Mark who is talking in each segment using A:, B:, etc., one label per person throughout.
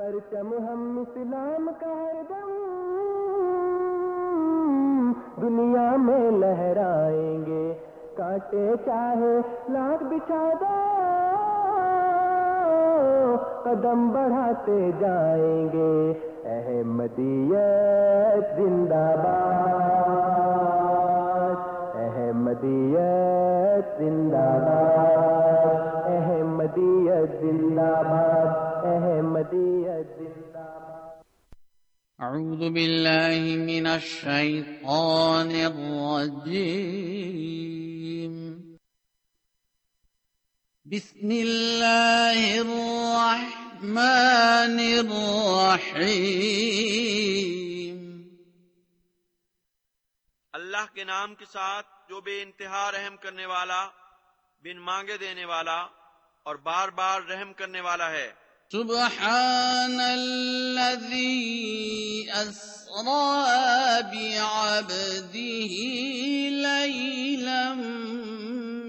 A: پرچم ہم اسلام کا ہر دم۔ دنیا میں لہرائیں گے۔ کاٹے چاہے لاکھ بچھا دو۔ قدم بڑھاتے جائیں گے۔ احمدیت زندہ باد۔ احمدیت زندہ باد۔ احمدیت زندہ باد۔ احمدیت زندہ باد
B: أعوذ بالله من الشيطان الرجيم. بسم الله الرحمن الرحيم.
C: اللہ کے نام کے ساتھ جو بے انتہا رحم کرنے والا، بن مانگے دینے والا اور بار بار رحم کرنے والا ہے
B: سبحان الذي أسرى بعبده ليلا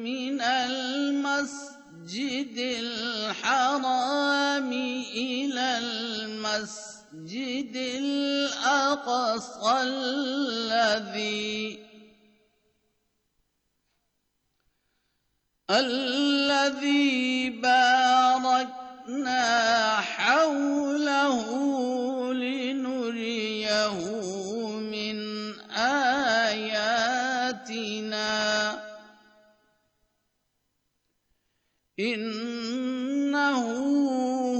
B: من المسجد الحرام إلى المسجد الأقصى الذي الذي باركنا حوله لنريه من آياتنا إنه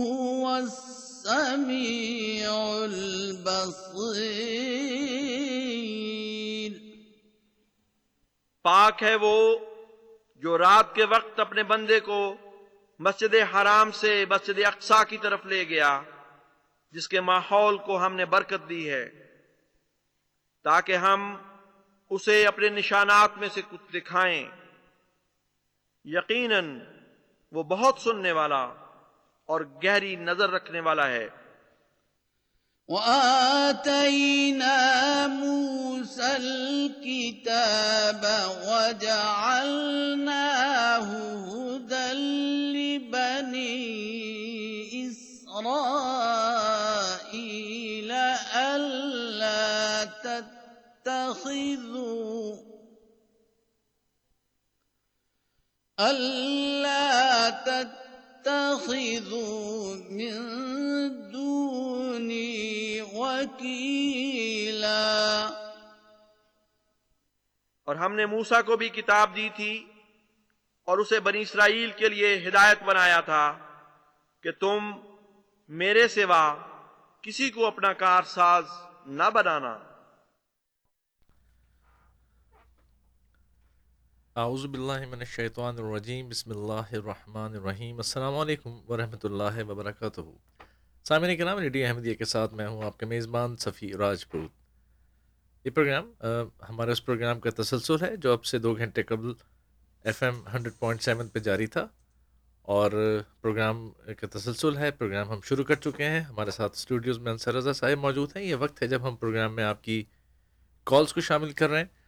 B: هو السميع البصير
C: پاک ہے وہ جو رات کے وقت اپنے بندے کو مسجد حرام سے مسجد اقسا کی طرف لے گیا، جس کے ماحول کو ہم نے برکت دی ہے، تاکہ ہم اسے اپنے نشانات میں سے کچھ دکھائیں۔ یقیناً وہ بہت سننے والا اور گہری نظر رکھنے والا ہے۔
B: وآتينا موسى الكتاب وجعلناه تتخذوا ألا تتخذوا من دوني وكيلا.
C: اور ہم نے موسا کو بھی کتاب دی تھی اور اسے بنی اسرائیل کے لیے ہدایت بنایا تھا کہ تم میرے سوا کسی کو اپنا کار ساز نہ بنانا۔
D: اعوذ باللہ من الشیطان الرجیم، بسم اللہ الرحمن الرحیم۔ السلام علیکم ورحمۃ اللہ وبرکاتہ۔ سامعین کے نام ریڈیو احمدیہ کے ساتھ میں ہوں آپ کے میزبان صفی راجپوت۔ یہ پروگرام ہمارے اس پروگرام کا تسلسل ہے جو اب سے دو گھنٹے قبل F M hundred point seven پہ جاری تھا۔ اور پروگرام کا تسلسل ہے، پروگرام ہم شروع کر چکے ہیں۔ ہمارے ساتھ اسٹوڈیوز میں انصر رضا صاحب موجود ہیں۔ یہ وقت ہے جب ہم پروگرام میں آپ کی کالز کو شامل کر رہے ہیں۔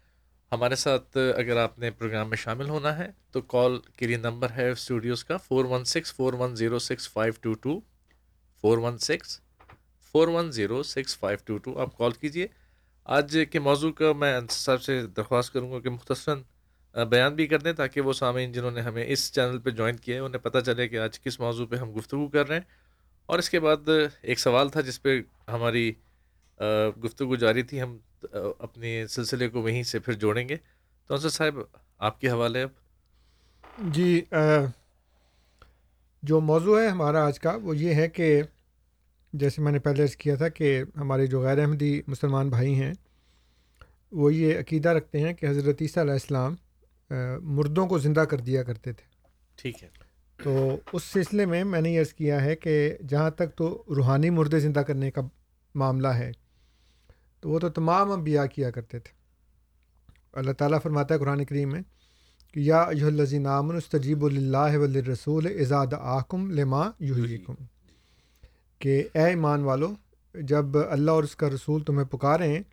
D: ہمارے ساتھ اگر آپ نے پروگرام میں شامل ہونا ہے تو کال کے لیے نمبر ہے اسٹوڈیوز کا four one six, four one zero six, five two two, four one six, four one zero six, five two two, آپ کال کیجیے آج کے موضوع کا میں صاحب سے درخواست کروں گا کہ مختصراً بیان بھی کر دیں تاکہ وہ سامعین جنہوں نے ہمیں اس چینل پہ جوائن کیا ہے، انہیں پتہ چلے کہ آج کس موضوع پہ ہم گفتگو کر رہے ہیں۔ اور اس کے بعد ایک سوال تھا جس پہ ہماری گفتگو جاری تھی ہم اپنے سلسلے کو وہیں سے پھر جوڑیں گے۔ تو انصر صاحب آپ کے حوالے اب؟
E: جی جو موضوع ہے ہمارا آج کا وہ یہ ہے کہ جیسے میں نے پہلے عرض کیا تھا کہ ہمارے جو غیر احمدی مسلمان بھائی ہیں وہ یہ عقیدہ رکھتے ہیں کہ حضرت عیسیٰ علیہ السلام مردوں کو زندہ کر دیا کرتے تھے۔
D: ٹھیک ہے۔
E: تو اس سلسلے میں میں نے یہ عرض کیا ہے کہ جہاں تک تو روحانی مردے زندہ کرنے کا معاملہ ہے تو وہ تو تمام انبیاء کیا کرتے تھے۔ اللہ تعالیٰ فرماتا ہے قرآن کریم میں کہ یا الزین امن استجیب اللہ رسول ازاد آکم لما یحییکم۔ کہ اے ایمان والو جب اللہ اور اس کا رسول تمہیں پکاریں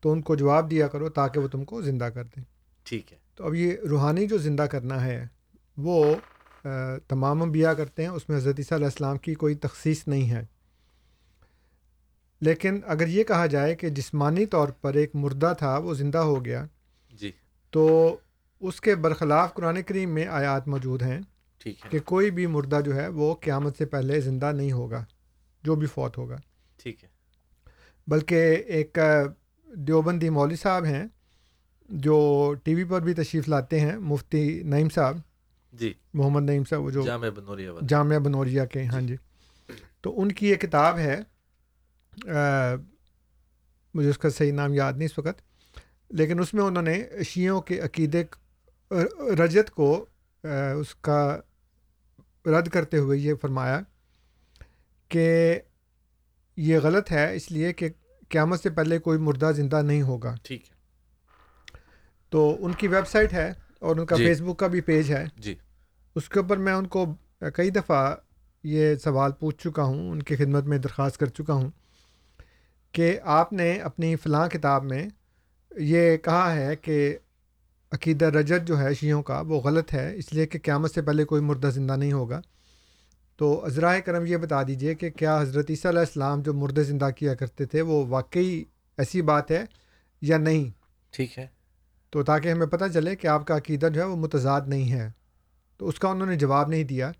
E: تو ان کو جواب دیا کرو تاکہ وہ تم کو زندہ کر دیں۔
D: ٹھیک ہے۔
E: تو اب یہ روحانی جو زندہ کرنا ہے وہ تمام انبیاء کرتے ہیں اس میں حضرت عیسیٰ علیہ السلام کی کوئی تخصیص نہیں ہے۔ لیکن اگر یہ کہا جائے کہ جسمانی طور پر ایک مردہ تھا وہ زندہ ہو گیا۔
D: جی۔
E: تو اس کے برخلاف قرآن کریم میں آیات موجود ہیں
D: ٹھیک ہے۔
E: کہ کوئی بھی مردہ جو ہے وہ قیامت سے پہلے زندہ نہیں ہوگا جو بھی فوت ہوگا۔
D: ٹھیک ہے۔
E: بلکہ ایک دیوبندی مولوی صاحب ہیں جو ٹی وی پر بھی تشریف لاتے ہیں مفتی نعیم صاحب۔
D: جی۔
E: محمد نعیم صاحب وہ جو
D: جامعہ بنوریا
E: جامعہ بنوریا کے ہاں جی۔ تو ان کی یہ کتاب ہے مجھے اس کا صحیح نام یاد نہیں اس وقت لیکن اس میں انہوں نے شیعوں کے عقیدے رجت کو اس کا رد کرتے ہوئے یہ فرمایا کہ یہ غلط ہے اس لیے کہ قیامت سے پہلے کوئی مردہ زندہ نہیں ہوگا۔
D: ٹھیک ہے۔
E: تو ان کی ویب سائٹ ہے اور ان کا
D: جی۔
E: فیس بک کا بھی پیج ہے۔
D: جی۔
E: اس کے اوپر میں ان کو کئی دفعہ یہ سوال پوچھ چکا ہوں ان کی خدمت میں درخواست کر چکا ہوں۔ کہ آپ نے اپنی فلاں کتاب میں یہ کہا ہے کہ عقیدہ رجت جو ہے شیعوں کا وہ غلط ہے اس لیے کہ قیامت سے پہلے کوئی مردہ زندہ نہیں ہوگا۔ تو عذرائے کرم یہ بتا دیجیے کہ کیا حضرت عیسیٰ علیہ السلام جو مردے زندہ کیا کرتے تھے وہ واقعی ایسی بات ہے یا نہیں؟
D: ٹھیک ہے۔
E: تو تاکہ ہمیں پتہ چلے کہ آپ کا عقیدہ جو ہے وہ متضاد نہیں ہے۔ تو اس کا انہوں نے جواب نہیں دیا۔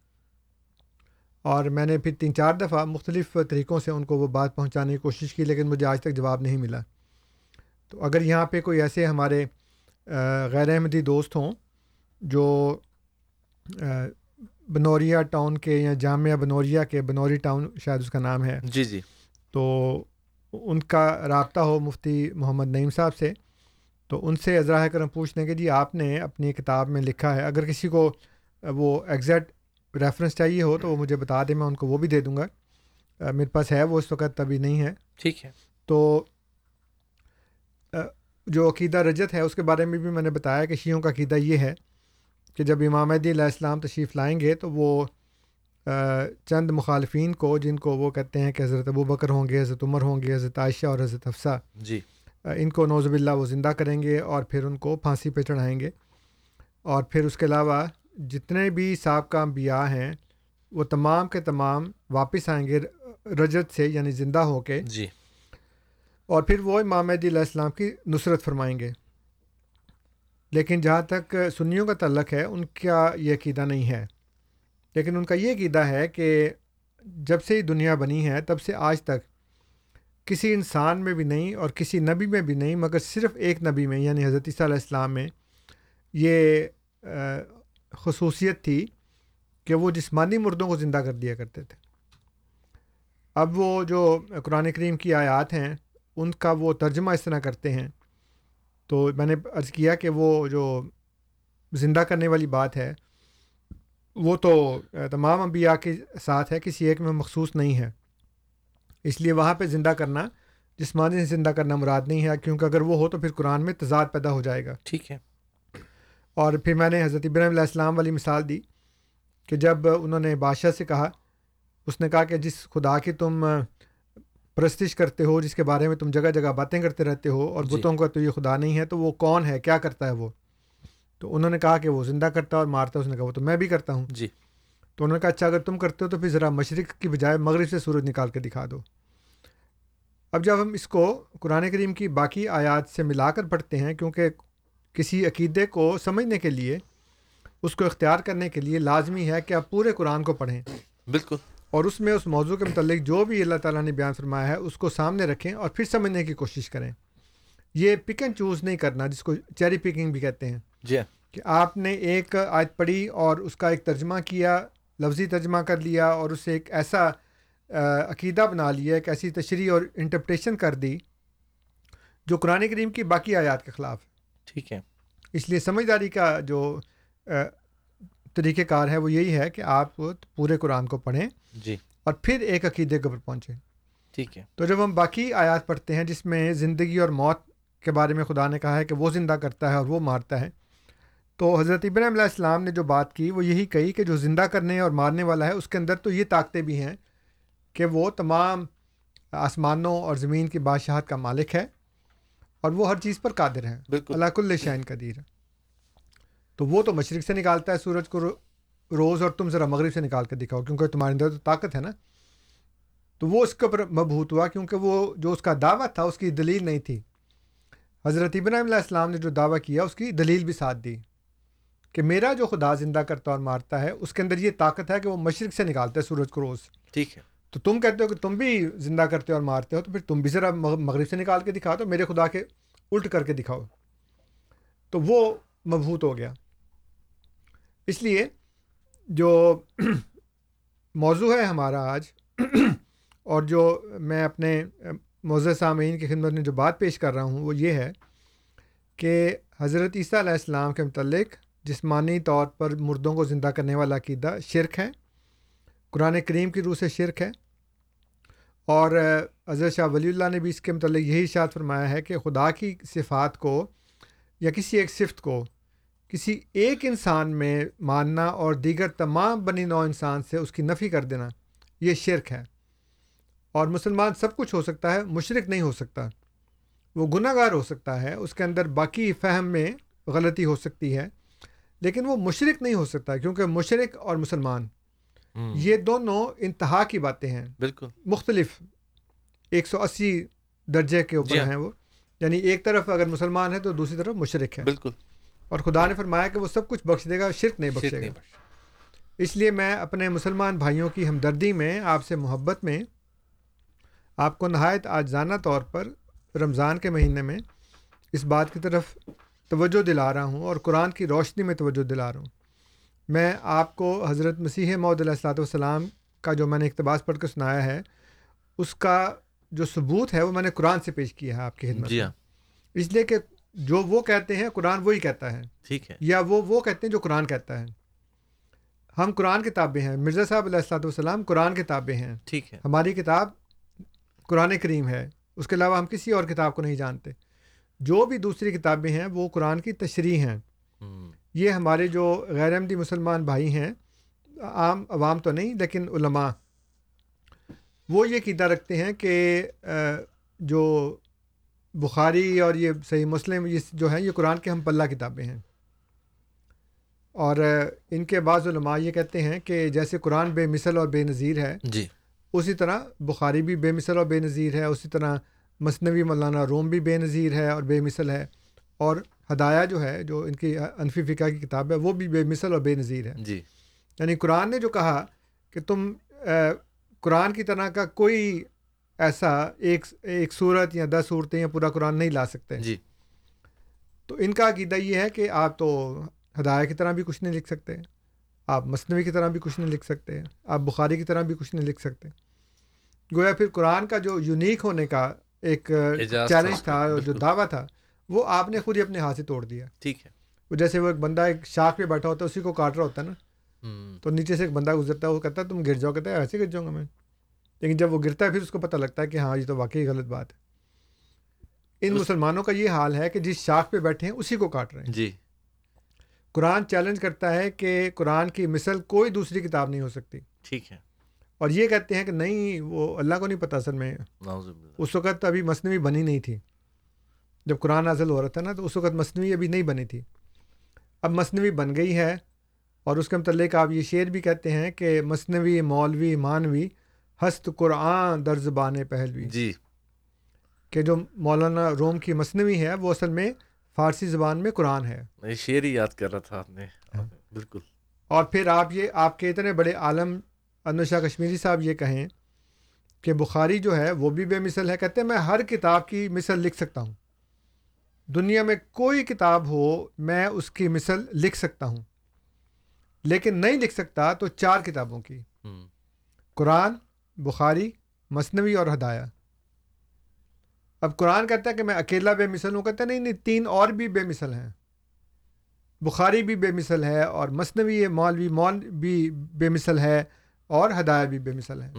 E: اور میں نے پھر تین چار دفعہ مختلف طریقوں سے ان کو وہ بات پہنچانے کی کوشش کی لیکن مجھے آج تک جواب نہیں ملا۔ تو اگر یہاں پہ کوئی ایسے ہمارے غیر احمدی دوست ہوں جو بنوریا ٹاؤن کے یا جامعہ بنوریا کے بنوری ٹاؤن شاید اس کا نام ہے۔
D: جی جی۔
E: تو ان کا رابطہ ہو مفتی محمد نعیم صاحب سے تو ان سے ذرا کرم پوچھ لیں کہ جی آپ نے اپنی کتاب میں لکھا ہے۔ اگر کسی کو وہ ایگزیکٹ ریفرنس چاہیے ہو تو وہ مجھے بتا دیں میں ان کو وہ بھی دے دوں گا۔ میرے پاس ہے وہ اس وقت ابھی نہیں ہے۔
D: ٹھیک ہے۔
E: تو جو عقیدہ رجت ہے اس کے بارے میں بھی میں نے بتایا کہ شیعوں کا عقیدہ یہ ہے کہ جب امام علیہ السلام تشریف لائیں گے تو وہ چند مخالفین کو جن کو وہ کہتے ہیں کہ حضرت ابو بکر ہوں گے حضرت عمر ہوں گے حضرت عائشہ اور حضرت افسہ
D: جی۔
E: ان کو نوزب اللہ وہ زندہ کریں گے اور پھر ان کو پھانسی پہ چڑھائیں گے۔ اور پھر اس کے علاوہ جتنے بھی سابقہ انبیاء ہیں وہ تمام کے تمام واپس آئیں گے رجت سے یعنی زندہ ہو کے۔
D: جی۔
E: اور پھر وہ امام علیہ السلام کی نصرت فرمائیں گے۔ لیکن جہاں تک سنیوں کا تعلق ہے ان کا یہ عقیدہ نہیں ہے۔ لیکن ان کا یہ عقیدہ ہے کہ جب سے یہ دنیا بنی ہے تب سے آج تک کسی انسان میں بھی نہیں اور کسی نبی میں بھی نہیں مگر صرف ایک نبی میں یعنی حضرت عیسیٰ علیہ السلام میں یہ خصوصیت تھی کہ وہ جسمانی مردوں کو زندہ کر دیا کرتے تھے۔ اب وہ جو قرآن کریم کی آیات ہیں، ان کا وہ ترجمہ اس طرح کرتے ہیں۔ تو میں نے عرض کیا کہ وہ جو زندہ کرنے والی بات ہے، وہ تو تمام انبیاء کے ساتھ ہے، کسی ایک میں مخصوص نہیں ہے۔ اس لیے وہاں پہ زندہ کرنا، جسمانی زندہ کرنا مراد نہیں ہے، کیونکہ اگر وہ ہو تو پھر قرآن میں تضاد پیدا ہو جائے گا۔
D: ٹھیک ہے۔
E: اور پھر میں نے حضرت ابراہیم علیہ السلام والی مثال دی کہ جب انہوں نے بادشاہ سے کہا اس نے کہا کہ جس خدا کی تم پرستش کرتے ہو جس کے بارے میں تم جگہ جگہ باتیں کرتے رہتے ہو اور
D: جی۔
E: بتوں کا تو یہ خدا نہیں ہے تو وہ کون ہے؟ کیا کرتا ہے وہ؟ تو انہوں نے کہا کہ وہ زندہ کرتا ہے اور مارتا ہے اس نے کہا وہ تو میں بھی کرتا ہوں۔
D: جی۔
E: تو انہوں نے کہا اچھا اگر تم کرتے ہو تو پھر ذرا مشرق کی بجائے مغرب سے سورج نکال کے دکھا دو۔ اب جب ہم اس کو قرآن کریم کی باقی آیات سے ملا کر پڑھتے ہیں کیونکہ کسی عقیدے کو سمجھنے کے لیے اس کو اختیار کرنے کے لیے لازمی ہے کہ آپ پورے قرآن کو پڑھیں۔
D: بالکل۔
E: اور اس میں اس موضوع کے متعلق جو بھی اللہ تعالیٰ نے بیان فرمایا ہے اس کو سامنے رکھیں اور پھر سمجھنے کی کوشش کریں۔ یہ پک اینڈ چوز نہیں کرنا جس کو چیری پکنگ بھی کہتے ہیں۔
D: جی ہاں۔
E: کہ آپ نے ایک آیت پڑھی اور اس کا ایک ترجمہ کیا لفظی ترجمہ کر لیا اور اسے ایک ایسا عقیدہ بنا لیا ایک ایسی تشریح اور انٹرپریشن کر دی جو قرآن کریم کی باقی آیات کے خلاف۔ ہے
D: ٹھیک ہے۔
E: اس لیے سمجھداری کا جو طریقہ کار ہے وہ یہی ہے کہ آپ پورے قرآن کو پڑھیں
D: جی۔
E: اور پھر ایک عقیدے کے اوپر پہنچیں۔
D: ٹھیک ہے۔
E: تو جب ہم باقی آیات پڑھتے ہیں جس میں زندگی اور موت کے بارے میں خدا نے کہا ہے کہ وہ زندہ کرتا ہے اور وہ مارتا ہے تو حضرت ابراہیم علیہ السلام نے جو بات کی وہ یہی کہی کہ جو زندہ کرنے اور مارنے والا ہے اس کے اندر تو یہ طاقتیں بھی ہیں کہ وہ تمام آسمانوں اور زمین کی بادشاہت کا مالک ہے۔ اور وہ ہر چیز پر قادر ہے
D: بالکل۔
E: اللہ کل شعین قدیر۔ ہے تو وہ تو مشرق سے نکالتا ہے سورج کو روز اور تم ذرا مغرب سے نکال کے دکھاؤ کیونکہ تمہارے اندر تو طاقت ہے نا۔ تو وہ اس کے اوپر مبہوت ہوا کیونکہ وہ جو اس کا دعویٰ تھا اس کی دلیل نہیں تھی۔ حضرت ابراہیم علیہ السلام نے جو دعویٰ کیا اس کی دلیل بھی ساتھ دی کہ میرا جو خدا زندہ کرتا اور مارتا ہے اس کے اندر یہ طاقت ہے کہ وہ مشرق سے نکالتا ہے سورج کو روز۔
D: ٹھیک ہے۔
E: تو تم کہتے ہو کہ تم بھی زندہ کرتے ہو اور مارتے ہو، تو پھر تم بھی ذرا مغرب سے نکال کے دکھاؤ تو میرے خدا کے الٹ کر کے دکھاؤ۔ تو وہ مبہوت ہو گیا۔ اس لیے جو موضوع ہے ہمارا آج اور جو میں اپنے موضوع سامعین کی خدمت میں جو بات پیش کر رہا ہوں وہ یہ ہے کہ حضرت عیسیٰ علیہ السلام کے متعلق جسمانی طور پر مردوں کو زندہ کرنے والا عقیدہ شرک ہے۔ قرآن کریم کی روح سے شرک ہے اور حضرت شاہ ولی اللہ نے بھی اس کے متعلق یہی اشاعت فرمایا ہے کہ خدا کی صفات کو یا کسی ایک صفت کو کسی ایک انسان میں ماننا اور دیگر تمام بنی نو انسان سے اس کی نفی کر دینا، یہ شرک ہے۔ اور مسلمان سب کچھ ہو سکتا ہے مشرق نہیں ہو سکتا۔ وہ گناہ گار ہو سکتا ہے، اس کے اندر باقی فہم میں غلطی ہو سکتی ہے، لیکن وہ مشرق نہیں ہو سکتا کیونکہ مشرق اور مسلمان۔ یہ دونوں انتہا کی باتیں ہیں۔
D: بالکل۔
E: مختلف ایک سو اسی درجے کے اوپر ہیں وہ۔ یعنی ایک طرف اگر مسلمان ہے تو دوسری طرف مشرق ہے
D: بالکل۔
E: اور خدا نے فرمایا کہ وہ سب کچھ بخش دے گا شرک نہیں بخشے گا۔ اس لیے میں اپنے مسلمان بھائیوں کی ہمدردی میں آپ سے محبت میں آپ کو نہایت آجزانہ طور پر رمضان کے مہینے میں اس بات کی طرف توجہ دلا رہا ہوں اور قرآن کی روشنی میں توجہ دلا رہا ہوں۔ میں آپ کو حضرت مسیح محدود علیہ السلاۃ والسلام کا جو میں نے اقتباس پڑھ کے سنایا ہے اس کا جو ثبوت ہے وہ میں نے قرآن سے پیش کیا ہے آپ کی خدمت
D: جی ہاں۔
E: اس لیے کہ جو وہ کہتے ہیں قرآن وہی کہتا ہے۔
D: ٹھیک ہے۔
E: یا وہ وہ کہتے ہیں جو قرآن کہتا ہے۔ ہم قرآن کتابیں ہیں۔ مرزا صاحب علیہ السلاۃ والسلام قرآن کتابیں ہیں۔
D: ٹھیک ہے۔
E: ہماری کتاب قرآن کریم ہے۔ اس کے علاوہ ہم کسی اور کتاب کو نہیں جانتے۔ جو بھی دوسری کتابیں ہیں وہ قرآن کی تشریح ہیں۔ یہ ہمارے جو غیر احمدی مسلمان بھائی ہیں عام عوام تو نہیں لیکن علماء۔ وہ یہ قیدہ رکھتے ہیں کہ جو بخاری اور یہ صحیح مسلم یہ جو ہیں یہ قرآن کے ہم پلہ کتابیں ہیں۔ اور ان کے بعض علماء یہ کہتے ہیں کہ جیسے قرآن بے مثل اور بے نظیر ہے
D: جی۔
E: اسی طرح بخاری بھی بے مثل اور بے نظیر ہے اسی طرح مصنوعی مولانا روم بھی بے نظیر ہے اور بے مثل ہے۔ اور ہدایہ جو ہے جو ان کی انفی فقہ کی کتاب ہے وہ بھی بے مثل اور بے نظیر ہے۔
D: جی۔
E: یعنی قرآن نے جو کہا کہ تم قرآن کی طرح کا کوئی ایسا ایک ایک صورت یا دس صورتیں یا پورا قرآن نہیں لا سکتے۔
D: جی۔
E: تو ان کا عقیدہ یہ ہے کہ آپ تو ہدایہ کی طرح بھی کچھ نہیں لکھ سکتے آپ مصنوعی کی طرح بھی کچھ نہیں لکھ سکتے آپ بخاری کی طرح بھی کچھ نہیں لکھ سکتے۔ گویا پھر قرآن کا جو یونیک ہونے کا ایک چیلنج تھا جو دعویٰ تھا وہ آپ نے خود ہی اپنے ہاتھ سے توڑ دیا۔
D: ٹھیک ہے۔
E: وہ جیسے وہ ایک بندہ ایک شاخ پہ بیٹھا ہوتا ہے اسی کو کاٹ رہا ہوتا ہے نا۔ تو نیچے سے ایک بندہ گزرتا ہے وہ کہتا ہے تم گر جاؤ کہتا ہے ایسے گر جاؤں گا میں۔ لیکن جب وہ گرتا ہے پھر اس کو پتہ لگتا ہے کہ ہاں یہ تو واقعی غلط بات ہے۔ ان مسلمانوں کا یہ حال ہے کہ جس شاخ پہ بیٹھے ہیں اسی کو کاٹ رہے ہیں۔
D: جی۔
E: قرآن چیلنج کرتا ہے کہ قرآن کی مثل کوئی دوسری کتاب نہیں ہو سکتی۔
D: ٹھیک ہے۔
E: اور یہ کہتے ہیں کہ نہیں وہ اللہ کو نہیں پتہ اصل میں۔ اس وقت ابھی مصنوعی بنی نہیں تھی۔ جب قرآن نازل ہو رہا تھا نا تو اس وقت مصنوعی ابھی نہیں بنی تھی۔ اب مصنوعی بن گئی ہے اور اس کے متعلق آپ یہ شعر بھی کہتے ہیں کہ مصنوعی مولوی مانوی ہست قرآن در زبان پہلوی۔
D: جی۔
E: کہ جو مولانا روم کی مصنوعی ہے وہ اصل میں فارسی زبان میں قرآن ہے۔
D: شعر ہی یاد کر رہا تھا آپ نے۔ بالکل۔
E: اور پھر آپ یہ آپ کے اتنے بڑے عالم شاہ کشمیری صاحب یہ کہیں کہ بخاری جو ہے وہ بھی بے مثل ہے۔ کہتے ہیں میں ہر کتاب کی مثل لکھ سکتا ہوں۔ دنیا میں کوئی کتاب ہو میں اس کی مثل لکھ سکتا ہوں۔ لیکن نہیں لکھ سکتا تو چار کتابوں کی۔ قرآن بخاری مصنوی اور ہدایہ۔ اب قرآن کہتا ہے کہ میں اکیلا بے مثل ہوں کہتا ہے نہیں نہیں تین اور بھی بے مثل ہیں۔ بخاری بھی بے مثل ہے اور مصنوی مولوی مول بھی بے مثل ہے اور ہدایہ بھی بے مثل ہے۔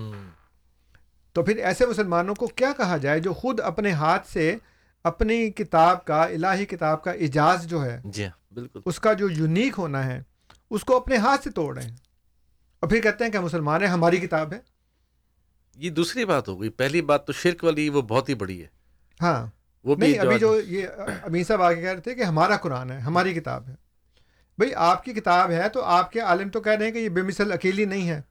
E: تو پھر ایسے مسلمانوں کو کیا کہا جائے جو خود اپنے ہاتھ سے اپنی کتاب کا الہی کتاب کا اعجاز جو ہے
D: جی ہاں بالکل۔
E: اس کا جو یونیک ہونا ہے اس کو اپنے ہاتھ سے توڑ رہے ہیں۔ اور پھر کہتے ہیں کہ مسلمان ہیں ہماری کتاب ہے۔
D: یہ دوسری بات ہو گئی۔ پہلی بات تو شرک والی وہ بہت ہی بڑی ہے۔
E: ہاں۔
D: وہ بھی
E: نہیں ابھی جو یہ امین صاحب آگے کہہ رہے تھے کہ ہمارا قرآن ہے ہماری کتاب ہے۔ بھئی آپ کی کتاب ہے تو آپ کے عالم تو کہہ رہے ہیں کہ یہ بے مثل اکیلی نہیں ہے۔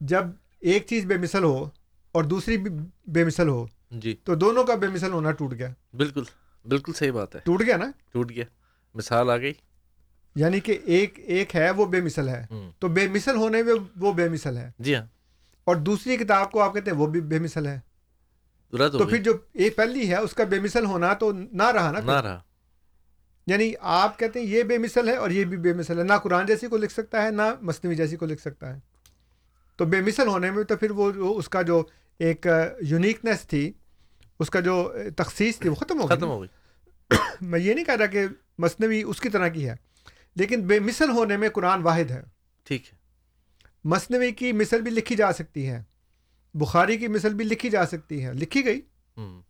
E: جب ایک چیز بے مثل ہو اور دوسری بھی بے مثل ہو
D: جی۔
E: تو دونوں کا بے مثل ہونا ٹوٹ گیا۔
D: بالکل بالکل صحیح بات ہے۔
E: ٹوٹ گیا نا؟
D: ٹوٹ گیا۔ مثال آ گئی۔
E: یعنی کہ ایک ایک ہے وہ بے مثل ہے تو بے مثل ہونے میں وہ بے مثل ہے۔
D: جی ہاں۔
E: اور دوسری کتاب کو آپ کہتے ہیں وہ بھی بے مثل ہے تو پھر جو ایک پہلی ہے اس کا بے مثل ہونا تو نہ رہا نا۔
D: نہ رہا۔
E: یعنی آپ کہتے ہیں یہ بے مثل ہے اور یہ بھی بے مثل ہے۔ نہ قرآن جیسی کو لکھ سکتا ہے نہ مصنوعی جیسی کو لکھ سکتا ہے۔ تو بے مثل ہونے میں تو پھر وہ اس کا جو ایک یونیکنیس تھی اس کا جو تخصیص تھی وہ ختم ہو گئی
D: ختم ہو گئی۔
E: میں یہ نہیں کہہ رہا کہ مصنوعی اس کی طرح کی ہے لیکن بے مثل ہونے میں قرآن واحد ہے۔
D: ٹھیک ہے۔
E: مصنوعی کی مثل بھی لکھی جا سکتی ہے بخاری کی مثل بھی لکھی جا سکتی ہے۔ لکھی گئی۔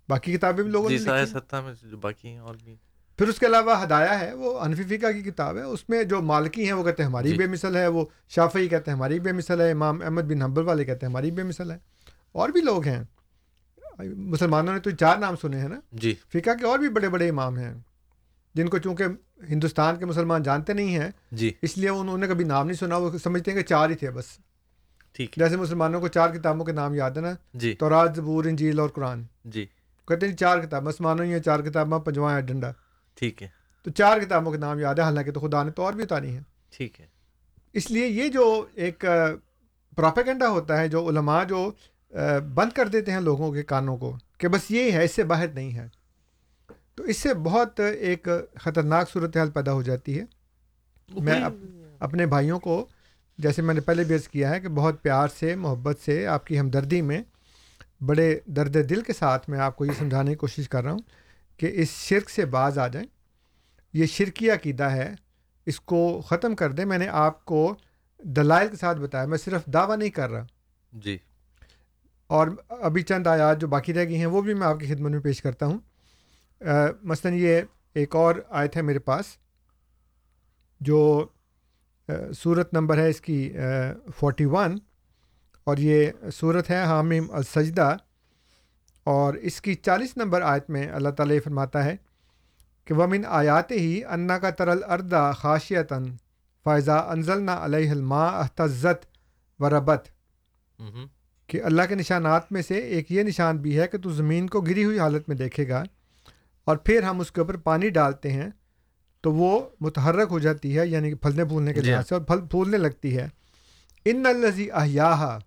E: باقی کتابیں بھی لوگوں نے
D: جی سایہ
E: لکھی۔
D: ستہ میں جو باقی ہیں اور بھی۔
E: پھر اس کے علاوہ ہدایہ ہے وہ حنفی فقہ کی کتاب ہے۔ اس میں جو مالکی ہیں وہ کہتے ہیں ہماری
D: جی۔
E: بے مثل ہے وہ شافعی کہتے ہیں ہماری بے مثل ہے امام احمد بن حنبل والے کہتے ہیں ہماری بے مثل ہے۔ اور بھی لوگ ہیں۔ مسلمانوں نے تو چار نام سنے ہیں نا؟
D: جی۔
E: فقہ کے اور بھی بڑے بڑے امام ہیں۔ جن کو چونکہ ہندوستان کے مسلمان جانتے نہیں ہیں
D: جی۔
E: اس لیے انہوں نے کبھی نام نہیں سنا وہ سمجھتے ہیں کہ چار ہی تھے بس۔
D: ٹھیک
E: جیسے مسلمانوں کو چار کتابوں کے نام یاد ہے نا؟
D: جی۔
E: تورات زبور انجیل اور قرآن۔
D: جی۔
E: کہتے ہیں چار کتاب مسلمانوں یہ چار کتابیں پنجواں ہے ڈنڈا۔
D: ٹھیک ہے۔
E: تو چار کتابوں کے نام یاد ہے حالانکہ تو خدا نے تو اور بھی اتاری ہیں۔
D: ٹھیک ہے۔
E: اس لیے یہ جو ایک پراپیگنڈا ہوتا ہے جو علماء جو بند کر دیتے ہیں لوگوں کے کانوں کو کہ بس یہ ہے اس سے باہر نہیں ہے۔ تو اس سے بہت ایک خطرناک صورتحال پیدا ہو جاتی ہے۔ میں اپ اپنے بھائیوں کو جیسے میں نے پہلے بھی عرض کیا ہے کہ بہت پیار سے محبت سے آپ کی ہمدردی میں بڑے درد دل کے ساتھ میں آپ کو یہ سمجھانے کی کوشش کر رہا ہوں کہ اس شرک سے باز آ جائیں۔ یہ شرکی عقیدہ ہے اس کو ختم کر دیں۔ میں نے آپ کو دلائل کے ساتھ بتایا میں صرف دعویٰ نہیں کر رہا۔
D: جی۔
E: اور ابھی چند آیات جو باقی رہ گئی ہیں، وہ بھی میں آپ کی خدمت میں پیش کرتا ہوں۔ مثلا یہ ایک اور آیت ہے میرے پاس، جو صورت نمبر ہے اس کی فورٹی ون، اور یہ صورت ہے حامیم السجدہ، اور اس کی چالیس نمبر آیت میں اللہ تعالیٰ یہ فرماتا ہے کہ ومن آیات ہی انا کا ترل اردا خاشیتاً فائزہ انزلنا علیہ الماء احتزت و ربت کہ اللہ کے نشانات میں سے ایک یہ نشان بھی ہے کہ تو زمین کو گری ہوئی حالت میں دیکھے گا اور پھر ہم اس کے اوپر پانی ڈالتے ہیں تو وہ متحرک ہو جاتی ہے یعنی کہ پھلنے پھولنے کے
D: جی
E: لحاظ سے اور پھل پھولنے لگتی ہے۔ ان الزی احیاہا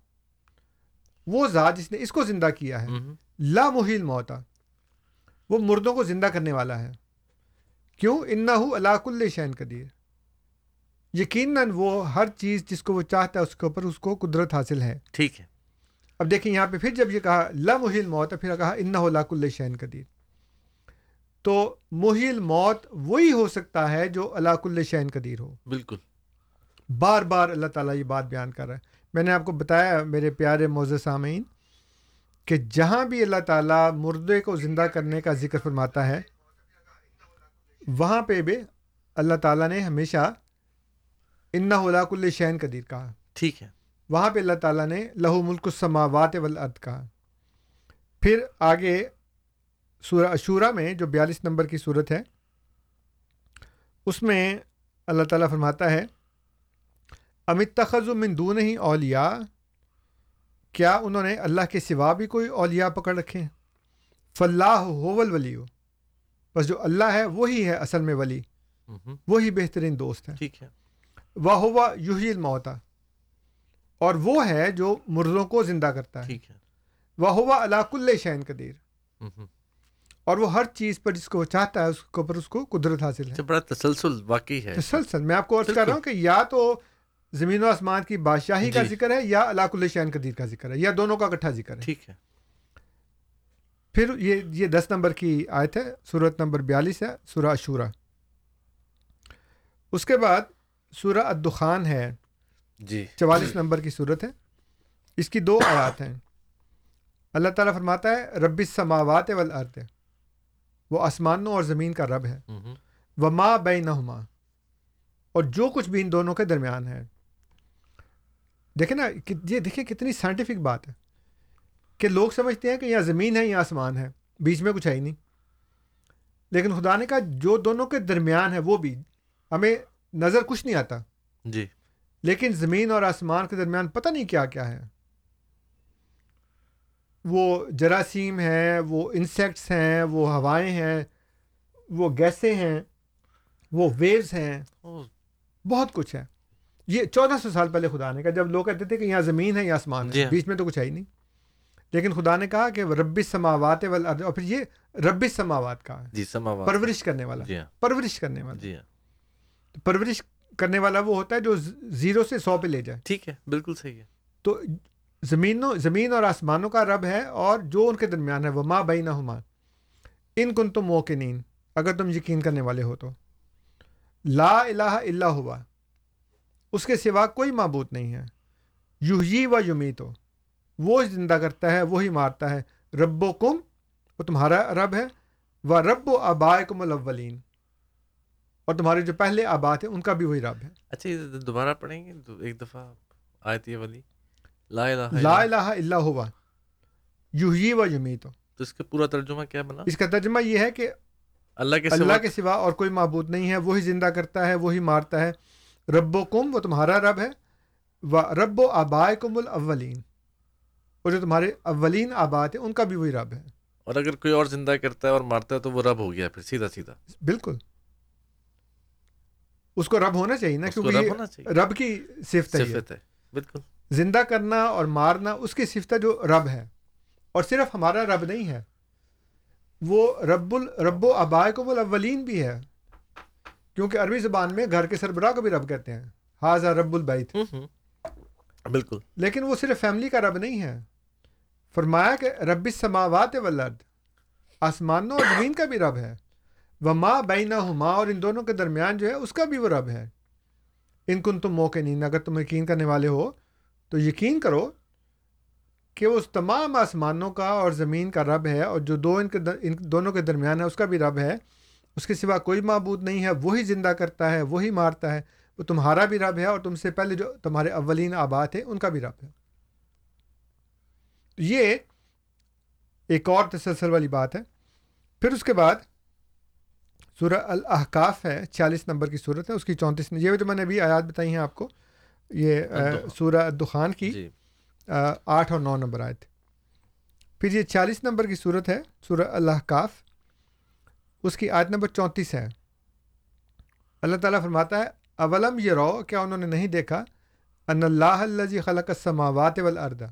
E: وہ ذات جس نے اس کو زندہ کیا ہے۔ لا محیل موتا وہ مردوں کو زندہ کرنے والا ہے۔ کیوں؟ انا اب دیکھیں یہاں پہ پھر جب یہ کہا لا محیل موت ہے پھر کہا انا وہاں پہ اللہ تعالیٰ نے لہو ملک السماوات والارض کہا۔ پھر آگے سورہ عشورہ میں جو بیالیس نمبر کی صورت ہے اس میں اللہ تعالیٰ فرماتا ہے امت تخذ من دون ہی اولیاء؟ کیا انہوں نے اللہ کے سوا بھی کوئی اولیاء پکڑ رکھے ہیں؟ فلاح ہوول ولی ہو بس جو اللہ ہے وہی ہے اصل میں ولی۔ وہی بہترین دوست ہے۔
D: ٹھیک ہے۔
E: واہ ہوا یوہی الموتا اور وہ ہے جو مردوں کو زندہ کرتا ہے۔ وہ ہوا علاق الشین قدیر۔ اور وہ ہر چیز پر جس کو وہ چاہتا ہے اس کے اوپر اس کو قدرت حاصل ہے۔
D: اچھا، بڑا تسلسل واقعی ہے۔
E: تسلسل۔ میں آپ کو عرض کر رہا ہوں کہ یا تو زمین و آسمان کی بادشاہی کا
D: جی۔
E: ذکر ہے یا علاق الشین قدیر کا ذکر ہے یا دونوں کا اکٹھا ذکر ہے۔
D: ٹھیک ہے۔
E: پھر یہ یہ دس نمبر کی آیت ہے صورت نمبر بیالیس ہے سورہ اشورا اس کے بعد سورہ الدخان ہے۔
D: جی۔
E: چوالیس نمبر کی صورت ہے۔ اس کی دو آیات ہیں۔ اللہ تعالیٰ فرماتا ہے رب السماوات والارض۔ وہ آسمانوں اور زمین کا رب ہے۔
D: ہم۔
E: وما بینہما۔ اور جو کچھ بھی ان دونوں کے درمیان ہے۔ دیکھیں نا یہ دیکھیں کتنی سائنٹیفک بات ہے۔ کہ لوگ سمجھتے ہیں کہ یہاں زمین ہے یا آسمان ہے بیچ میں کچھ ہے ہی نہیں۔ لیکن خدا نے کہا جو دونوں کے درمیان ہے وہ بھی ہمیں نظر کچھ نہیں آتا۔
D: جی۔
E: لیکن زمین اور آسمان کے درمیان پتہ نہیں کیا کیا ہے۔ وہ جراثیم ہیں وہ انسیکٹس ہیں وہ ہوائیں ہیں وہ گیسیں ہیں وہ ویوز ہیں۔ بہت کچھ ہے۔ یہ چودہ سو سال پہلے خدا نے کہا جب لوگ کہتے تھے کہ یہاں زمین ہے یا آسمان
D: جی
E: ہے
D: ہاں۔
E: بیچ میں تو کچھ ہے ہی نہیں۔ لیکن خدا نے کہا کہ رب سماوات اور پھر یہ رب سماوات کا ہے۔
D: جی سماوات۔
E: پرورش کرنے والا
D: جی۔
E: پرورش کرنے والا۔
D: جی۔
E: پرورش کرنے والا وہ ہوتا ہے جو زیرو سے سو پہ لے جائے۔
D: ٹھیک ہے بالکل صحیح ہے۔
E: تو زمینوں زمین اور آسمانوں کا رب ہے اور جو ان کے درمیان ہے وہ ماں بئی نہ ان کن تم موقنین اگر تم یقین کرنے والے ہو تو۔ لا الہ الا ہوا اس کے سوا کوئی معبود نہیں ہے۔ یوہی و یمیت ہو وہ زندہ کرتا ہے وہی مارتا ہے۔ رب و کم وہ تمہارا رب ہے۔ و رب و آبائے کم الاولین اور تمہارے جو پہلے آبا تھے ان کا بھی وہی رب ہے۔
D: اچھا دوبارہ پڑھیں گے؟ ایک دفعہ آیت یہ والی۔ لا الہ
E: لا الہ الا ہوا۔ یوہی و یمیت۔
D: تو اس کا پورا ترجمہ کیا بنا؟
E: اس کا ترجمہ یہ ہے کہ
D: اللہ کے
E: اللہ کے سوا اور کوئی معبود نہیں ہے وہی زندہ کرتا ہے وہی مارتا ہے۔ رب و کم وہ تمہارا رب ہے۔ و رب و آبائے کم الاولین۔ اور جو تمہارے اولین آبا تھے ان کا بھی وہی رب ہے۔
D: اور اگر کوئی اور زندہ کرتا ہے اور مارتا ہے تو وہ رب ہو گیا پھر سیدھا سیدھا۔
E: بالکل۔ اس کو رب ہونا چاہیے نا کیونکہ
D: رب
E: کی صفت ہے
D: بالکل۔
E: زندہ کرنا اور مارنا اس کی صفت ہے جو رب ہے۔ اور صرف ہمارا رب نہیں ہے وہ رب ال رب و آبائے کو الاولین بھی ہے۔ کیونکہ عربی زبان میں گھر کے سربراہ کو بھی رب کہتے ہیں۔ حاضہ رب البیت۔
D: بالکل۔
E: لیکن وہ صرف فیملی کا رب نہیں ہے۔ فرمایا کہ رب السماوات والارض آسمانوں اور زمین کا بھی رب ہے۔ وہ ماں بینا ہما اور ان دونوں کے درمیان جو ہے اس کا بھی وہ رب ہے۔ ان کن تم موقع نہیں اگر تم یقین کرنے والے ہو، تو یقین کرو کہ وہ اس تمام آسمانوں کا اور زمین کا رب ہے اور جو دو ان کے در، ان دونوں کے درمیان ہے، اس کا بھی رب ہے۔ اس کے سوا کوئی معبود نہیں ہے، وہی زندہ کرتا ہے، وہی مارتا ہے۔ وہ تمہارا بھی رب ہے اور تم سے پہلے جو تمہارے اولین آباد تھے ان کا بھی رب ہے۔ تو یہ ایک اور تسلسل والی بات ہے۔ پھر اس کے بعد سورہ الاحقاف ہے چھیالیس نمبر کی صورت ہے اس کی چونتیس یہ جو میں نے ابھی آیات بتائی ہیں آپ کو یہ۔ سورہ دخان کی
D: جی۔
E: آٹھ اور نو نمبر آئے تھے پھر یہ چالیس نمبر کی صورت ہے سورہ اللہ کاف اس کی آیت نمبر چونتیس ہے۔ اللہ تعالیٰ فرماتا ہے اولم یہ رو کیا انہوں نے نہیں دیکھا؟ ان اللہ الزی خلق السماوات والارض۔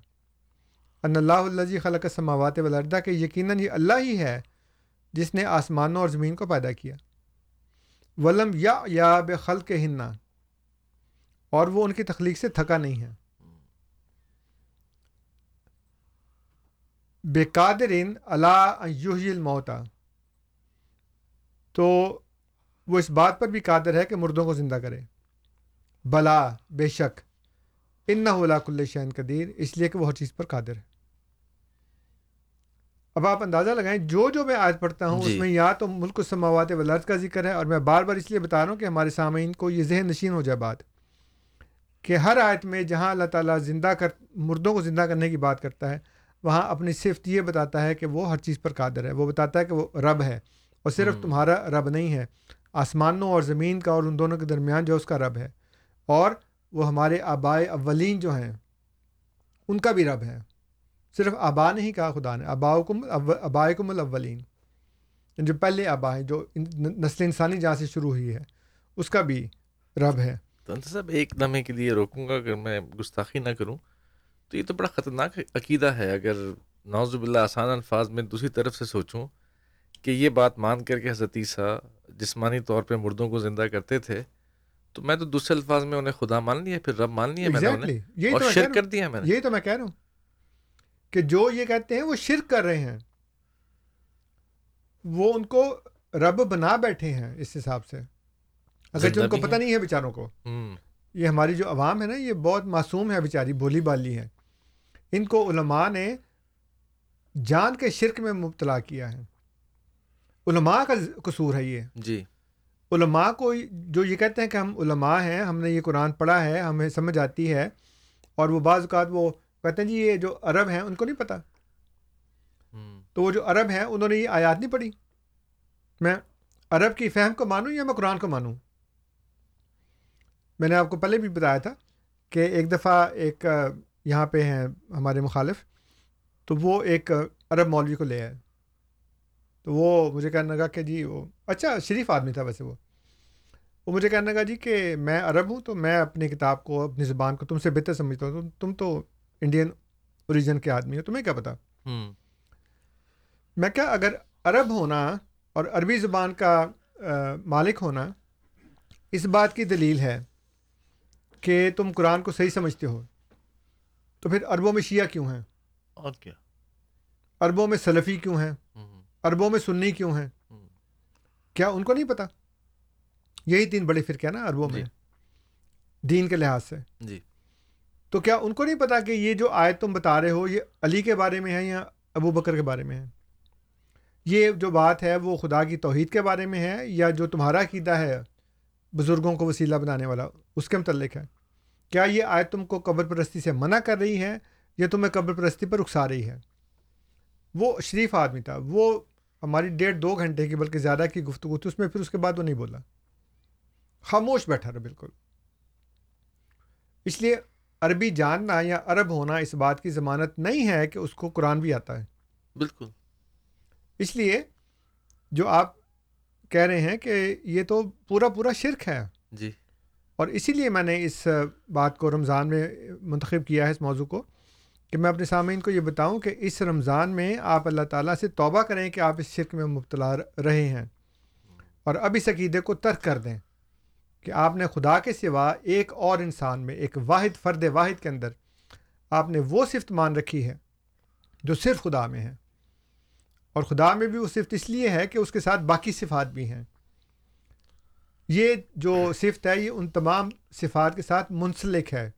E: ان اللہ الزی خلق السماوات والارض کہ یقیناً یہ اللہ ہی ہے جس نے آسمانوں اور زمین کو پیدا کیا۔ ولم یا یا بے خلق ہننا اور وہ ان کی تخلیق سے تھکا نہیں ہے۔ بے قادرین اللہ یوہی الموتا تو وہ اس بات پر بھی قادر ہے کہ مردوں کو زندہ کرے۔ بلا، بے شک ان نہ کل شین قدیر، اس لیے کہ وہ ہر چیز پر قادر ہے۔ اب آپ اندازہ لگائیں جو جو میں آج پڑھتا ہوں
D: جی۔
E: اس میں یا تو ملک و سماوات ولاد کا ذکر ہے اور میں بار بار اس لیے بتا رہا ہوں کہ ہمارے سامعین کو یہ ذہن نشین ہو جائے بات کہ ہر آیت میں جہاں اللہ تعالیٰ زندہ کر مردوں کو زندہ کرنے کی بات کرتا ہے وہاں اپنی صفت یہ بتاتا ہے کہ وہ ہر چیز پر قادر ہے۔ وہ بتاتا ہے کہ وہ رب ہے اور صرف
D: ہم۔
E: تمہارا رب نہیں ہے آسمانوں اور زمین کا اور ان دونوں کے درمیان جو اس کا رب ہے اور وہ ہمارے آبائے اولین جو ہیں ان کا بھی رب ہے۔ صرف آبا نہیں کہا خدا نے آباؤکم ابائکم الاولین۔ جو پہلے آبا ہیں جو نسل انسانی جہاں سے شروع ہوئی ہے اس کا بھی رب ہے۔
D: تو صاحب ایک لمحے کے لیے روکوں گا اگر میں گستاخی نہ کروں تو یہ تو بڑا خطرناک عقیدہ ہے۔ اگر نوز باللہ آسان الفاظ میں دوسری طرف سے سوچوں کہ یہ بات مان کر کے حضرت عیسیٰ جسمانی طور پہ مردوں کو زندہ کرتے تھے تو میں تو دوسرے الفاظ میں انہیں خدا مان لیا پھر رب مان لیا میں نے
E: Exactly.
D: اور
E: میں کہہ
D: شرک
E: رہا
D: کر۔ دیا میں نے۔
E: یہی تو میں کہہ رہا ہوں۔ کہ جو یہ کہتے ہیں وہ شرک کر رہے ہیں وہ ان کو رب بنا بیٹھے ہیں اس حساب سے۔ اگر ان کو پتہ
D: ہیں۔
E: نہیں ہے بیچاروں کو۔ یہ ہماری جو عوام ہے نا یہ بہت معصوم ہے بیچاری بولی بالی ہے۔ ان کو علماء نے جان کے شرک میں مبتلا کیا ہے۔ علماء کا قصور ہے یہ۔
D: جی۔
E: علماء کو جو یہ کہتے ہیں کہ ہم علماء ہیں ہم نے یہ قرآن پڑھا ہے ہمیں سمجھ آتی ہے اور وہ بعض اوقات وہ کہتے ہیں جی یہ جو عرب ہیں ان کو نہیں پتہ تو وہ جو عرب ہیں انہوں نے یہ آیات نہیں پڑھی۔ میں عرب کی فہم کو مانوں یا میں قرآن کو مانوں؟ میں نے آپ کو پہلے بھی بتایا تھا کہ ایک دفعہ ایک یہاں پہ ہیں ہمارے مخالف تو وہ ایک عرب مولوی کو لے آئے۔ تو وہ مجھے کہنے لگا کہ جی وہ اچھا شریف آدمی تھا ویسے وہ۔ وہ مجھے کہنے لگا جی کہ میں عرب ہوں تو میں اپنی کتاب کو اپنی زبان کو تم سے بہتر سمجھتا ہوں۔ تم تو انڈین اوریجن کے آدمی ہو تمہیں کیا پتا؟ میں کیا اگر عرب ہونا اور عربی زبان کا مالک ہونا اس بات کی دلیل ہے کہ تم قرآن کو صحیح سمجھتے ہو تو پھر عربوں میں شیعہ کیوں ہیں؟
D: اور کیا؟
E: عربوں میں سلفی کیوں ہیں؟ عربوں میں سنی کیوں ہیں؟ کیا ان کو نہیں پتہ یہی تین بڑے فرقے ہیں نا عربوں میں
D: جی۔
E: دین کے لحاظ سے۔
D: جی۔
E: تو کیا ان کو نہیں پتا کہ یہ جو آیت تم بتا رہے ہو، یہ علی کے بارے میں ہے یا ابو بکر کے بارے میں ہے؟ یہ جو بات ہے وہ خدا کی توحید کے بارے میں ہے یا جو تمہارا عقیدہ ہے بزرگوں کو وسیلہ بنانے والا، اس کے متعلق ہے؟ کیا یہ آیت تم کو قبر پرستی سے منع کر رہی ہے یا تمہیں قبر پرستی پر رخسا رہی ہے؟ وہ شریف آدمی تھا، وہ ہماری ڈیڑھ دو گھنٹے کی بلکہ زیادہ کی گفتگو تھی، اس میں پھر اس کے بعد وہ نہیں بولا۔ خاموش بیٹھا رہا، بالکل۔ اس لیے عربی جاننا یا عرب ہونا اس بات کی ضمانت نہیں ہے کہ اس کو قرآن بھی آتا ہے۔
D: بالکل۔
E: اس لیے جو آپ کہہ رہے ہیں کہ یہ تو پورا پورا شرک ہے۔
D: جی۔
E: اور اسی لیے میں نے اس بات کو رمضان میں منتخب کیا ہے اس موضوع کو کہ میں اپنے سامعین کو یہ بتاؤں کہ اس رمضان میں آپ اللہ تعالیٰ سے توبہ کریں کہ آپ اس شرک میں مبتلا رہے ہیں۔ اور اب اس عقیدے کو ترک کر دیں۔ کہ آپ نے خدا کے سوا ایک اور انسان میں ایک واحد فرد واحد کے اندر آپ نے وہ صفت مان رکھی ہے جو صرف خدا میں ہے اور خدا میں بھی وہ صفت اس لیے ہے کہ اس کے ساتھ باقی صفات بھی ہیں یہ جو صفت ہے یہ ان تمام صفات کے ساتھ منسلک ہے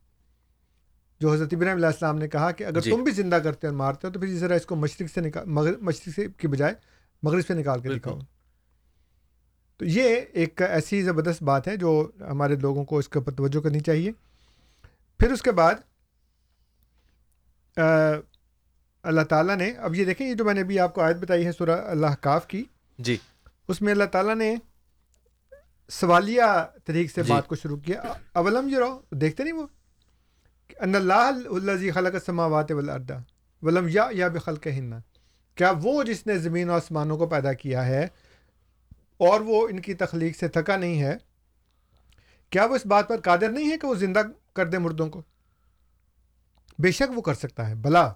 E: جو حضرت ابراہیم علیہ السلام نے کہا کہ اگر
D: جی۔
E: تم بھی زندہ کرتے اور مارتے ہو تو پھر اس طرح اس کو مشرق سے نکال مغرب مشرق سے کی بجائے مغرب سے نکال کے۔ دکھاؤ تو یہ ایک ایسی زبردست بات ہے جو ہمارے لوگوں کو اس کے اوپر توجہ کرنی چاہیے۔ پھر اس کے بعد اللہ تعالیٰ نے اب یہ دیکھیں یہ جو میں نے ابھی آپ کو آیت بتائی ہے سورہ اللہ کاف کی
D: جی۔
E: اس میں اللہ تعالیٰ نے سوالیہ طریق سے
D: جی۔
E: بات کو شروع کیا۔ اولم یہ رہو دیکھتے نہیں وہ؟ ان اللہ الزی خلق السماوات والارض ولم یا یا ہننا کیا وہ جس نے زمین و آسمانوں کو پیدا کیا ہے اور وہ ان کی تخلیق سے تھکا نہیں ہے۔ کیا وہ اس بات پر قادر نہیں ہے کہ وہ زندہ کر دے مردوں کو؟ بے شک وہ کر سکتا ہے۔ بلا۔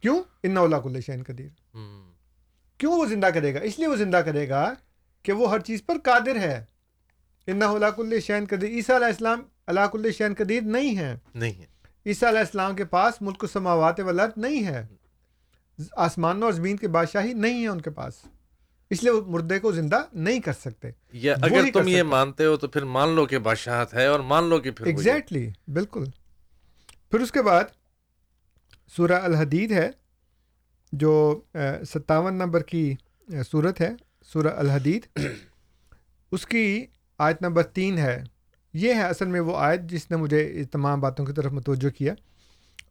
E: کیوں؟ ان اللہ کل شین قدیر۔ کیوں وہ زندہ کرے گا؟ اس لیے وہ زندہ کرے گا کہ وہ ہر چیز پر قادر ہے۔ انّا اللہ کل شین قدیر۔ عیسیٰ علیہ السلام اللہ کل شین قدیر نہیں ہے
D: نہیں ہے
E: عیسیٰ علیہ السلام کے پاس ملک و سماوات والارض نہیں ہے آسمانوں اور زمین کی بادشاہی نہیں ہے ان کے پاس۔ اس لیے وہ مردے کو زندہ نہیں کر سکتے۔
D: یا اگر تم یہ۔ مانتے ہو تو پھر مان لو کہ بادشاہت ہے اور مان لو کہ پھر
E: ایگزیکٹلی بالکل۔ پھر اس کے بعد سورہ الحدید ہے جو ستاون نمبر کی صورت ہے سورہ الحدید۔ اس کی آیت نمبر تین ہے۔ یہ ہے اصل میں وہ آیت جس نے مجھے تمام باتوں کی طرف متوجہ کیا۔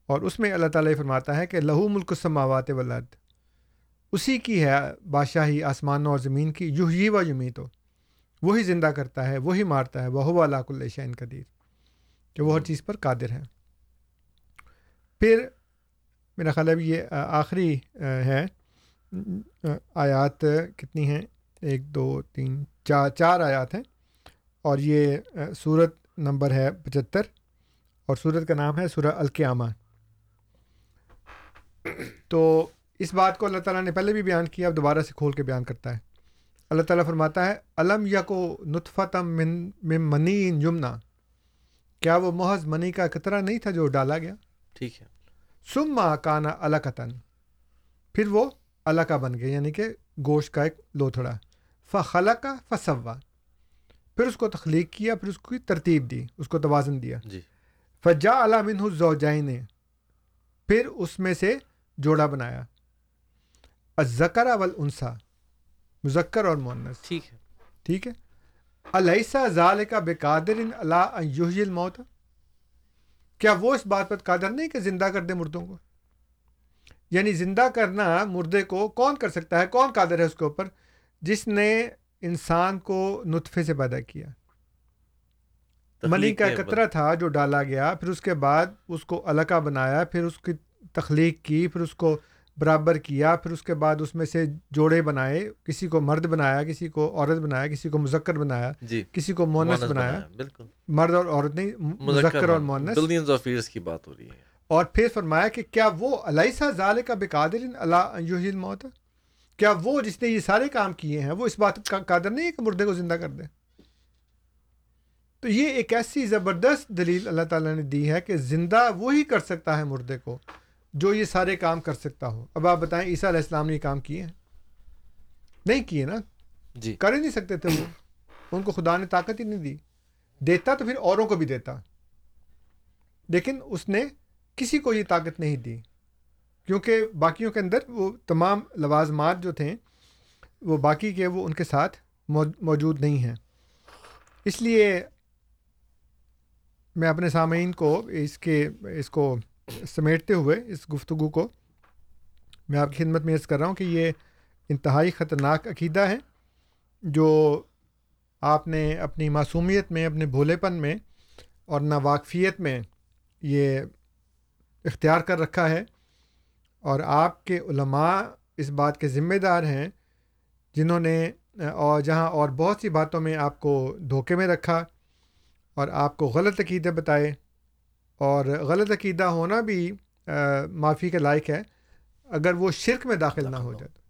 E: اور اس میں اللہ تعالیٰ فرماتا ہے کہ لہو ملک السماوات والارض۔ اسی کی ہے بادشاہی آسمانوں اور زمین کی یحیی و یمیت تو۔ وہی زندہ کرتا ہے وہی مارتا ہے وہ اللہ کل شین قدیر کہ وہ ہر چیز پر قادر ہے پھر میرا خیال ہے یہ آخری ہے۔ آیات کتنی ہیں؟ ایک دو تین چار چار آیات ہیں۔ اور یہ صورت نمبر ہے پچہتر۔ اور صورت کا نام ہے سورہ القیامہ۔ تو اس بات کو اللہ تعالیٰ نے پہلے بھی بیان کیا اب دوبارہ سے کھول کے بیان کرتا ہے۔ اللہ تعالیٰ فرماتا ہے علم یا کو نطفتم من من منی یمنا۔ کیا وہ محض منی کا قطرہ نہیں تھا جو ڈالا گیا؟
D: ٹھیک ہے۔
E: سم ماں کانا القتاً پھر وہ الکا بن گئے یعنی کہ گوشت کا ایک لوتھڑا۔ فخلا کا فصوا پھر اس کو تخلیق کیا پھر اس کی ترتیب دی اس کو توازن دیا۔
D: جی۔
E: فجا علامن زوجائن نے پھر اس میں سے جوڑا بنایا۔ ذکر اول انسا مذکر اور مونس
D: ٹھیک ہے۔
E: ٹھیک ہے؟ علیسا ظال کا بے قادر اللہ یوہی الموت؟ کیا وہ اس بات پر قادر نہیں کہ زندہ کر دے مردوں کو؟ یعنی زندہ کرنا مردے کو کون کر سکتا ہے؟ کون قادر ہے اس کے اوپر؟ جس نے انسان کو نطفے سے پیدا کیا۔ منی کا قطرہ تھا جو ڈالا گیا پھر اس کے بعد اس کو الکا بنایا پھر اس کی تخلیق کی پھر اس کو برابر کیا پھر اس کے بعد اس میں سے جوڑے بنائے کسی کو مرد بنایا کسی کو عورت بنایا کسی کو مذکر بنایا
D: جی
E: کسی کو مونس بنایا۔
D: بالکل۔
E: مرد اور عورت نہیں مذکر اور مونس۔
D: بلینز آف ایئرس کی بات ہو رہی ہے۔
E: اور پھر فرمایا کہ کیا وہ علیسا ظال کا بے قادر اللہ الموت؟ کیا وہ جس نے یہ سارے کام کیے ہیں وہ اس بات کا قادر نہیں ہے کہ مردے کو زندہ کر دے؟ تو یہ ایک ایسی زبردست دلیل اللہ تعالیٰ نے دی ہے کہ زندہ وہی کر سکتا ہے مردے کو جو یہ سارے کام کر سکتا ہو۔ اب آپ بتائیں عیسیٰ علیہ السلام نے یہ کام کیے ہیں؟ نہیں کیے نا؟
D: جی۔
E: کر ہی نہیں سکتے تھے وہ۔ ان کو خدا نے طاقت ہی نہیں دی۔ دیتا تو پھر اوروں کو بھی دیتا۔ لیکن اس نے کسی کو یہ طاقت نہیں دی۔ کیونکہ باقیوں کے اندر وہ تمام لوازمات جو تھے وہ باقی کے وہ ان کے ساتھ موجود نہیں ہیں۔ اس لیے میں اپنے سامعین کو اس کے اس کو سمیٹتے ہوئے اس گفتگو کو میں آپ کی خدمت میں عرض کر رہا ہوں کہ یہ انتہائی خطرناک عقیدہ ہے جو آپ نے اپنی معصومیت میں، اپنے بھولے پن میں اور ناواقفیت میں یہ اختیار کر رکھا ہے اور آپ کے علماء اس بات کے ذمہ دار ہیں جنہوں نے اور جہاں اور بہت سی باتوں میں آپ کو دھوکے میں رکھا اور آپ کو غلط عقیدے بتائے۔ اور غلط عقیدہ ہونا بھی معافی کے لائق ہے اگر وہ شرک میں داخل نہ ہو۔ جائے۔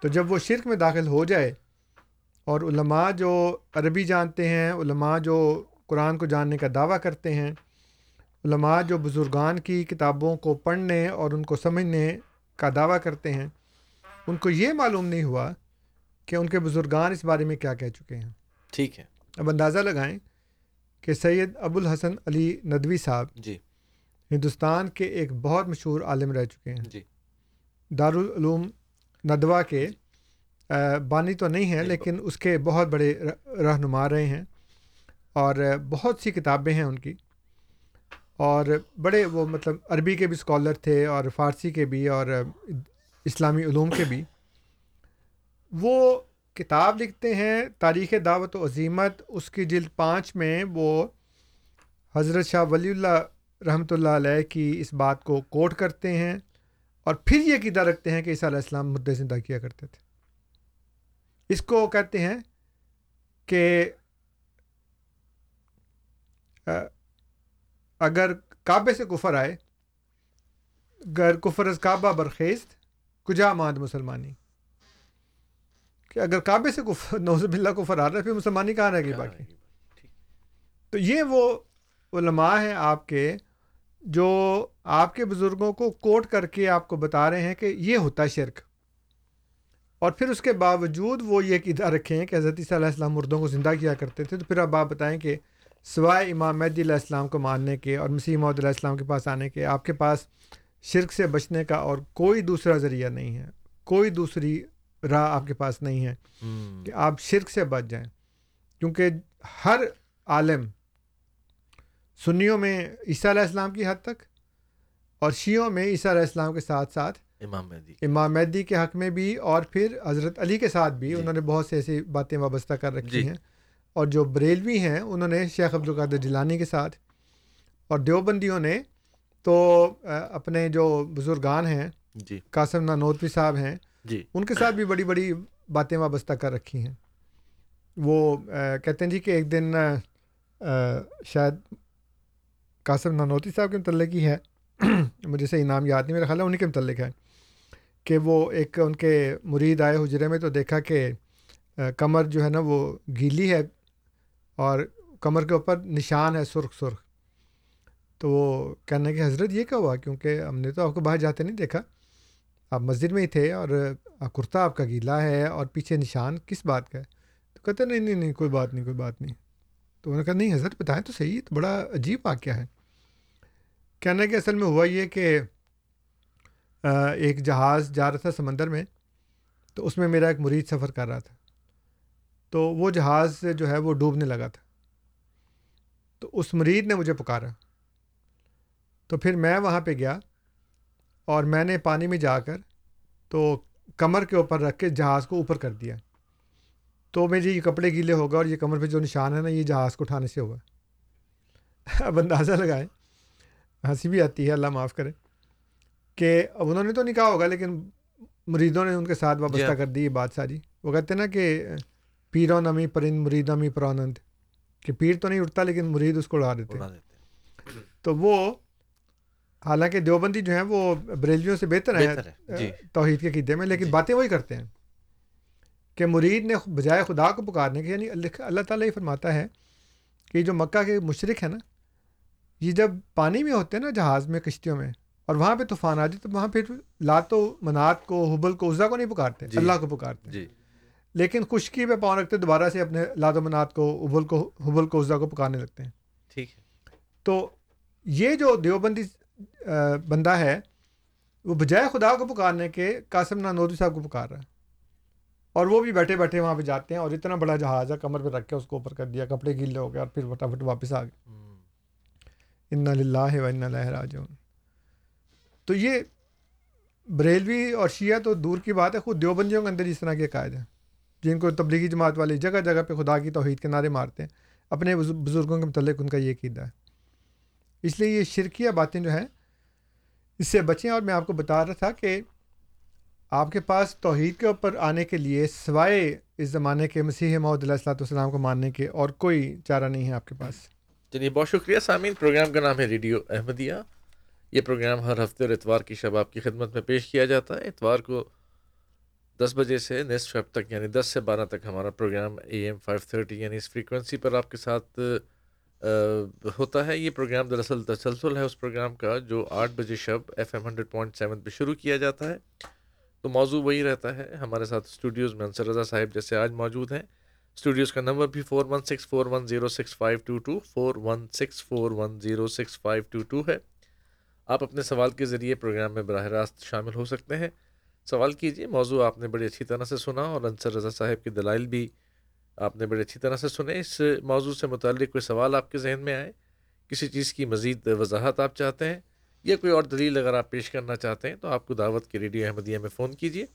E: تو جب وہ شرک میں داخل ہو جائے اور علماء جو عربی جانتے ہیں علماء جو قرآن کو جاننے کا دعویٰ کرتے ہیں علماء جو بزرگان کی کتابوں کو پڑھنے اور ان کو سمجھنے کا دعویٰ کرتے ہیں ان کو یہ معلوم نہیں ہوا کہ ان کے بزرگان اس بارے میں کیا کہہ چکے ہیں۔
D: ٹھیک ہے۔
E: اب اندازہ لگائیں کہ سید ابو الحسن علی ندوی صاحب
D: جی۔
E: ہندوستان کے ایک بہت مشہور عالم رہ چکے ہیں۔
D: جی۔
E: دارالعلوم ندوہ کے بانی تو نہیں ہیں لیکن اس کے بہت بڑے رہنما رہے ہیں اور بہت سی کتابیں ہیں ان کی۔ اور بڑے وہ مطلب عربی کے بھی اسکالر تھے اور فارسی کے بھی اور اسلامی علوم کے بھی۔ وہ کتاب لکھتے ہیں، تاریخ دعوت و عظیمت، اس کی جلد پانچ میں وہ حضرت شاہ ولی اللہ رحمۃ اللہ علیہ کی اس بات کو کوٹ کرتے ہیں اور پھر یہ قیدہ رکھتے ہیں کہ عیسیٰ علیہ السلام مدعے زندہ کیا کرتے تھے۔ اس کو کہتے ہیں کہ اگر کعبے سے کفر آئے گر کفر از کعبہ برخیست کجا ماند مسلمانی؟ کہ اگر کعبے سے کفر نوز باللہ کفر آ رہا ہے پھر مسلمانی کہاں رہ گئی باقی؟ تو یہ وہ علماء ہیں آپ کے جو آپ کے بزرگوں کو کوٹ کر کے آپ کو بتا رہے ہیں کہ یہ ہوتا ہے شرک۔ اور پھر اس کے باوجود وہ یہ قیدا رکھے ہیں کہ حضرت صلی اللہ علیہ السلام مردوں کو زندہ کیا کرتے تھے تو پھر اب آپ بتائیں کہ سوائے امام مہدی علیہ السلام کو ماننے کے اور مسیح محدود علیہ السلام کے پاس آنے کے آپ کے پاس شرک سے بچنے کا اور کوئی دوسرا ذریعہ نہیں ہے۔ کوئی دوسری راہ آپ کے پاس نہیں ہے کہ آپ شرک سے بچ جائیں۔ کیونکہ ہر عالم سنیوں میں عیسیٰ علیہ السلام کی حد تک اور شیعوں میں عیسیٰ علیہ السلام کے ساتھ ساتھ
D: امام مہدی۔
E: امام مہدی کے حق میں بھی اور پھر حضرت علی کے ساتھ بھی انہوں نے بہت سے ایسی باتیں وابستہ کر رکھی ہیں۔ اور جو بریلوی ہیں انہوں نے شیخ عبدالقادر جیلانی کے ساتھ اور دیوبندیوں نے تو اپنے جو بزرگان ہیں
D: جی۔
E: قاسم نانوتوی صاحب ہیں
D: جی۔
E: ان کے ساتھ بھی بڑی بڑی باتیں وابستہ کر رکھی ہیں۔ وہ کہتے ہیں جی کہ ایک دن شاید قاسم نانوتی صاحب کے متعلق ہی ہے۔ مجھے صحیح نام یاد نہیں، میرا خیال ہے انہیں کے متعلق ہے۔ کہ وہ ایک ان کے مرید آئے حجرے میں تو دیکھا کہ کمر جو ہے نا وہ گیلی ہے اور کمر کے اوپر نشان ہے سرخ سرخ۔ تو وہ کہنے کہ حضرت یہ کیا ہوا؟ کیونکہ ہم نے تو آپ کو باہر جاتے نہیں دیکھا۔ آپ مسجد میں ہی تھے اور کرتا آپ کا گیلا ہے اور پیچھے نشان، کس بات کا ہے؟ تو کہتے نہیں نہیں نہیں، کوئی بات نہیں، کوئی بات نہیں۔ تو انہوں نے کہا، نہیں، حضرت بتائیں تو صحیح تو بڑا عجیب واقعہ ہے۔ کہنا کہ اصل میں ہوا یہ کہ ایک جہاز جا رہا تھا سمندر میں، تو اس میں میرا ایک مرید سفر کر رہا تھا۔ تو وہ جہاز جو ہے وہ ڈوبنے لگا تھا۔ تو اس مرید نے مجھے پکارا۔ تو پھر میں وہاں پہ گیا۔ اور میں نے پانی میں جا کر تو کمر کے اوپر رکھ کے جہاز کو اوپر کر دیا۔ تو میرے یہ کپڑے گیلے ہوگا اور یہ کمر پہ جو نشان ہے نا یہ جہاز کو اٹھانے سے ہوگا۔ اب اندازہ لگائیں۔ ہنسی بھی آتی ہے اللہ معاف کرے۔ کہ اب انہوں نے تو نہیں کہا ہوگا لیکن مریدوں نے ان کے ساتھ وابستہ yeah. کر دی یہ بات ساری۔ وہ کہتے ہیں نا کہ پیرو نمی پرند مرید نمی پرانند۔ کہ پیر تو نہیں اٹھتا لیکن مرید اس کو اڑا دیتے۔ تو وہ حالانکہ دیوبندی جو ہیں وہ بریلویوں سے بہتر ہیں جی۔ توحید کے قیدے میں لیکن جی۔ باتیں وہی کرتے ہیں کہ مرید نے بجائے خدا کو پکارنے کے یعنی اللہ تعالیٰ یہ فرماتا ہے کہ جو مکہ کے مشرق ہیں نا یہ جب پانی میں ہوتے ہیں نا جہاز میں کشتیوں میں اور وہاں پہ طوفان آ جائے تو وہاں پھر لات و منات کو حبل کو عزا کو نہیں پکارتے جی۔ اللہ کو پکارتے جی۔ لیکن خشکی پہ پاؤں رکھتے دوبارہ سے اپنے لات و منات کو ابل کو حبل کو عزا کو پکارنے لگتے ہیں۔ ٹھیک ہے۔ تو یہ جو دیوبندی بندہ ہے، وہ بجائے خدا کو پکارنے کے قاسم نانودی صاحب کو پکار رہا ہے۔ اور وہ بھی بیٹھے بیٹھے وہاں پہ جاتے ہیں اور اتنا بڑا جہاز ہے، کمر پہ رکھ کے اس کو اوپر کر دیا، کپڑے گیلے ہو گئے اور پھر فٹافٹ واپس آ گئے۔ ان لاہ و ان راج تو یہ بریلوی اور شیعہ تو دور کی بات ہے، خود دیوبندیوں کے اندر اس طرح کے قائد ہیں۔ جن کو تبلیغی جماعت والے جگہ جگہ پہ خدا کی توحید کے نعرے مارتے ہیں، اپنے بزرگوں کے متعلق ان کا یہ قیدہ ہے۔ اس لیے یہ شرکیہ باتیں جو ہیں، اس سے بچیں اور میں آپ کو بتا رہا تھا کہ آپ کے پاس توحید کے اوپر آنے کے لیے سوائے اس زمانے کے مسیح محدود علیہ السلۃ والسلام کو ماننے کے اور کوئی چارہ نہیں ہے آپ کے پاس۔
D: چلیے بہت شکریہ سامعین۔ پروگرام کا نام ہے ریڈیو احمدیہ۔ یہ پروگرام ہر ہفتے اور اتوار کی شب آپ کی خدمت میں پیش کیا جاتا ہے۔ اتوار کو دس بجے سے نیکسٹ شب تک یعنی دس سے بارہ تک ہمارا programme A M five thirty یعنی اس فریکوینسی پر آپ کے ساتھ ہوتا ہے یہ پروگرام دراصل تسلسل ہے اس پروگرام کا جو آٹھ بجے شب F M hundred point seven پہ شروع کیا جاتا ہے۔ تو موضوع وہی رہتا ہے، ہمارے ساتھ اسٹوڈیوز میں انصر رضا صاحب جیسے آج موجود ہیں۔ اسٹوڈیوز کا نمبر بھی four one six four one zero six five two two four one six four one zero six five two two ہے۔ آپ اپنے سوال کے ذریعے پروگرام میں براہ راست شامل ہو سکتے ہیں۔ سوال کیجیے موضوع آپ نے بڑی اچھی طرح سے سنا اور انصر رضا صاحب کی دلائل بھی آپ نے بڑی اچھی طرح سے سنے، اس موضوع سے متعلق کوئی سوال آپ کے ذہن میں آئے؟ کسی چیز کی مزید وضاحت آپ چاہتے ہیں؟ یا کوئی اور دلیل اگر آپ پیش کرنا چاہتے ہیں، تو آپ کو دعوت کے ریڈیو احمدیہ میں فون کیجیے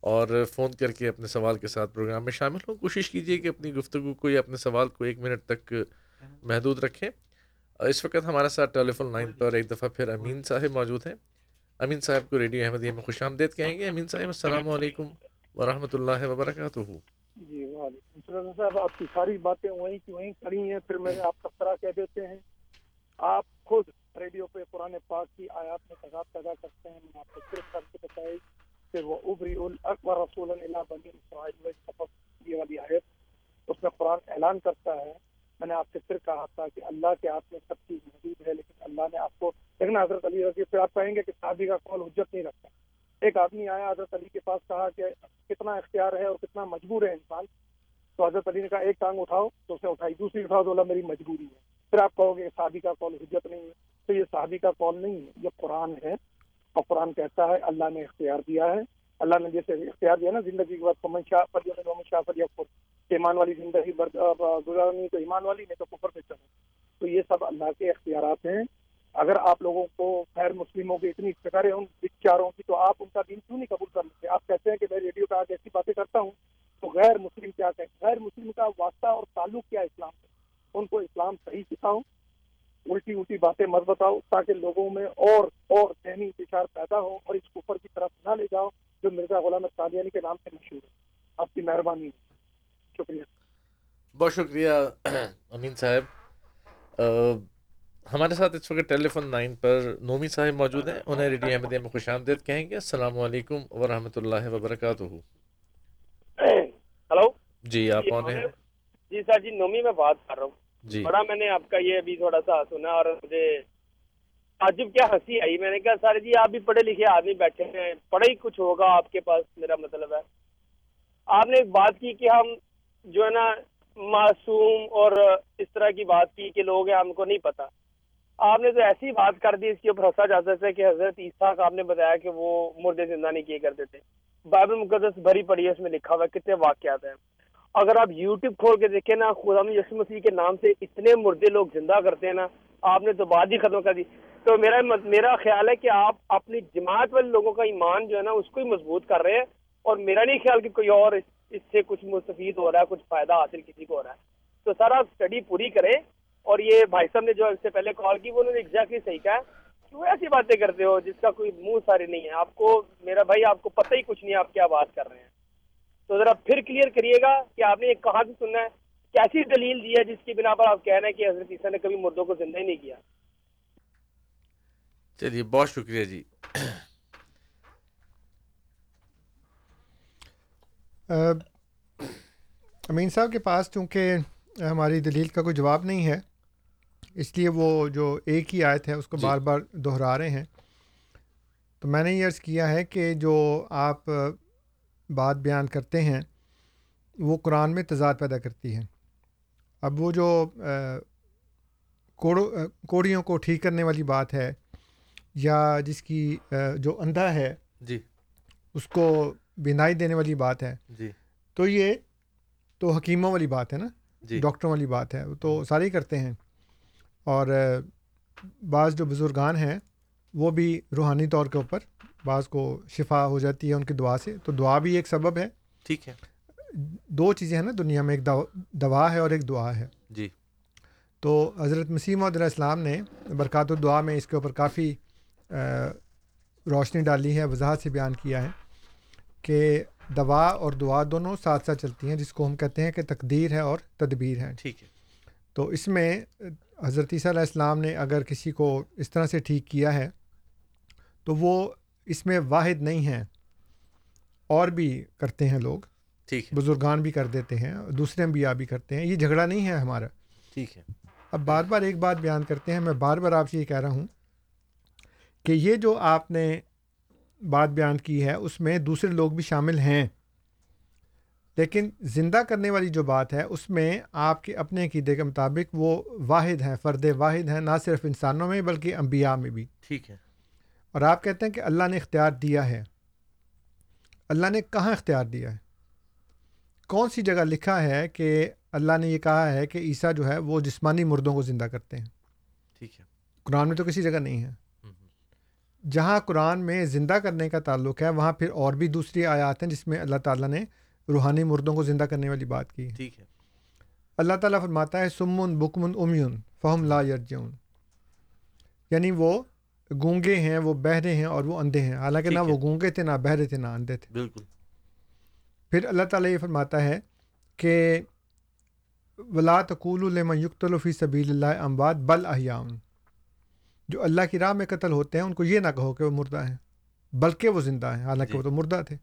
D: اور فون کر کے اپنے سوال کے ساتھ پروگرام میں شامل ہوں۔ کوشش کیجیے کہ اپنی گفتگو کو یا اپنے سوال کو ایک منٹ تک محدود رکھیں۔ اس وقت ہمارے ساتھ ٹیلی فون لائن پر ایک دفعہ پھر امین صاحب موجود ہیں۔ امین صاحب کو ریڈیو احمدیہ میں خوش آمدید کہیں گے۔ امین صاحب، السلام علیکم ورحمۃ اللہ وبرکاتہ۔
F: جی وعلیکم صاحب، آپ کی ساری باتیں وہیں کی وہیں کھڑی ہیں، پھر میں آپ طرح کہہ دیتے ہیں۔ آپ خود ریڈیو پہ قرآن پاک کی آیات میں تضاد پیدا کرتے ہیں، میں آپ کو صرف کر کے بتائی کہ وہ ابری الاکبر رسول اللہ بنی اسرائیل یہ والی آیت، اس میں قرآن اعلان کرتا ہے۔ میں نے آپ سے پھر کہا تھا کہ اللہ کے ہاتھ میں سب چیز موجود ہے، لیکن اللہ نے آپ کو دیکھنا حضرت علی رضی پھر آپ کہیں گے کہ شادی کا قول حجت نہیں رکھتا۔ ایک آدمی آیا، حضرت علی کے پاس، کہا کہ کتنا اختیار ہے اور کتنا مجبور ہے انسان۔ تو حضرت علی نے کہا، ایک ٹانگ اٹھاؤ تو اسے اٹھائی، دوسری اٹھاؤ تو اللہ میری مجبوری ہے۔ پھر آپ کہو گے شادی کا کال حجت نہیں ہے۔ تو یہ شادی کا کال نہیں ہے، یہ قرآن ہے۔ اور قرآن کہتا ہے، اللہ نے اختیار دیا ہے۔ اللہ نے جیسے اختیار دیا نا، زندگی کے بعد کمن شاہ پر شاہ پر ایمان والی زندگی گزارنی تو ایمان والی، نہیں تو کفر پہ چلو۔ تو یہ سب اللہ کے اختیارات ہیں۔ اگر آپ لوگوں کو خیر مسلموں کی اتنی فکر ہے ان چاروں کی، تو آپ ان کا دین کیوں نہیں قبول کر لیتے آپ کہتے ہیں کہ میں ریڈیو پہ آج ایسی باتیں کرتا ہوں، تو غیر مسلم کیا کہیں؟ غیر مسلم کا واسطہ اور تعلق کیا اسلام سے ان کو اسلام صحیح سکھاؤ الٹی الٹی باتیں مت بتاؤ، تاکہ لوگوں میں اور اور ذہنی انتشار پیدا ہو اور اس کفر کی طرف نہ لے جاؤ جو مرزا غلام قادیانی کے نام سے مشہور ہے۔ آپ کی مہربانی شکریہ۔
D: بہت شکریہ، امین صاحب۔ ہمارے ساتھ اس وقت ٹیلی فون لائن پر نومی صاحب موجود ہیں۔ انہیں ریڈیو احمدیہ میں خوش آمدید کہیں گے۔ السلام علیکم ورحمۃ اللہ وبرکاتہ۔
G: ہلو۔
D: جی آپ کون ہیں؟
G: جی سر جی نومی میں بات کر رہا ہوں۔
D: جی۔
G: بڑا میں نے آپ کا یہ ابھی تھوڑا سا سنا اور مجھے عجب کیا ہنسی آئی۔ میں نے کہا سر جی آپ بھی پڑھے لکھے آدمی بیٹھے ہیں پڑھا ہی کچھ ہوگا آپ کے پاس میرا مطلب ہے۔ آپ نے ایک بات کی کہ ہم جو ہے نا معصوم اور اس طرح کی بات کی کہ لوگ ہیں ہم کو نہیں پتا۔ آپ نے تو ایسی بات کر دی، اس کے اوپر ہنسا جاتا ہے کہ حضرت عیسیٰ آپ نے بتایا کہ وہ مردے زندہ نہیں کیے کرتے تھے۔ بائبل مقدس بھری پڑی ہے، اس میں لکھا ہوا ہے، کتنے واقعات ہیں۔ اگر آپ یوٹیوب کھول کے دیکھیں نا، خدا یسو مسیح کے نام سے اتنے مردے لوگ زندہ کرتے ہیں نا، آپ نے تو بات ہی ختم کر دی۔ تو میرا میرا خیال ہے کہ آپ اپنی جماعت والے لوگوں کا ایمان جو ہے نا، اس کو ہی مضبوط کر رہے ہیں۔ اور میرا نہیں خیال کہ کوئی اور اس سے کچھ مستفید ہو رہا ہے، کچھ فائدہ حاصل کسی کو ہو رہا ہے۔ تو سر آپ اسٹڈی پوری کریں۔ اور یہ بھائی صاحب نے جو اس سے پہلے کال کی وہ انہوں نے ایگزیکٹلی صحیح کہا۔ کیوں ایسی باتیں کرتے ہو جس کا کوئی منہ ساری نہیں ہے؟ آپ کو میرا بھائی آپ کو پتہ ہی کچھ نہیں آپ کیا بات کر رہے ہیں۔ تو ذرا پھر کلیئر کریے گا کہ آپ نے یہ کہاں سے سننا ہے۔ کیسی دلیل دی ہے جس کی بنا پر آپ کہہ رہے ہیں کہ حضرت عیسیٰ نے کبھی مردوں کو زندہ ہی نہیں کیا؟
D: چلیے بہت شکریہ جی۔
E: امین صاحب کے پاس چونکہ ہماری دلیل کا کوئی جواب نہیں ہے اس لیے وہ جو ایک ہی آیت ہے اس کو
D: جی۔
E: بار بار دہرا رہے ہیں۔ تو میں نے یہ عرض کیا ہے کہ جو آپ بات بیان کرتے ہیں وہ قرآن میں تضاد پیدا کرتی ہے اب وہ جو کوڑوں کوڑیوں کو ٹھیک کرنے والی بات ہے یا جس کی جو اندھا ہے
D: جی۔
E: اس کو بینائی دینے والی بات ہے۔
D: جی۔
E: تو یہ تو حکیموں والی بات ہے نا؟
D: جی۔
E: ڈاکٹروں والی بات ہے۔ تو سارے ہی کرتے ہیں۔ اور بعض جو بزرگان ہیں وہ بھی روحانی طور کے اوپر بعض کو شفا ہو جاتی ہے ان کی دعا سے تو دعا بھی ایک سبب ہے۔
D: ٹھیک ہے۔
E: دو چیزیں ہیں نا دنیا میں ایک دوا ہے اور ایک دعا ہے۔
D: جی۔
E: تو حضرت مسیم علیہ السلام نے برکات الدعا میں اس کے اوپر کافی روشنی ڈالی ہے وضاحت سے بیان کیا ہے کہ دوا اور دعا دونوں ساتھ ساتھ چلتی ہیں جس کو ہم کہتے ہیں کہ تقدیر ہے اور تدبیر ہے۔
D: ٹھیک ہے۔
E: تو اس میں حضرت عیسیٰ علیہ السلام نے اگر کسی کو اس طرح سے ٹھیک کیا ہے تو وہ اس میں واحد نہیں ہیں اور بھی کرتے ہیں لوگ
D: ٹھیک
E: بزرگان بھی کر دیتے ہیں دوسرے انبیاء بھی کرتے ہیں یہ جھگڑا نہیں ہے ہمارا۔
D: ٹھیک ہے۔
E: اب بار بار ایک بات بیان کرتے ہیں میں بار بار آپ سے یہ کہہ رہا ہوں کہ یہ جو آپ نے بات بیان کی ہے اس میں دوسرے لوگ بھی شامل ہیں۔ لیکن زندہ کرنے والی جو بات ہے اس میں آپ کے اپنے عقیدے کے مطابق وہ واحد ہیں فرد واحد ہیں نہ صرف انسانوں میں بلکہ انبیاء میں بھی۔
D: ٹھیک ہے۔
E: اور آپ کہتے ہیں کہ اللہ نے اختیار دیا ہے۔ اللہ نے کہاں اختیار دیا ہے؟ کون سی جگہ لکھا ہے کہ اللہ نے یہ کہا ہے کہ عیسیٰ جو ہے وہ جسمانی مردوں کو زندہ کرتے ہیں؟
D: ٹھیک ہے۔
E: قرآن میں تو کسی جگہ نہیں ہے۔ جہاں قرآن میں زندہ کرنے کا تعلق ہے وہاں پھر اور بھی دوسری آیات ہیں جس میں اللہ تعالیٰ نے روحانی مردوں کو زندہ کرنے والی بات کی۔
D: ٹھیک ہے۔
E: اللہ تعالیٰ فرماتا ہے سمن بکمن امیون فہم لا یرجون یعنی وہ گونگے ہیں وہ بہرے ہیں اور وہ اندھے ہیں۔ حالانکہ نہ وہ گونگے تھے نہ بہرے تھے نہ اندھے تھے۔
D: بالکل۔
E: پھر اللہ تعالیٰ یہ فرماتا ہے کہ ولا تقول الم یکتلفی سبیل اللہ امباد بل احیام جو اللہ کی راہ میں قتل ہوتے ہیں ان کو یہ نہ کہو کہ وہ مردہ ہیں بلکہ وہ زندہ ہیں۔ حالانکہ وہ تو مردہ تھے۔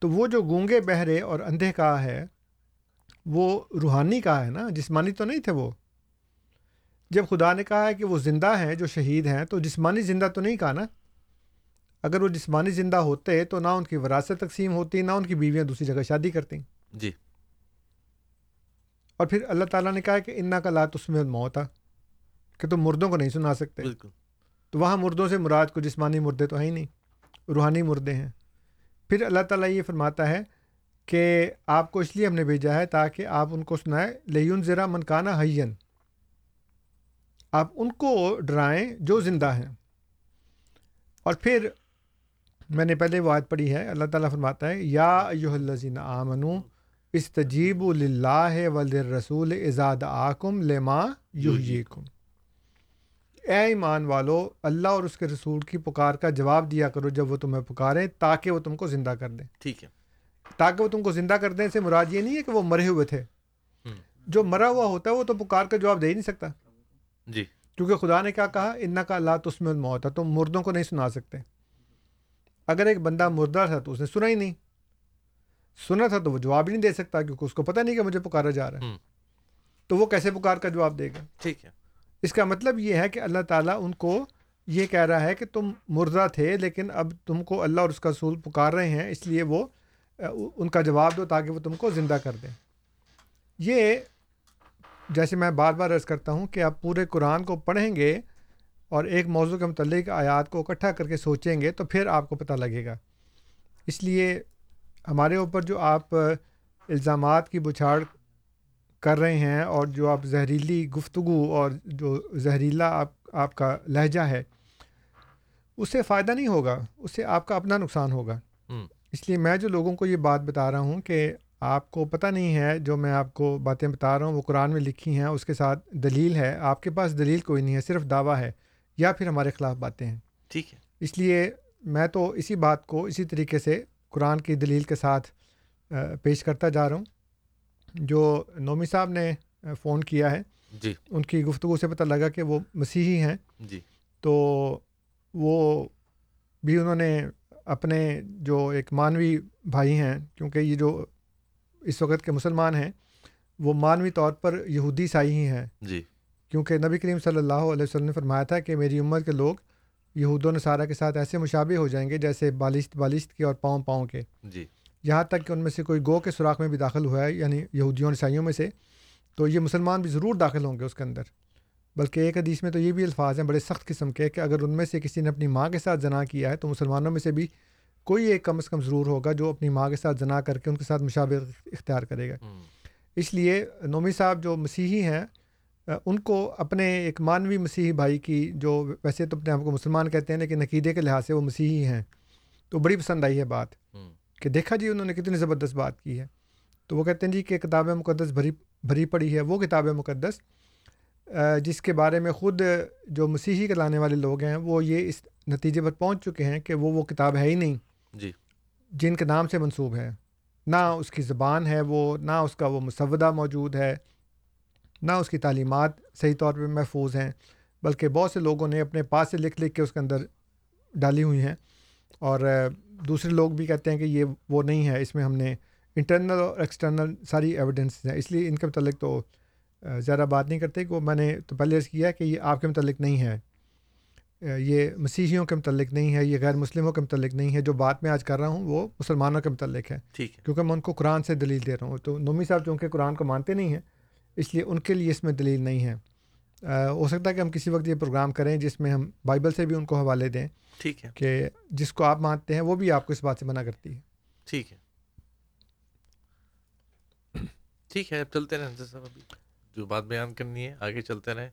E: تو وہ جو گونگے بہرے اور اندھے کا ہے وہ روحانی کا ہے نا جسمانی تو نہیں تھے وہ؟ جب خدا نے کہا ہے کہ وہ زندہ ہیں جو شہید ہیں تو جسمانی زندہ تو نہیں کہا نا؟ اگر وہ جسمانی زندہ ہوتے تو نہ ان کی وراثت تقسیم ہوتی نہ ان کی بیویاں دوسری جگہ شادی کرتی۔
D: جی۔
E: اور پھر اللہ تعالیٰ نے کہا کہ انا کا لات اس میں موت آ کہ تم مردوں کو نہیں سنا سکتے۔
D: بالکل۔
E: تو وہاں مردوں سے مراد کو جسمانی مردے تو ہیں ہی نہیں روحانی مردے ہیں۔ پھر اللہ تعالیٰ یہ فرماتا ہے کہ آپ کو اس لیے ہم نے بھیجا ہے تاکہ آپ ان کو سنائیں، لیون ذرا منکانہ حین۔ آپ ان کو ڈرائیں جو زندہ ہیں۔ اور پھر میں نے پہلے وہ آیت پڑھی ہے، اللہ تعالیٰ فرماتا ہے، یا ایوہ الذین آمنو استجیب للہ ول رسول ازاد آکم لما یحییکم۔ اے ایمان والو اللہ اور اس کے رسول کی پکار کا جواب دیا کرو جب وہ تمہیں پکاریں تاکہ وہ تم کو زندہ کر دیں۔
D: ٹھیک ہے۔
E: تاکہ وہ تم کو زندہ کر دیں سے مراد یہ نہیں ہے کہ وہ مرے ہوئے تھے۔ جو مرا ہوا ہوتا ہے وہ تو پکار کا جواب دے ہی نہیں سکتا۔
D: جی۔
E: کیونکہ خدا نے کیا کہا؟ ان کا اللہ تو اس میں موت ہے تم مردوں کو نہیں سنا سکتے۔ اگر ایک بندہ مردہ تھا تو اس نے سنا ہی نہیں۔ سنا تھا تو وہ جواب ہی نہیں دے سکتا کیونکہ اس کو پتہ نہیں کہ مجھے پکارا جا رہا ہے۔ تو وہ کیسے پکار کا جواب دے گا؟
D: ٹھیک ہے۔
E: اس کا مطلب یہ ہے کہ اللہ تعالیٰ ان کو یہ کہہ رہا ہے کہ تم مردہ تھے لیکن اب تم کو اللہ اور اس کا رسول پکار رہے ہیں، اس لیے وہ ان کا جواب دو تاکہ وہ تم کو زندہ کر دیں۔ یہ جیسے میں بار بار عرض کرتا ہوں کہ آپ پورے قرآن کو پڑھیں گے اور ایک موضوع کے متعلق آیات کو اکٹھا کر کے سوچیں گے تو پھر آپ کو پتہ لگے گا۔ اس لیے ہمارے اوپر جو آپ الزامات کی بچھاڑ کر رہے ہیں اور جو آپ زہریلی گفتگو اور جو زہریلا آپ آپ کا لہجہ ہے اس سے فائدہ نہیں ہوگا اس سے آپ کا اپنا نقصان ہوگا۔ اس لیے میں جو لوگوں کو یہ بات بتا رہا ہوں کہ آپ کو پتہ نہیں ہے جو میں آپ کو باتیں بتا رہا ہوں وہ قرآن میں لکھی ہیں اس کے ساتھ دلیل ہے۔ آپ کے پاس دلیل کوئی نہیں ہے صرف دعویٰ ہے یا پھر ہمارے خلاف باتیں ہیں۔
D: ٹھیک ہے۔
E: اس لیے میں تو اسی بات کو اسی طریقے سے قرآن کی دلیل کے ساتھ پیش کرتا جا رہا ہوں۔ جو نومی صاحب نے فون کیا ہے
D: جی۔
E: ان کی گفتگو سے پتہ لگا کہ وہ مسیحی ہیں۔
D: جی۔
E: تو وہ بھی انہوں نے اپنے جو ایک مانوی بھائی ہیں کیونکہ یہ جو اس وقت کے مسلمان ہیں وہ مانوی طور پر یہودی سائی ہی ہیں۔
D: جی۔
E: کیونکہ نبی کریم صلی اللہ علیہ وسلم نے فرمایا تھا کہ میری امت کے لوگ یہود و نصارہ کے ساتھ ایسے مشابہ ہو جائیں گے جیسے بالشت بالشت کے اور پاؤں پاؤں کے۔
D: جی۔
E: یہاں تک کہ ان میں سے کوئی گو کے سوراخ میں بھی داخل ہوا ہے یعنی یہودیوں عیسائیوں میں سے تو یہ مسلمان بھی ضرور داخل ہوں گے اس کے اندر بلکہ ایک حدیث میں تو یہ بھی الفاظ ہیں بڑے سخت قسم کے کہ اگر ان میں سے کسی نے اپنی ماں کے ساتھ جنا کیا ہے تو مسلمانوں میں سے بھی کوئی ایک کم از کم ضرور ہوگا جو اپنی ماں کے ساتھ جنا کر کے ان کے ساتھ مشابہ اختیار کرے گا۔ اس لیے نومی صاحب جو مسیحی ہیں ان کو اپنے ایک مانوی مسیحی بھائی کی جو ویسے تو اپنے آپ کو مسلمان کہتے ہیں لیکن عقیدے کے لحاظ سے وہ مسیحی ہیں تو بڑی پسند آئی ہے بات۔ کہ دیکھا جی انہوں نے کتنی زبردست بات کی ہے۔ تو وہ کہتے ہیں جی کہ کتاب مقدس بھری بھری پڑی ہے وہ کتاب مقدس۔ جس کے بارے میں خود جو مسیحی کرانے والے لوگ ہیں وہ یہ اس نتیجے پر پہنچ چکے ہیں کہ وہ وہ کتاب ہے ہی نہیں۔
D: جی۔
E: جن کے نام سے منسوب ہے۔ نہ اس کی زبان ہے وہ نہ اس کا وہ مسودہ موجود ہے۔ نہ اس کی تعلیمات صحیح طور پہ محفوظ ہیں بلکہ بہت سے لوگوں نے اپنے پاس سے لکھ لکھ کے اس کے اندر ڈالی ہوئی ہیں۔ اور دوسرے لوگ بھی کہتے ہیں کہ یہ وہ نہیں ہے اس میں ہم نے انٹرنل اور ایکسٹرنل ساری ایویڈنس ہیں۔ اس لیے ان کے متعلق تو زیادہ بات نہیں کرتے کہ وہ میں نے تو پہلے کیا کہ یہ آپ کے متعلق نہیں ہے۔ یہ مسیحیوں کے متعلق نہیں ہے یہ غیر مسلموں کے متعلق نہیں ہے۔ جو بات میں آج کر رہا ہوں وہ مسلمانوں کے متعلق ہے۔
D: ٹھیک ہے۔
E: کیونکہ میں ان کو قرآن سے دلیل دے رہا ہوں۔ تو نومی صاحب چونکہ قرآن کو مانتے نہیں ہیں اس لیے ان کے لیے اس میں دلیل نہیں ہے۔ ہو سکتا ہے کہ ہم کسی وقت یہ پروگرام کریں جس میں ہم بائبل سے بھی ان کو حوالے دیں
D: ٹھیک ہے۔
E: کہ جس کو آپ مانتے ہیں وہ بھی آپ کو اس بات سے منع کرتی ہے۔
D: ٹھیک ہے۔ ٹھیک ہے اب چلتے رہیں صاحب ابھی جو بات بیان کرنی ہے آگے چلتے رہیں۔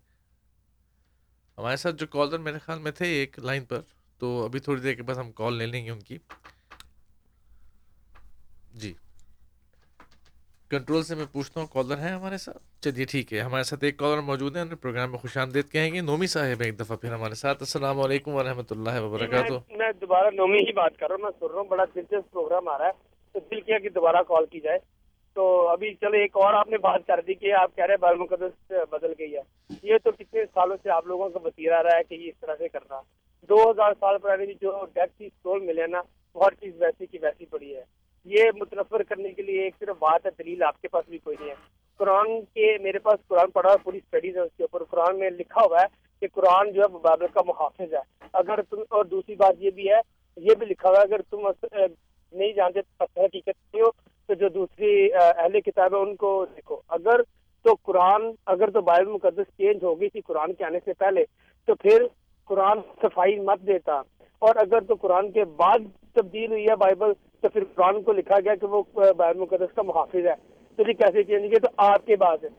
D: ہمارے ساتھ جو کالر میرے خیال میں تھے ایک لائن پر تو ابھی تھوڑی دیر کے بعد ہم کال لے لیں گے ان کی۔ جی۔ کنٹرول سے میں پوچھتا ہوں، کالر ہیں ہمارے ساتھ؟ چلیے ٹھیک ہے، ہمارے ساتھ ایک کالر موجود ہیں پروگرام میں خوش آمدید کہیں گے۔ نومی صاحب ایک دفعہ پھر ہمارے ساتھ۔ السلام علیکم ورحمۃ اللہ وبرکاتہ۔
G: میں دوبارہ نومی ہی بات کر رہا ہوں، میں سن رہا ہوں، بڑا دلچسپ پروگرام آ رہا ہے۔ تو دل کیا کہ دوبارہ کال کی جائے۔ تو ابھی چلو ایک اور آپ نے بات کر دی کہ آپ کہہ رہے ہیں، بال مقدس بدل گئی ہے۔ یہ تو کتنے سالوں سے آپ لوگوں کا وسیلہ رہا ہے کہ یہ اس طرح سے کرنا دو ہزار سال پرانی جو ڈیتھ کی اسٹول ملے نا، وہ ہر چیز ویسی کی ویسی پڑی ہے۔ یہ متنفر کرنے کے لیے ایک صرف بات ہے، دلیل آپ کے پاس بھی کوئی نہیں ہے۔ قرآن کے، میرے پاس قرآن پڑھا پوری اسٹڈیز ہے اس کے اوپر۔ قرآن میں لکھا ہوا ہے کہ قرآن جو ہے وہ بائبل کا محافظ ہے۔ اگر تم، اور دوسری بات یہ بھی ہے، یہ بھی لکھا ہوا ہے، اگر تم نہیں جانتے حقیقت ہو تو جو دوسری اہل کتاب ہے ان کو دیکھو۔ اگر تو قرآن، اگر تو بائبل مقدس چینج ہو گئی تھی قرآن کے آنے سے پہلے، تو پھر قرآن صفائی مت دیتا۔ اور اگر تو قرآن کے بعد تبدیل ہوئی ہے بائبل تو پھر قرآن کو لکھا گیا کہ وہ بائبل مقدس کا محافظ ہے۔ تو یہ کیسے چینج کیا تو آپ کے بات ہے۔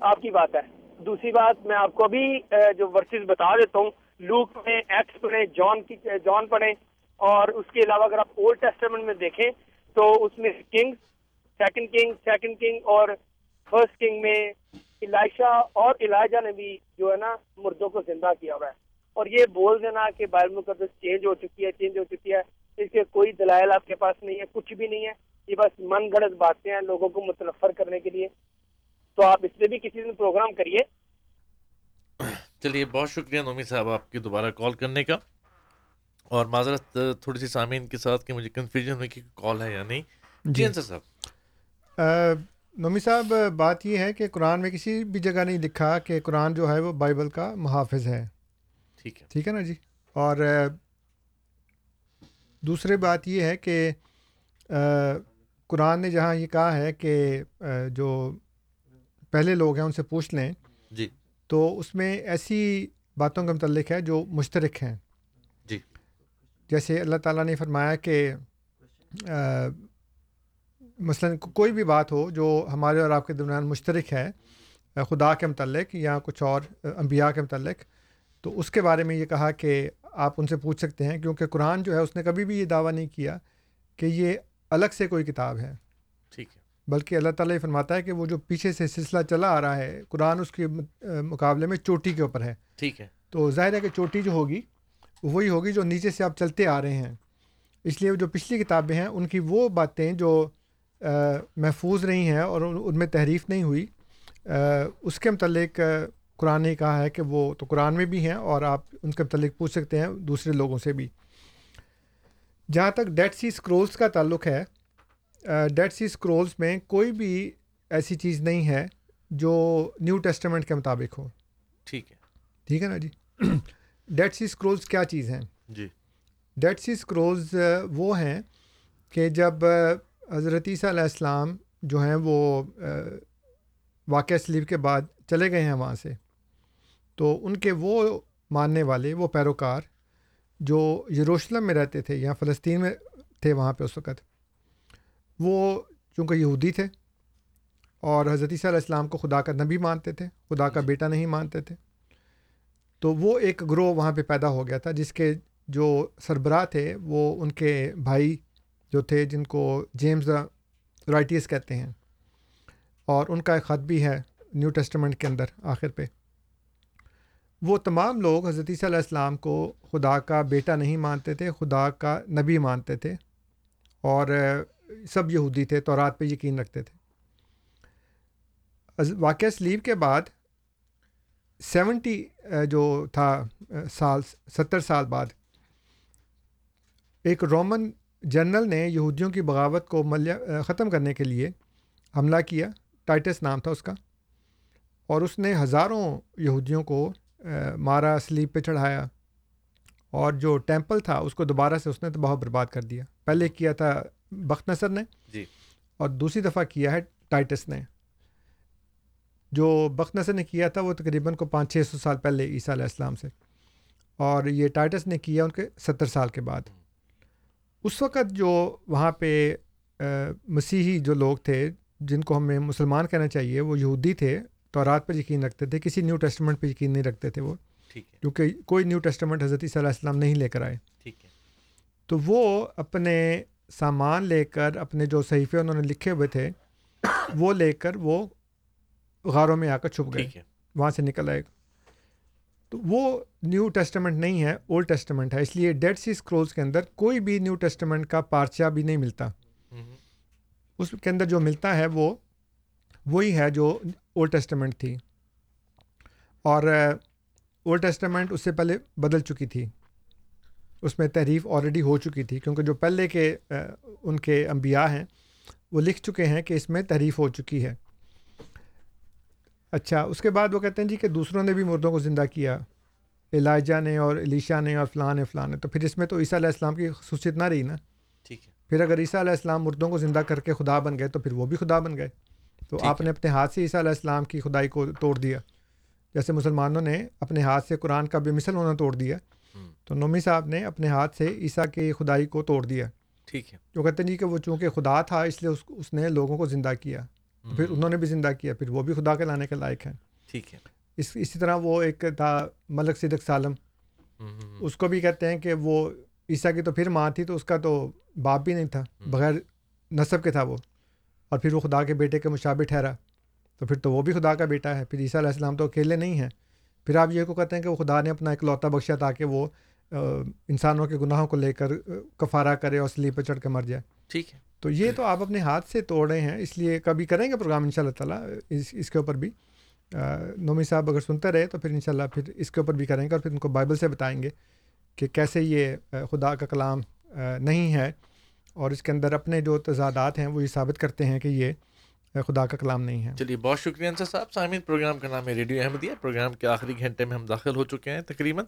G: آپ کی بات ہے۔ دوسری بات میں آپ کو ابھی جو ورسز بتا دیتا ہوں، لوک پڑھیں ایکس پڑھیں، جان کی، جان پڑھیں۔ اور اس کے علاوہ اگر آپ اولڈ ٹیسٹمنٹ میں دیکھیں، تو اس میں king second king second king اور فرسٹ کنگ میں علاحشہ اور علاجہ نے بھی جو ہے نا مردوں کو زندہ کیا ہوا ہے۔ اور یہ بول دینا کہ بائبل مقدس چینج ہو چکی ہے، چینج ہو چکی ہے۔ اس کے کوئی دلائل آپ کے پاس نہیں ہے کچھ بھی نہیں ہے یہ بس من گھڑت باتیں ہیں لوگوں کو متنفر کرنے کے لیے۔ تو آپ اس پہ بھی کسی دن پروگرام کریے۔
D: چلیے بہت شکریہ نومی صاحب آپ کی دوبارہ کال کرنے کا۔ اور معذرت تھوڑی سی سامعین کے ساتھ کہ مجھے کنفیوژن ہوئی کہ کال ہے یا نہیں۔ جی۔ انصر صاحب۔
E: نومی صاحب بات یہ ہے کہ قرآن میں کسی بھی جگہ نہیں لکھا کہ قرآن جو ہے وہ بائبل کا محافظ ہے۔
D: ٹھیک ہے۔
E: ٹھیک ہے نا جی؟ اور دوسری بات یہ ہے کہ قرآن نے جہاں یہ کہا ہے کہ جو پہلے لوگ ہیں ان سے پوچھ لیں۔
D: جی۔
E: تو اس میں ایسی باتوں کا متعلق ہے جو مشترک ہیں۔
D: جی۔
E: جیسے اللہ تعالیٰ نے فرمایا کہ مثلاً کوئی بھی بات ہو جو ہمارے اور آپ کے درمیان مشترک ہے خدا کے متعلق یا کچھ اور انبیاء کے متعلق تو اس کے بارے میں یہ کہا کہ آپ ان سے پوچھ سکتے ہیں کیونکہ قرآن جو ہے اس نے کبھی بھی یہ دعویٰ نہیں کیا کہ یہ الگ سے کوئی کتاب ہے۔
D: ٹھیک ہے۔
E: بلکہ اللہ تعالیٰ یہ فرماتا ہے کہ وہ جو پیچھے سے سلسلہ چلا آ رہا ہے قرآن اس کے مقابلے میں چوٹی کے اوپر ہے۔
D: ٹھیک ہے۔
E: تو ظاہر ہے کہ چوٹی جو ہوگی وہی ہوگی جو نیچے سے آپ چلتے آ رہے ہیں۔ اس لیے جو پچھلی کتابیں ہیں ان کی وہ باتیں جو محفوظ رہی ہیں اور ان میں تحریف نہیں ہوئی اس کے متعلق قرآن نے کہا ہے کہ وہ تو قرآن میں بھی ہیں اور آپ ان کے متعلق پوچھ سکتے ہیں دوسرے لوگوں سے بھی۔ جہاں تک ڈیٹ سی اسکرولس کا تعلق ہے ڈیٹ سی اسکرولس میں کوئی بھی ایسی چیز نہیں ہے جو نیو ٹیسٹمنٹ کے مطابق ہو۔
D: ٹھیک ہے۔
E: ٹھیک ہے نا جی؟ ڈیٹ سی اسکرولس کیا چیز ہیں؟
D: جی۔
E: ڈیٹ سی اسکرولز وہ ہیں کہ جب حضرت عیسیٰ علیہ السلام جو ہیں وہ واقعہ سلیب کے بعد چلے گئے ہیں وہاں سے۔ تو ان کے وہ ماننے والے، وہ پیروکار جو یروشلم میں رہتے تھے یا فلسطین میں تھے وہاں پہ اس وقت، وہ چونکہ یہودی تھے اور حضرت عیسیٰ علیہ السلام کو خدا کا نبی مانتے تھے، خدا کا بیٹا نہیں مانتے تھے، تو وہ ایک گروہ وہاں پہ پیدا ہو گیا تھا جس کے جو سربراہ تھے، وہ ان کے بھائی جو تھے جن کو جیمز رائٹیز کہتے ہیں اور ان کا ایک خط بھی ہے نیو ٹیسٹمنٹ کے اندر آخر پہ۔ وہ تمام لوگ حضرت عیسیٰ علیہ السلام کو خدا کا بیٹا نہیں مانتے تھے، خدا کا نبی مانتے تھے اور سب یہودی تھے تو رات پہ یقین رکھتے تھے۔ واقعہ سلیب کے بعد سیونٹی جو تھا سال، ستر سال بعد ایک رومن جنرل نے یہودیوں کی بغاوت کو ملیہ ختم کرنے کے لیے حملہ کیا، ٹائٹس نام تھا اس کا، اور اس نے ہزاروں یہودیوں کو مارا سلیپ پہ چڑھایا اور جو ٹیمپل تھا اس کو دوبارہ سے اس نے تباہ برباد کر دیا۔ پہلے کیا تھا بخت نصر نے
D: جی۔
E: اور دوسری دفعہ کیا ہے ٹائٹس نے۔ جو بخت نصر نے کیا تھا وہ تقریباً کو پانچ چھ سو سال پہلے عیسیٰ علیہ السلام سے۔ اور یہ ٹائٹس نے کیا ان کے ستر سال کے بعد۔ اس وقت جو وہاں پہ مسیحی جو لوگ تھے جن کو ہمیں مسلمان کہنا چاہیے وہ یہودی تھے۔ تو رات پر یقین رکھتے تھے کسی نیو ٹیسٹمنٹ پہ یقین نہیں رکھتے تھے وہ کیونکہ کوئی نیو ٹیسٹمنٹ حضرت صلی اللہ علیہ السلام نہیں لے کر آئے۔ تو وہ اپنے سامان لے کر اپنے جو صحیفے انہوں نے لکھے ہوئے تھے وہ لے کر وہ غاروں میں آ کر چھپ گئے۔ وہاں سے نکل آئے۔ تو وہ نیو ٹیسٹمنٹ نہیں ہے اولڈ ٹیسٹمنٹ ہے اس لیے ڈیڈ سی اسکرولس کے اندر کوئی بھی نیو ٹیسٹمنٹ کا پارچہ بھی نہیں ملتا۔ اس کے اندر جو ملتا ہے وہ وہی ہے جو اولڈ ٹیسٹمنٹ تھی۔ اور اولڈ ٹیسٹمنٹ اس سے پہلے بدل چکی تھی۔ اس میں تحریف آلریڈی ہو چکی تھی کیونکہ جو پہلے کے ان کے انبیاء ہیں وہ لکھ چکے ہیں کہ اس میں تحریف ہو چکی ہے۔ اچھا اس کے بعد وہ کہتے ہیں جی کہ دوسروں نے بھی مردوں کو زندہ کیا۔ الائجہ نے اور علیشا نے اور فلاں نے فلاں نے۔ تو پھر اس میں تو عیسیٰ علیہ السلام کی خصوصیت نہ رہی نا۔
D: ٹھیک ہے۔
E: پھر اگر عیسیٰ علیہ السلام مردوں کو زندہ کر کے خدا بن گئے تو پھر وہ بھی خدا بن گئے۔ تو آپ نے اپنے ہاتھ سے عیسیٰ علیہ السلام کی خدائی کو توڑ دیا۔ جیسے مسلمانوں نے اپنے ہاتھ سے قرآن کا بے مثل ہونا توڑ دیا تو نومی صاحب نے اپنے ہاتھ سے عیسیٰ کی خدائی کو توڑ دیا۔
D: ٹھیک ہے۔
E: جو کہتے ہیں جی کہ وہ چونکہ خدا تھا اس لیے اس اس نے لوگوں کو زندہ کیا۔ تو پھر انہوں نے بھی زندہ کیا پھر وہ بھی خدا کے لانے کے لائق ہیں۔
D: ٹھیک ہے۔
E: اس اسی طرح وہ ایک تھا ملک صدق سالم۔ اس کو بھی کہتے ہیں کہ وہ عیسیٰ کی تو پھر ماں تھی تو اس کا تو باپ بھی نہیں تھا بغیر نصب کے تھا وہ۔ اور پھر وہ خدا کے بیٹے کے مشابہ ٹھہرا۔ تو پھر تو وہ بھی خدا کا بیٹا ہے پھر عیسیٰ علیہ السلام تو اکیلے نہیں ہیں۔ پھر آپ یہ کو کہتے ہیں کہ وہ خدا نے اپنا ایک لوتا بخشا تاکہ وہ انسانوں کے گناہوں کو لے کر کفارہ کرے اور سلیپ پہ چڑھ کے مر جائے۔
D: ٹھیک ہے۔
E: تو یہ تو آپ اپنے ہاتھ سے توڑ رہے ہیں اس لیے کبھی کریں گے پروگرام ان شاء اللہ تعالیٰ؟ اس اس کے اوپر بھی۔ نومی صاحب اگر سنتے رہے تو پھر ان شاء اللہ پھر اس کے اوپر بھی کریں گے اور پھر ان کو بائبل سے بتائیں گے کہ کیسے یہ خدا کا کلام نہیں ہے۔ اور اس کے اندر اپنے جو تضادات ہیں وہ یہ ثابت کرتے ہیں کہ یہ خدا کا کلام نہیں ہے۔
D: چلیے بہت شکریہ انصر صاحب۔ سامعین پروگرام کا نام ہے ریڈیو احمدیہ۔ پروگرام کے آخری گھنٹے میں ہم داخل ہو چکے ہیں تقریباً۔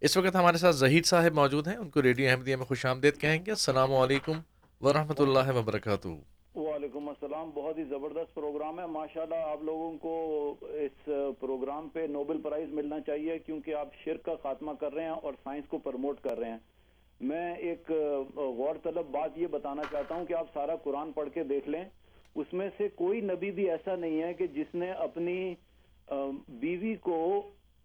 D: اس وقت ہمارے ساتھ ظہیر صاحب موجود ہیں۔ ان کو ریڈیو احمدیہ میں خوش آمدید کہیں گے۔ السلام علیکم ورحمۃ اللہ وبرکاتہ۔
H: وعلیکم السلام۔ بہت ہی زبردست پروگرام ہے۔ ماشاءاللہ آپ لوگوں کو اس پروگرام پہ نوبل پرائز ملنا چاہیے کیونکہ آپ شرک کا خاتمہ کر رہے ہیں اور سائنس کو پروموٹ کر رہے ہیں۔ میں ایک غور طلب بات یہ بتانا چاہتا ہوں کہ آپ سارا قرآن پڑھ کے دیکھ لیں۔ اس میں سے کوئی نبی بھی ایسا نہیں ہے کہ جس نے اپنی بیوی کو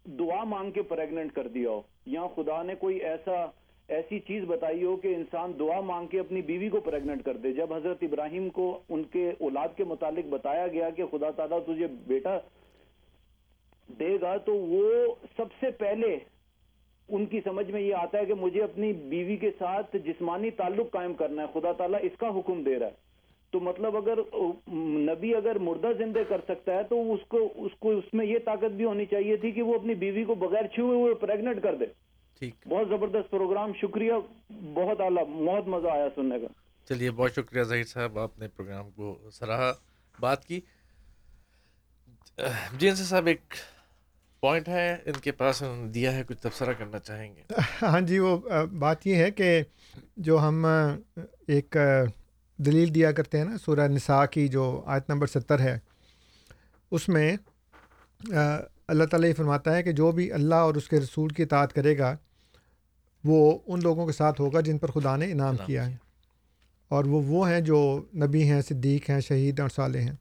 H: دعا مانگ کے پریگننٹ کر دیا ہو، یا خدا نے کوئی ایسا، ایسی چیز بتائی ہو کہ انسان دعا مانگ کے اپنی بیوی کو پریگننٹ کر دے۔ جب حضرت ابراہیم کو ان کے اولاد کے متعلق بتایا گیا کہ خدا تعالیٰ تجھے بیٹا دے گا، تو وہ سب سے پہلے ان کی سمجھ میں یہ آتا ہے کہ مجھے اپنی بیوی کے ساتھ جسمانی تعلق قائم کرنا ہے خدا تعالیٰ اس کا حکم دے رہا ہے تو مطلب اگر نبی اگر مردہ زندے کر سکتا ہے تو اس کو اس کو اس میں یہ طاقت بھی ہونی چاہیے تھی کہ وہ اپنی بیوی کو بغیر چھوئے ہوئے پریگنٹ کر دے بہت زبردست پروگرام شکریہ بہت اعلیٰ بہت مزہ آیا سننے کا
D: چلیے بہت شکریہ ظہیر صاحب آپ نے پروگرام کو سراہا بات کی جی صاحب ایک پوائنٹ ہے ان کے پاس دیا ہے کچھ تبصرہ کرنا چاہیں گے۔
E: ہاں جی وہ بات یہ ہے کہ جو ہم ایک دلیل دیا کرتے ہیں نا سورہ نساء کی جو آیت نمبر ستر ہے اس میں اللہ تعالیٰ یہ فرماتا ہے کہ جو بھی اللہ اور اس کے رسول کی اطاعت کرے گا وہ ان لوگوں کے ساتھ ہوگا جن پر خدا نے انعام کیا ہے۔ اور وہ وہ ہیں جو نبی ہیں صدیق ہیں شہید اور صالح ہیں۔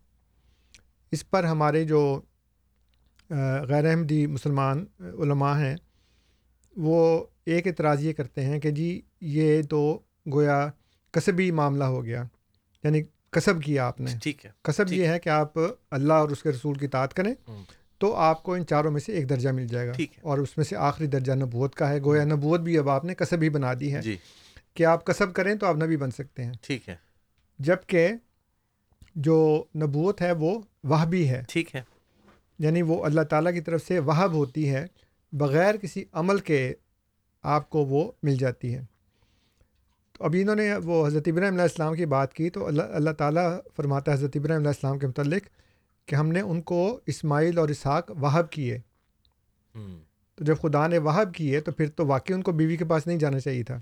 E: اس پر ہمارے جو غیر احمدی مسلمان علماء ہیں وہ ایک اعتراض یہ کرتے ہیں کہ جی یہ تو گویا کسبی معاملہ ہو گیا یعنی کسب کیا آپ نے۔
D: ٹھیک ہے
E: کسب یہ ہے۔ کہ آپ اللہ اور اس کے رسول کی تعداد کریں تو آپ کو ان چاروں میں سے ایک درجہ مل جائے گا۔ اور اس میں سے آخری درجہ نبوت کا ہے۔ گویا نبوت بھی اب آپ نے کسب ہی بنا دی ہے۔
D: جی۔
E: کہ آپ کسب کریں تو آپ نبی بن سکتے ہیں۔
D: ٹھیک ہے۔
E: جبکہ جو نبوت ہے وہ وہ بھی ہے۔
D: ٹھیک ہے۔
E: یعنی وہ اللہ تعالیٰ کی طرف سے وہب ہوتی ہے بغیر کسی عمل کے آپ کو وہ مل جاتی ہے۔ تو ابھی انہوں نے وہ حضرت ابراہیم علیہ السلام کی بات کی تو اللہ اللہ تعالیٰ فرماتا ہے حضرت ابراہیم علیہ السلام کے متعلق کہ ہم نے ان کو اسماعیل اور اسحاق وہب کیے۔ تو جب خدا نے وہب کیے تو پھر تو واقعی ان کو بیوی کے پاس نہیں جانا چاہیے تھا۔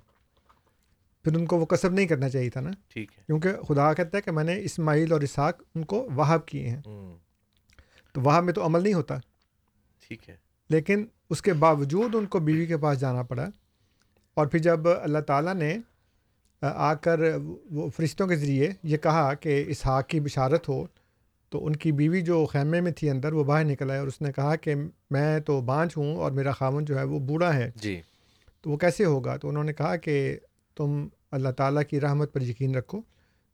E: پھر ان کو وہ کسب نہیں کرنا چاہیے تھا نا۔
D: ٹھیک ہے۔
E: کیونکہ خدا کہتا ہے کہ میں نے اسماعیل اور اسحاق ان کو وہب کیے ہیں۔ تو وہاں میں تو عمل نہیں ہوتا۔
D: ٹھیک ہے۔
E: لیکن اس کے باوجود ان کو بیوی کے پاس جانا پڑا۔ اور پھر جب اللہ تعالیٰ نے آ کر وہ فرشتوں کے ذریعے یہ کہا کہ اسحاق کی بشارت ہو تو ان کی بیوی جو خیمے میں تھی اندر وہ باہر نکل آئے اور اس نے کہا کہ میں تو بانچ ہوں اور میرا خامن جو ہے وہ بوڑھا ہے۔
D: جی۔
E: تو وہ کیسے ہوگا؟ تو انہوں نے کہا کہ تم اللہ تعالیٰ کی رحمت پر یقین رکھو۔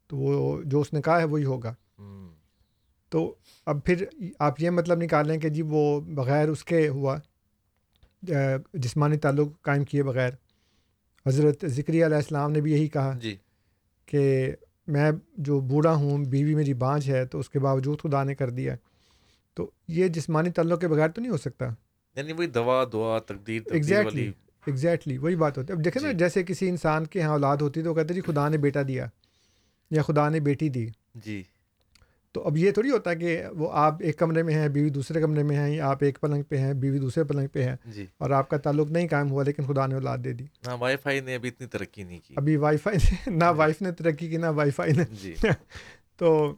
E: تو وہ جو اس نے کہا ہے وہی ہوگا۔ تو اب پھر آپ یہ مطلب نکالیں کہ جی وہ بغیر اس کے ہوا جسمانی تعلق قائم کیے بغیر۔ حضرت ذکری علیہ السلام نے بھی یہی کہا
D: جی۔
E: کہ میں جو بوڑھا ہوں بیوی میری بانج ہے تو اس کے باوجود خدا نے کر دیا۔ تو یہ جسمانی تعلق کے بغیر تو نہیں ہو سکتا۔
D: یعنی وہی دوا دعا تقدیر
E: ایگزیکٹلی ایگزیکٹلی وہی بات ہوتی ہے۔ اب دیکھیں نا جیسے کسی انسان کے یہاں اولاد ہوتی ہے تو کہتے جی خدا نے بیٹا دیا یا خدا نے بیٹی دی۔
D: جی۔
E: تو اب یہ تھوڑی ہوتا ہے کہ وہ آپ ایک کمرے میں ہیں بیوی دوسرے کمرے میں ہیں یا آپ ایک پلنگ پہ ہیں بیوی دوسرے پلنگ پہ ہیں
D: جی۔
E: اور آپ کا تعلق نہیں قائم ہوا لیکن خدا نے اولاد دے دی۔
D: نہ وائی فائی نے ابھی اتنی ترقی نہیں کی۔
E: ابھی وائی فائی نے نہ وائف نے ترقی کی نہ وائی فائی نے۔
D: جی۔
E: تو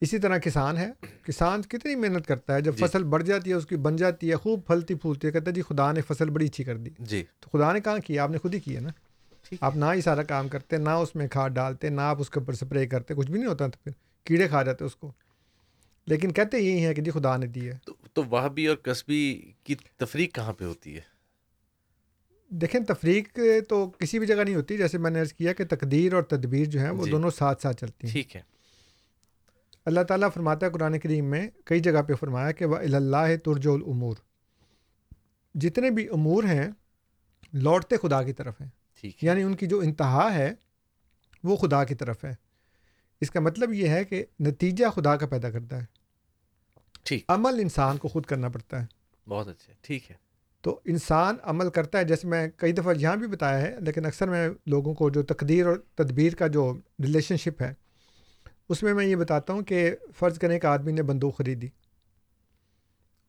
E: اسی طرح کسان ہے۔ کسان کتنی محنت کرتا ہے۔ جب
D: جی۔
E: فصل بڑھ جاتی ہے اس کی بن جاتی ہے خوب پھلتی پھولتی ہے کہتا ہے جی خدا نے فصل بڑی اچھی کر دی۔
D: جی۔
E: تو خدا نے کہاں کیا آپ نے خود ہی کیا نا۔ آپ نہ ہی سارا کام کرتے نہ اس میں کھاد ڈالتے نہ آپ اس کے اوپر اسپرے کرتے کچھ بھی نہیں ہوتا تو پھر۔ کیڑے کھا جاتے اس کو۔ لیکن کہتے یہی ہیں کہ جی خدا نے دی ہے۔
D: تو وہ بھی اور قصبی کی تفریق کہاں پہ ہوتی ہے؟
E: دیکھیں تفریق تو کسی بھی جگہ نہیں ہوتی جیسے میں نے عرض کیا کہ تقدیر اور تدبیر جو ہیں وہ
D: جی۔
E: دونوں ساتھ ساتھ چلتی ہیں۔
D: ٹھیک ہے۔
E: اللہ تعالیٰ فرماتا ہے قرآن کریم میں کئی جگہ پہ فرمایا کہ وہ اللہ ترج العمور جتنے بھی امور ہیں لوٹتے خدا کی طرف ہیں۔
D: ٹھیک
E: یعنی ان کی جو انتہا ہے وہ خدا کی طرف ہے۔ اس کا مطلب یہ ہے کہ نتیجہ خدا کا پیدا کرتا ہے۔
D: ٹھیک۔
E: عمل انسان کو خود کرنا پڑتا ہے۔
D: بہت اچھے ٹھیک ہے۔
E: تو انسان عمل کرتا ہے جیسے میں کئی دفعہ یہاں بھی بتایا ہے لیکن اکثر میں لوگوں کو جو تقدیر اور تدبیر کا جو ریلیشن شپ ہے اس میں میں یہ بتاتا ہوں کہ فرض کریں کہ آدمی نے بندوق خریدی۔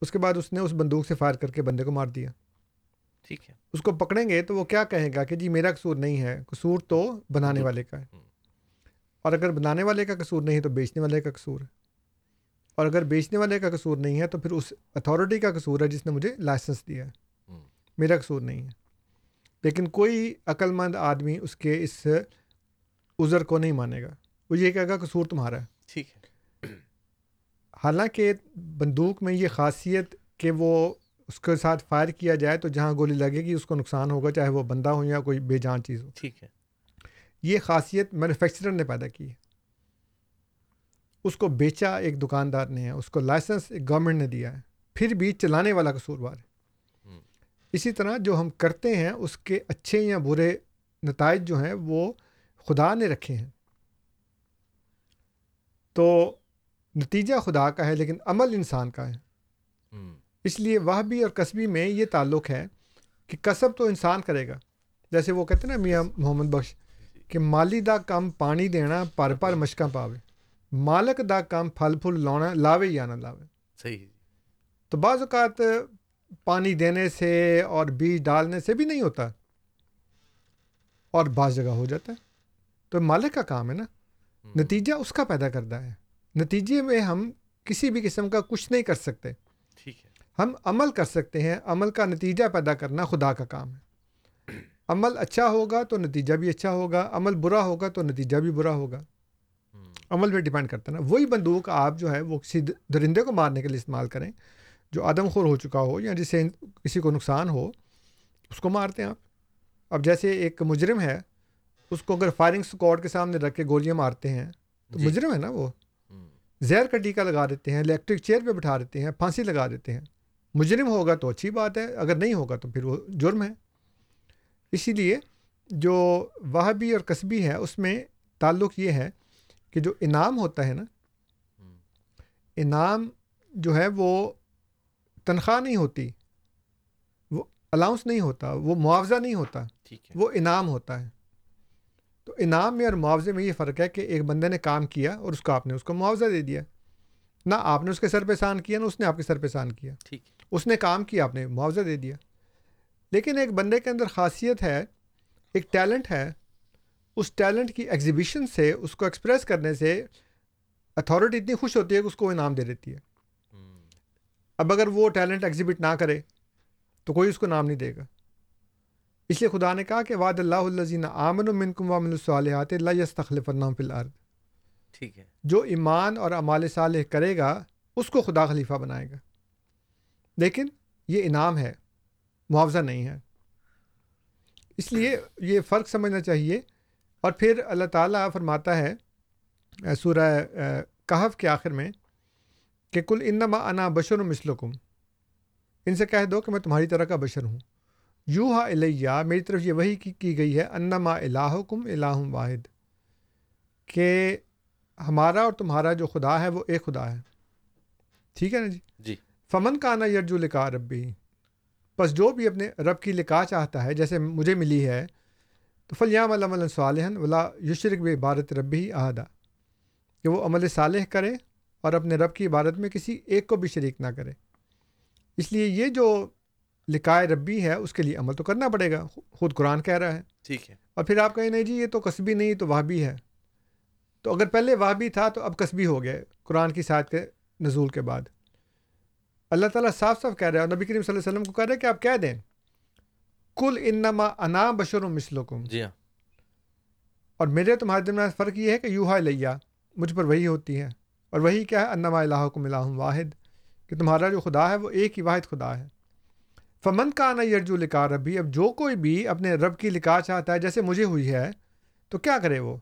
E: اس کے بعد اس نے اس بندوق سے فائر کر کے بندے کو مار دیا۔
D: ٹھیک ہے۔
E: اس کو پکڑیں گے تو وہ کیا کہے گا کہ جی میرا قصور نہیں ہے قصور تو بنانے والے کا ہے۔ اور اگر بنانے والے کا قصور نہیں ہے تو بیچنے والے کا قصور ہے۔ اور اگر بیچنے والے کا قصور نہیں ہے تو پھر اس اتھارٹی کا قصور ہے جس نے مجھے لائسنس دیا ہے۔ میرا قصور نہیں ہے۔ لیکن کوئی عقل مند آدمی اس کے اس عذر کو نہیں مانے گا۔ وہ یہ کہے گا قصور تمہارا ہے۔
D: ٹھیک ہے۔
E: حالانکہ بندوق میں یہ خاصیت کہ وہ اس کے ساتھ فائر کیا جائے تو جہاں گولی لگے گی اس کو نقصان ہوگا چاہے وہ بندہ ہو یا کوئی بے جان چیز ہو۔
D: ٹھیک ہے۔
E: یہ خاصیت مینوفیکچرر نے پیدا کی ہے۔ اس کو بیچا ایک دکاندار نے ہے اس کو لائسنس ایک گورنمنٹ نے دیا ہے۔ پھر بھی چلانے والا قصوروار ہے۔ اسی طرح جو ہم کرتے ہیں اس کے اچھے یا برے نتائج جو ہیں وہ خدا نے رکھے ہیں۔ تو نتیجہ خدا کا ہے لیکن عمل انسان کا ہے۔ اس لیے وہ بھی اور قصبی میں یہ تعلق ہے کہ کسب تو انسان کرے گا۔ جیسے وہ کہتے ہیں نا میاں محمد بخش کہ مالی دا کام پانی دینا پر پر مشکاں پاوے مالک دا کام پھل پھل لانا لاوے یا نہ لاوے
D: صحیح
E: تو بعض اوقات پانی دینے سے اور بیج ڈالنے سے بھی نہیں ہوتا اور بعض جگہ ہو جاتا ہے تو مالک کا کام ہے نا۔ نتیجہ اس کا پیدا کرتا ہے نتیجے میں ہم کسی بھی قسم کا کچھ نہیں کر سکتے
D: ٹھیک ہے
E: ہم عمل کر سکتے ہیں عمل کا نتیجہ پیدا کرنا خدا کا کام ہے عمل اچھا ہوگا تو نتیجہ بھی اچھا ہوگا عمل برا ہوگا تو نتیجہ بھی برا ہوگا۔ عمل پہ ڈپینڈ کرتا ہے نا وہی بندوق آپ جو ہے وہ کسی درندے کو مارنے کے لیے استعمال کریں جو آدم خور ہو چکا ہو یا جسے کسی کو نقصان ہو اس کو مارتے ہیں آپ اب جیسے ایک مجرم ہے اس کو اگر فائرنگ اسکواڈ کے سامنے رکھ کے گولیاں مارتے ہیں تو
D: جی۔
E: مجرم ہے نا وہ۔ زہر کا ٹیکہ لگا دیتے ہیں الیکٹرک چیئر پہ بٹھا دیتے ہیں پھانسی لگا دیتے ہیں مجرم ہوگا تو اچھی بات ہے اگر نہیں ہوگا تو پھر وہ جرم ہے اسی لیے جو وہابی اور قصبی ہے اس میں تعلق یہ ہے کہ جو انعام ہوتا ہے نا۔ انعام جو ہے وہ تنخواہ نہیں ہوتی وہ الاؤنس نہیں ہوتا وہ معاوضہ نہیں ہوتا وہ انعام ہوتا ہے۔ تو انعام میں اور معاوضے میں یہ فرق ہے کہ ایک بندے نے کام کیا اور اس کو آپ نے اس کو معاوضہ دے دیا۔ نہ آپ نے اس کے سر پہ احسان کیا نہ اس نے آپ کے سر پہ احسان کیا۔
D: ٹھیک
E: اس نے کام کیا آپ نے معاوضہ دے دیا۔ لیکن ایک بندے کے اندر خاصیت ہے ایک ٹیلنٹ ہے۔ اس ٹیلنٹ کی ایگزیبیشن سے اس کو ایکسپریس کرنے سے اتھارٹی اتنی خوش ہوتی ہے کہ اس کو انعام دے دیتی ہے۔ اب اگر وہ ٹیلنٹ ایگزیبٹ نہ کرے تو کوئی اس کو نام نہیں دے گا۔ اس لیے خدا نے کہا کہ وعد اللہ الزین آمن و منکم وامن الصالحات اللہ یس تخلف النام فی الارض۔
D: ٹھیک ہے۔
E: جو ایمان اور امال صالح کرے گا اس کو خدا خلیفہ بنائے گا۔ لیکن یہ انعام ہے۔ معاوضہ نہیں ہے۔ اس لیے یہ فرق سمجھنا چاہیے۔ اور پھر اللہ تعالیٰ فرماتا ہے سورہ کہف کے آخر میں کہ کل انما انا بشر و مسلکم ان سے کہہ دو کہ میں تمہاری طرح کا بشر ہوں۔ یوں ہا الیہ میری طرف یہ وہی کی, کی گئی ہے انما الہکم الہ واحد۔ کہ ہمارا اور تمہارا جو خدا ہے وہ ایک خدا ہے۔ ٹھیک ہے نا جی؟
D: جی۔
E: فمن کا نا یرجو لکھا ربی۔ بس جو بھی اپنے رب کی لکھا چاہتا ہے جیسے مجھے ملی ہے تو فلیام علم صالحن ولا یشرک بھی عبارت ربی احدہ کہ وہ عمل صالح کرے اور اپنے رب کی عبادت میں کسی ایک کو بھی شریک نہ کرے۔ اس لیے یہ جو لکھائے ربی ہے اس کے لیے عمل تو کرنا پڑے گا۔ خود قرآن کہہ رہا ہے۔
D: ٹھیک ہے۔
E: اور پھر آپ کہیں نہیں جی یہ تو قصبی نہیں تو وہابی ہے۔ تو اگر پہلے وہابی تھا تو اب قصبی ہو گیا قرآن کی ساتھ کے نزول کے بعد۔ اللہ تعالیٰ صاف صاف کہہ رہا ہے اور نبی کریم صلی اللہ علیہ وسلم کو کہہ رہا ہے کہ آپ کہہ دیں؟ کل انما انا بشر مسلکم
D: جی ہاں۔
E: اور میرے تمہارے درمیان فرق یہ ہے کہ یوہا لیا مجھ پر وہی ہوتی ہے۔ اور وہی کیا ہے؟ انما الہکم الہ واحد۔ کہ تمہارا جو خدا ہے وہ ایک ہی واحد خدا ہے۔ فمن کا نا یرجو لکھا ربی اب جو کوئی بھی اپنے رب کی لکھا چاہتا ہے جیسے مجھے ہوئی ہے تو کیا کرے وہ؟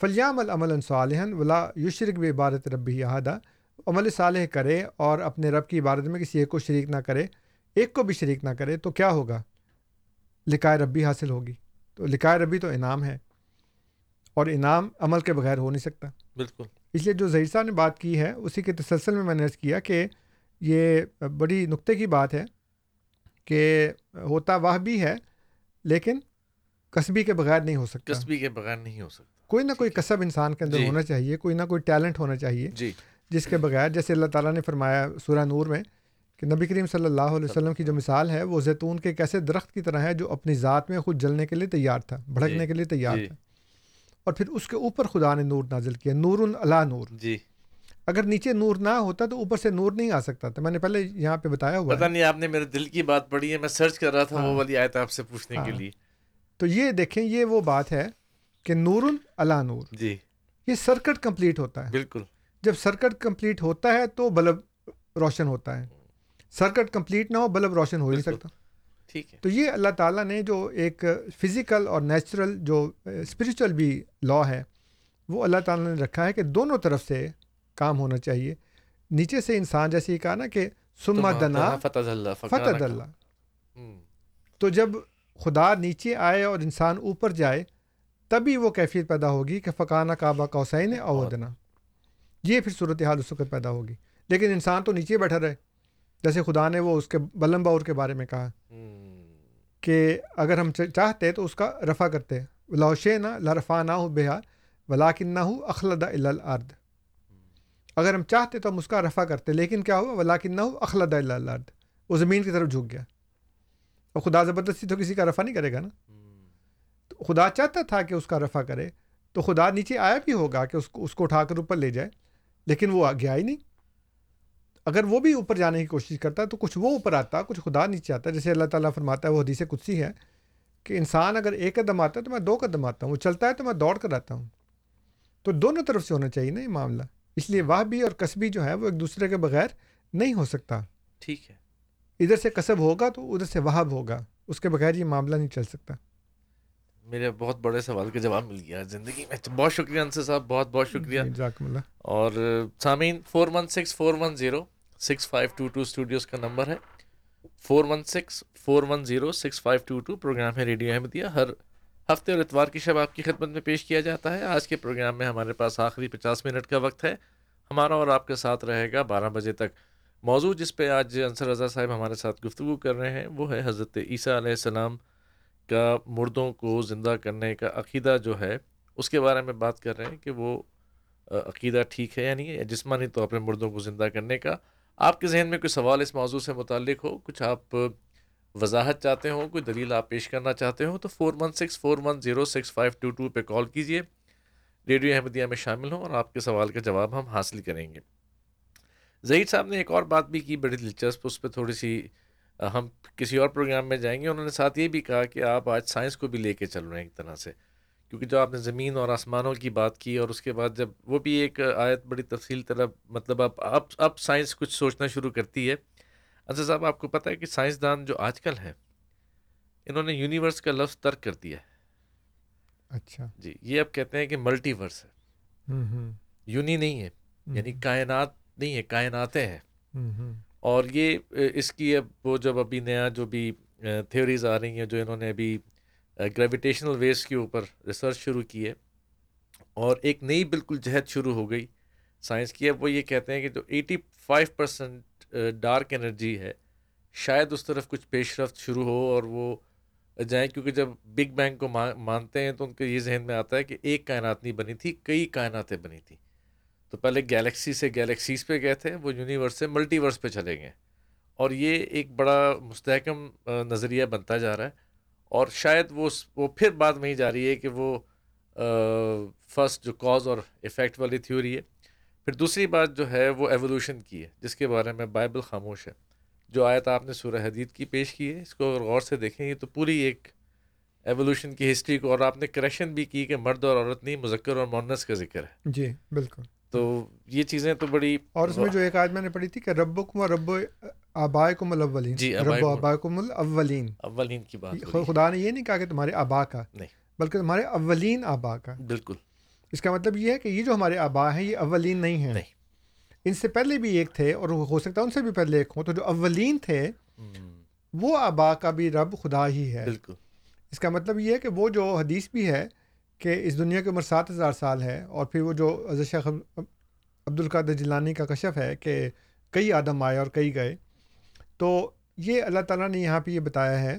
E: فلیام العمل صالحن ولا یشرک بھی عبارت ربی احدہ عمل صالح کرے اور اپنے رب کی عبادت میں کسی ایک کو شریک نہ کرے ایک کو بھی شریک نہ کرے تو کیا ہوگا؟ لکھائے ربی حاصل ہوگی۔ تو لکھائے ربی تو انعام ہے اور انعام عمل کے بغیر ہو نہیں سکتا۔
D: بالکل۔
E: اس لیے جو ظہیر صاحب نے بات کی ہے اسی کے تسلسل میں میں نے کیا کہ یہ بڑی نقطے کی بات ہے کہ ہوتا وہ بھی ہے لیکن قصبی کے بغیر نہیں ہو سکتا۔
D: کسبی کے بغیر نہیں ہو سکتا۔
E: کوئی نہ کوئی کسب انسان کے اندر
D: جی۔
E: ہونا چاہیے کوئی نہ کوئی ٹیلنٹ ہونا چاہیے۔
D: جی۔
E: جس کے بغیر جیسے اللہ تعالیٰ نے فرمایا سورہ نور میں کہ نبی کریم صلی اللہ علیہ وسلم کی جو مثال ہے وہ زیتون کے ایک ایسے درخت کی طرح ہے جو اپنی ذات میں خود جلنے کے لیے تیار تھا بھڑکنے
D: جی،
E: کے لیے تیار
D: جی۔
E: تھا۔ اور پھر اس کے اوپر خدا نے نور نازل کیا نور اللہ نور۔
D: جی۔
E: اگر نیچے نور نہ ہوتا تو اوپر سے نور نہیں آ سکتا۔ تھا میں نے پہلے یہاں پہ بتایا ہوا
D: پتہ نہیں آپ نے میرے دل کی بات پڑھی ہے میں سرچ کر رہا تھا وہ
E: ہاں۔
D: والی آیت آپ سے پوچھنے کے
E: ہاں۔
D: لیے۔
E: تو یہ دیکھیں یہ وہ بات ہے کہ نور اللہ نور۔
D: جی۔
E: یہ سرکٹ کمپلیٹ ہوتا ہے۔
D: بالکل۔
E: جب سرکٹ کمپلیٹ ہوتا ہے تو بلب روشن ہوتا ہے۔ سرکٹ کمپلیٹ نہ ہو بلب روشن ہو ہی۔ سکتا۔
D: ٹھیک ہے۔
E: تو یہ اللہ تعالیٰ نے جو ایک فزیکل اور نیچرل جو اسپریچول بھی لا ہے وہ اللہ تعالیٰ نے رکھا ہے کہ دونوں طرف سے کام ہونا چاہیے۔ نیچے سے انسان جیسے ہی کہا نا کہ سما دنا
D: فتح اللہ
E: فتح اللہ تو جب خدا نیچے آئے اور انسان اوپر جائے تبھی وہ کیفیت پیدا ہوگی کہ فقانہ کعبہ کوسین اودنا۔ یہ پھر صورت حال اس وقت پیدا ہوگی۔ لیکن انسان تو نیچے بیٹھا رہے۔ جیسے خدا نے وہ اس کے بلم باور کے بارے میں کہا کہ اگر ہم چاہتے تو اس کا رفع کرتے۔ لوشے نہ لرفا نہ ہو بےحا ولاکن نہ ہو اخلد الارض۔ اگر ہم چاہتے تو ہم اس کا رفع کرتے لیکن کیا ہوا؟ ولاکن نہ ہو اخلد الارض۔ وہ زمین کی طرف جھک گیا۔ اور خدا زبردستی تو کسی کا رفع نہیں کرے گا نا۔ تو خدا چاہتا تھا کہ اس کا رفع کرے۔ تو خدا نیچے آیا بھی ہوگا کہ اس کو اس کو اٹھا کر اوپر لے جائے۔ لیکن وہ گیا ہی نہیں۔ اگر وہ بھی اوپر جانے کی کوشش کرتا تو کچھ وہ اوپر آتا کچھ خدا نیچے آتا۔ جیسے اللہ تعالیٰ فرماتا ہے وہ حدیث کچھ ہے کہ انسان اگر ایک قدم آتا ہے تو میں دو قدم آتا ہوں وہ چلتا ہے تو میں دوڑ کر آتا ہوں۔ تو دونوں طرف سے ہونا چاہیے نا یہ معاملہ۔ اس لیے وہ بھی اور کسبی جو ہے وہ ایک دوسرے کے بغیر نہیں ہو سکتا۔
D: ٹھیک ہے۔
E: ادھر سے کسب ہوگا تو ادھر سے وہاب ہوگا اس کے بغیر یہ معاملہ نہیں چل سکتا۔
D: میرے بہت بڑے سوال کا جواب مل گیا زندگی میں۔ بہت شکریہ انصر صاحب بہت بہت شکریہ۔
E: اللہ۔
D: اور سامعین four one six four one zero six five two two studios کا نمبر ہے۔ Four one six four one zero six five two two programme ہے ریڈیو احمدیہ۔ ہر ہفتے اور اتوار کی شب آپ کی خدمت میں پیش کیا جاتا ہے۔ آج کے پروگرام میں ہمارے پاس آخری پچاس منٹ کا وقت ہے۔ ہمارا اور آپ کے ساتھ رہے گا بارہ بجے تک موضوع جس پہ آج انصر رضا صاحب ہمارے ساتھ گفتگو کر رہے ہیں وہ ہے حضرت عیسیٰ علیہ السلام کا مردوں کو زندہ کرنے کا عقیدہ جو ہے، اس کے بارے میں بات کر رہے ہیں کہ وہ عقیدہ ٹھیک ہے یا نہیں ہے، جسمانی طور پہ مردوں کو زندہ کرنے کا۔ آپ کے ذہن میں کوئی سوال اس موضوع سے متعلق ہو؟ کچھ آپ وضاحت چاہتے ہوں، کوئی دلیل آپ پیش کرنا چاہتے ہوں، تو four one six four one zero six five two two پہ کال کیجیے ریڈیو احمدیہ میں شامل ہوں اور آپ کے سوال کا جواب ہم حاصل کریں گے۔ ظہیر صاحب نے ایک اور بات بھی کی، بڑی دلچسپ، اس پہ تھوڑی سی ہم کسی اور پروگرام میں جائیں گے انہوں نے ساتھ یہ بھی کہا کہ آپ آج سائنس کو بھی لے کے چل رہے ہیں ایک طرح سے۔ کیونکہ جو آپ نے زمین اور آسمانوں کی بات کی اور اس کے بعد جب وہ بھی ایک آیت بڑی تفصیل طرح مطلب اب اب اب سائنس کچھ سوچنا شروع کرتی ہے۔ اچھا صاحب آپ کو پتہ ہے کہ سائنسدان جو آج کل ہیں انہوں نے یونیورس کا لفظ ترک کر دیا ہے۔
E: اچھا۔
D: جی یہ اب کہتے ہیں کہ ملٹی ورس ہے یونی نہیں ہے یعنی کائنات نہیں ہے کائناتیں ہیں۔ اور یہ اس کی اب وہ جب ابھی نیا جو بھی تھیوریز آ رہی ہیں جو انہوں نے ابھی گریویٹیشنل ویوز کے اوپر ریسرچ شروع کی ہے، اور ایک نئی بالکل جہد شروع ہو گئی سائنس کی، اب وہ یہ کہتے ہیں کہ جو eighty five percent dark energy ہے، شاید اس طرف کچھ پیش رفت شروع ہو اور وہ جائیں، کیونکہ جب بگ بینگ کو مانتے ہیں تو ان کے یہ ذہن میں آتا ہے کہ ایک کائنات نہیں بنی تھی، کئی کائناتیں بنی تھیں۔ تو پہلے گیلیکسی سے گیلیکسیز پہ گئے تھے، وہ یونیورس سے ملٹی ورس پہ چلے گئے۔ اور یہ ایک بڑا مستحکم نظریہ بنتا جا رہا ہے۔ اور شاید وہ وہ پھر بات وہیں جا رہی ہے کہ وہ فرسٹ جو کاز اور افیکٹ والی تھیوری ہے۔ پھر دوسری بات جو ہے، وہ ایولیوشن کی ہے، جس کے بارے میں بائبل خاموش ہے۔ جو آیت آپ نے سورہ حدید کی پیش کی ہے، اس کو اگر غور سے دیکھیں گے تو پوری ایک ایولیوشن کی ہسٹری کو، اور آپ نے کریکشن بھی کی کہ مرد اور عورت نہیں، مذکر اور مونس کا ذکر ہے۔
E: جی بالکل۔
D: تو یہ چیزیں تو بڑی
E: اور اس میں جو ایک آج میں نے پڑھی تھی کہ رب کم و رب آبائے کم الاولین
D: جی
E: رب آبائے کم الاولین۔
D: اولین کی بات
E: خدا نے یہ نہیں کہا کہ تمہارے آبا کا
D: نہیں۔
E: بلکہ تمہارے اولین آبا کا۔
D: بالکل۔
E: اس کا مطلب یہ ہے کہ یہ جو ہمارے آبا ہیں یہ اولین نہیں ہیں۔
D: نہیں۔
E: ان سے پہلے بھی ایک تھے اور ہو سکتا ہے ان سے بھی پہلے ایک ہوں۔ تو جو اولین تھے وہ آبا کا بھی رب خدا ہی ہے۔
D: بالکل۔
E: اس کا مطلب یہ ہے کہ وہ جو حدیث بھی ہے کہ اس دنیا کی عمر سات ہزار سال ہے اور پھر وہ جو شیخ عبد القادر جیلانی کا کشف ہے کہ کئی آدم آئے اور کئی گئے تو یہ اللہ تعالیٰ نے یہاں پہ یہ بتایا ہے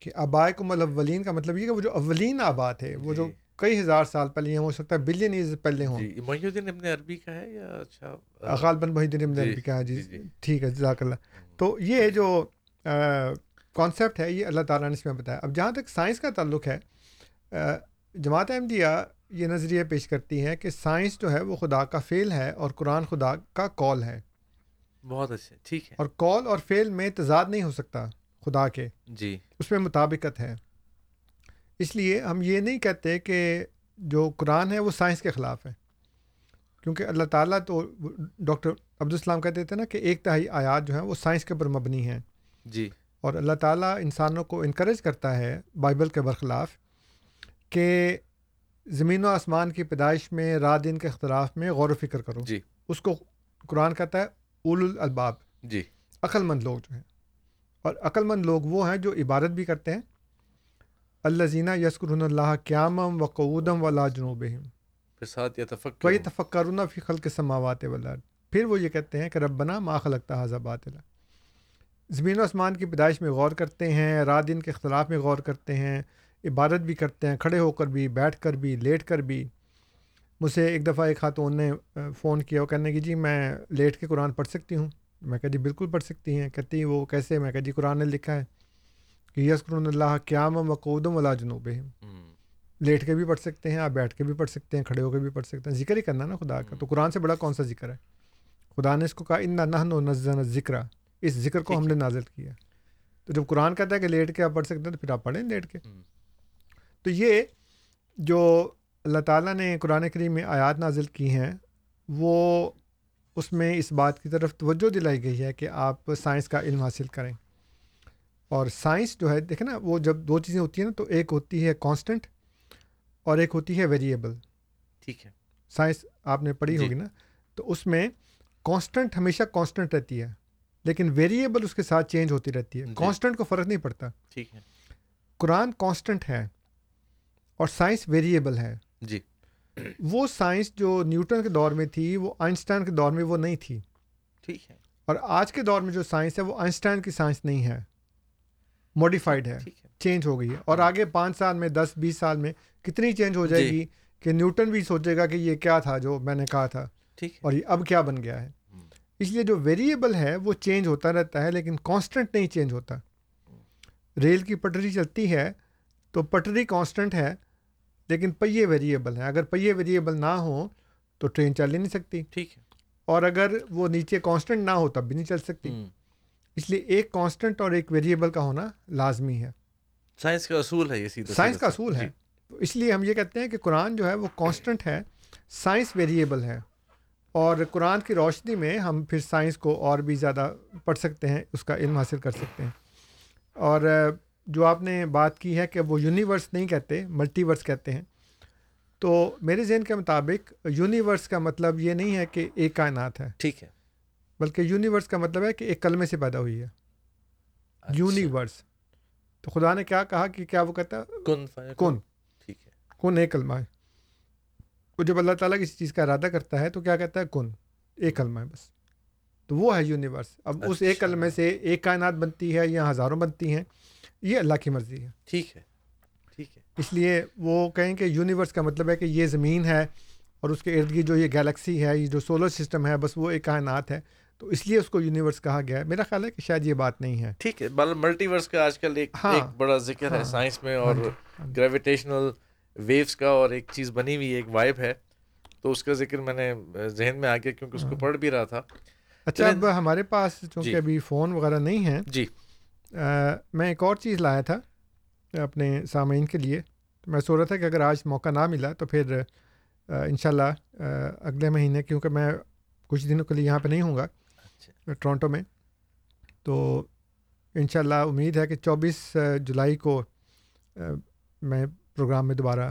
E: کہ آبائے کو الاولین کا مطلب یہ کہ وہ جو اولین آباد ہے وہ جو
D: جی۔
E: کئی ہزار سال پہلے ہیں ہو سکتا ہے بلین ایئرز پہلے ہوں۔
D: جی محی الدین ابن عربی کا ہے یا اچھا؟
E: غالباً محی الدین ابن
D: جی،
E: عربی کا ہے جی۔ ٹھیک ہے جزاک اللہ۔ تو یہ جو کانسیپٹ ہے یہ اللہ تعالیٰ نے اس میں بتایا۔ اب جہاں تک سائنس کا تعلق ہے جماعت احمدیہ یہ نظریہ پیش کرتی ہے کہ سائنس جو ہے وہ خدا کا فعل ہے اور قرآن خدا کا کال ہے۔
D: بہت اچھے ٹھیک ہے۔
E: اور کال اور فعل میں تضاد نہیں ہو سکتا خدا کے۔
D: جی۔
E: اس میں مطابقت ہے۔ اس لیے ہم یہ نہیں کہتے کہ جو قرآن ہے وہ سائنس کے خلاف ہے۔ کیونکہ اللہ تعالیٰ تو ڈاکٹر عبدالسلام کہتے تھے نا کہ ایک تہائی آیات جو ہیں وہ سائنس کے اوپر مبنی ہیں۔
D: جی۔
E: اور اللہ تعالیٰ انسانوں کو انکریج کرتا ہے بائبل کے برخلاف کہ زمین و آسمان کی پیدائش میں رات دن کے اختلاف میں غور و فکر کرو۔
D: جی۔
E: اس کو قرآن کہتا ہے اول الالباب۔
D: جی۔
E: عقل مند لوگ جو ہیں۔ اور عقل مند لوگ وہ ہیں جو عبادت بھی کرتے ہیں۔ اللہ زینہ یسکر اللہ قیامم و قعودم و لا جنوب وہی تفکرون فی خلق سماوات والارض۔ پھر وہ یہ کہتے ہیں کہ ربنا ما خلقتا حضا باطلا۔ زمین و آسمان کی پیدائش میں غور کرتے ہیں رات دن کے اختلاف میں غور کرتے ہیں۔ عبادت بھی کرتے ہیں کھڑے ہو کر بھی بیٹھ کر بھی لیٹ کر بھی۔ مجھ سے ایک دفعہ ایک خاتون نے فون کیا وہ کہنے کی جی میں لیٹ کے قرآن پڑھ سکتی ہوں۔ میں کہا جی بالکل پڑھ سکتی ہیں۔ کہتی ہیں وہ کیسے؟ میں کہا جی قرآن نے لکھا ہے کہ یسکرون اللہ قیام و قودم ولا جنوب لیٹ کے بھی پڑھ سکتے ہیں آپ بیٹھ کے بھی پڑھ سکتے ہیں کھڑے ہو کے بھی پڑھ سکتے ہیں۔ ذکر ہی کرنا نا خدا کا۔ تو قرآن سے بڑا کون سا ذکر ہے؟ خدا نے اس کو کہا ان نہ نزن ذکر اس ذکر کو ہم نے نازل کیا۔ تو جب قرآن کہتا ہے کہ لیٹ کے آپ پڑھ سکتے ہیں تو پھر آپ پڑھیں لیٹ کے۔ تو یہ جو اللہ تعالیٰ نے قرآن کریم میں آیات نازل کی ہیں وہ اس میں اس بات کی طرف توجہ دلائی گئی ہے کہ آپ سائنس کا علم حاصل کریں۔ اور سائنس جو ہے دیکھیں نا وہ جب دو چیزیں ہوتی ہیں نا تو ایک ہوتی ہے کانسٹنٹ اور ایک ہوتی ہے ویریبل
D: ٹھیک ہے۔
E: سائنس آپ نے پڑھی
D: جی۔
E: ہوگی نا تو اس میں کانسٹنٹ ہمیشہ کانسٹنٹ رہتی ہے لیکن ویریبل اس کے ساتھ چینج ہوتی رہتی ہے۔
D: جی۔
E: کانسٹنٹ کو فرق نہیں پڑتا۔
D: ٹھیک ہے۔
E: قرآن کانسٹنٹ ہے۔ اور سائنس ویریبل ہے۔
D: جی۔
E: وہ سائنس جو نیوٹن کے دور میں تھی وہ آئنسٹائن کے دور میں وہ نہیں تھی۔
D: ٹھیک ہے۔
E: اور آج کے دور میں جو سائنس ہے وہ آئنسٹائن کی سائنس نہیں ہے۔ موڈیفائڈ ہے۔ چینج ہو گئی ہے۔ اور آگے پانچ سال میں دس بیس سال میں کتنی چینج ہو جائے
D: جی۔
E: گی کہ نیوٹن بھی سوچے گا کہ یہ کیا تھا جو میں نے کہا تھا۔ اور یہ اب کیا بن گیا ہے۔ اس لیے جو ویریبل ہے وہ چینج ہوتا رہتا ہے لیکن کانسٹنٹ نہیں چینج ہوتا۔ ریل کی پٹری چلتی ہے تو پٹری کانسٹنٹ ہے۔ لیکن پہیے ویریبل ہیں۔ اگر پہیے ویریبل نہ ہوں تو ٹرین چل ہی نہیں سکتی۔
D: ٹھیک ہے۔
E: اور اگر وہ نیچے کانسٹنٹ نہ ہو تب بھی نہیں چل سکتی۔ اس لیے ایک کانسٹنٹ اور ایک ویریبل کا ہونا لازمی ہے۔
D: سائنس کا اصول ہے یہ سیدھا
E: سائنس کا۔ اصول ہے۔
D: جی۔
E: اس لیے ہم یہ کہتے ہیں کہ قرآن جو ہے وہ کانسٹنٹ ہے سائنس ویریبل ہے۔ اور قرآن کی روشنی میں ہم پھر سائنس کو اور بھی زیادہ پڑھ سکتے ہیں اس کا علم حاصل کر سکتے ہیں۔ اور جو آپ نے بات کی ہے کہ وہ یونیورس نہیں کہتے ملٹی ورس کہتے ہیں۔ تو میرے ذہن کے مطابق یونیورس کا مطلب یہ نہیں ہے کہ ایک کائنات ہے۔
D: ٹھیک ہے۔
E: بلکہ یونیورس کا مطلب ہے کہ ایک کلمے سے پیدا ہوئی ہے۔
D: اچھا۔
E: یونیورس تو خدا نے کیا کہا کہ کیا وہ کہتا ہے؟
D: کن۔
E: کن۔
D: ٹھیک ہے۔
E: کن ایک کلمہ ہے۔ وہ جب اللہ تعالیٰ کسی چیز کا ارادہ کرتا ہے تو کیا کہتا ہے؟ کن۔ ایک کلمہ ہے بس۔ تو وہ ہے یونیورس اب اس ایک
D: اچھا۔
E: کلمے سے ایک کائنات بنتی ہے یا ہزاروں بنتی ہیں۔ یہ اللہ کی مرضی ہے
D: ٹھیک ہے ٹھیک ہے
E: اس لیے وہ کہیں کہ یونیورس کا مطلب ہے کہ یہ زمین ہے اور اس کے ارد گرد جو یہ گیلیکسی ہے یہ جو سولر سسٹم ہے بس وہ ایک کائنات ہے تو اس لیے اس کو یونیورس کہا گیا ہے میرا خیال ہے کہ شاید یہ بات نہیں ہے
D: ٹھیک ہے ملٹی ورس کا آج کل ایک
E: ہاں۔
D: ایک بڑا ذکر ہے۔ سائنس میں
E: ہاں
D: اور
E: جی، ہاں۔
D: گریویٹیشنل ویوز کا اور ایک چیز بنی ہوئی ایک وائب ہے تو اس کا ذکر میں نے ذہن میں آ گیا کیونکہ اس کو۔ پڑھ بھی رہا تھا
E: اچھا اب ہمارے پاس چونکہ
D: جی۔
E: ابھی فون وغیرہ نہیں ہیں
D: جی
E: میں ایک اور چیز لایا تھا اپنے سامعین کے لیے۔ میں سوچ رہا تھا کہ اگر آج موقع نہ ملا تو پھر ان شاء اللہ اگلے مہینے کیونکہ میں کچھ دنوں کے لیے یہاں پہ نہیں ہوں گا
D: اچھا۔
E: ٹورنٹو میں۔ تو ان شاء اللہ امید ہے کہ چوبیس جولائی کو میں پروگرام میں دوبارہ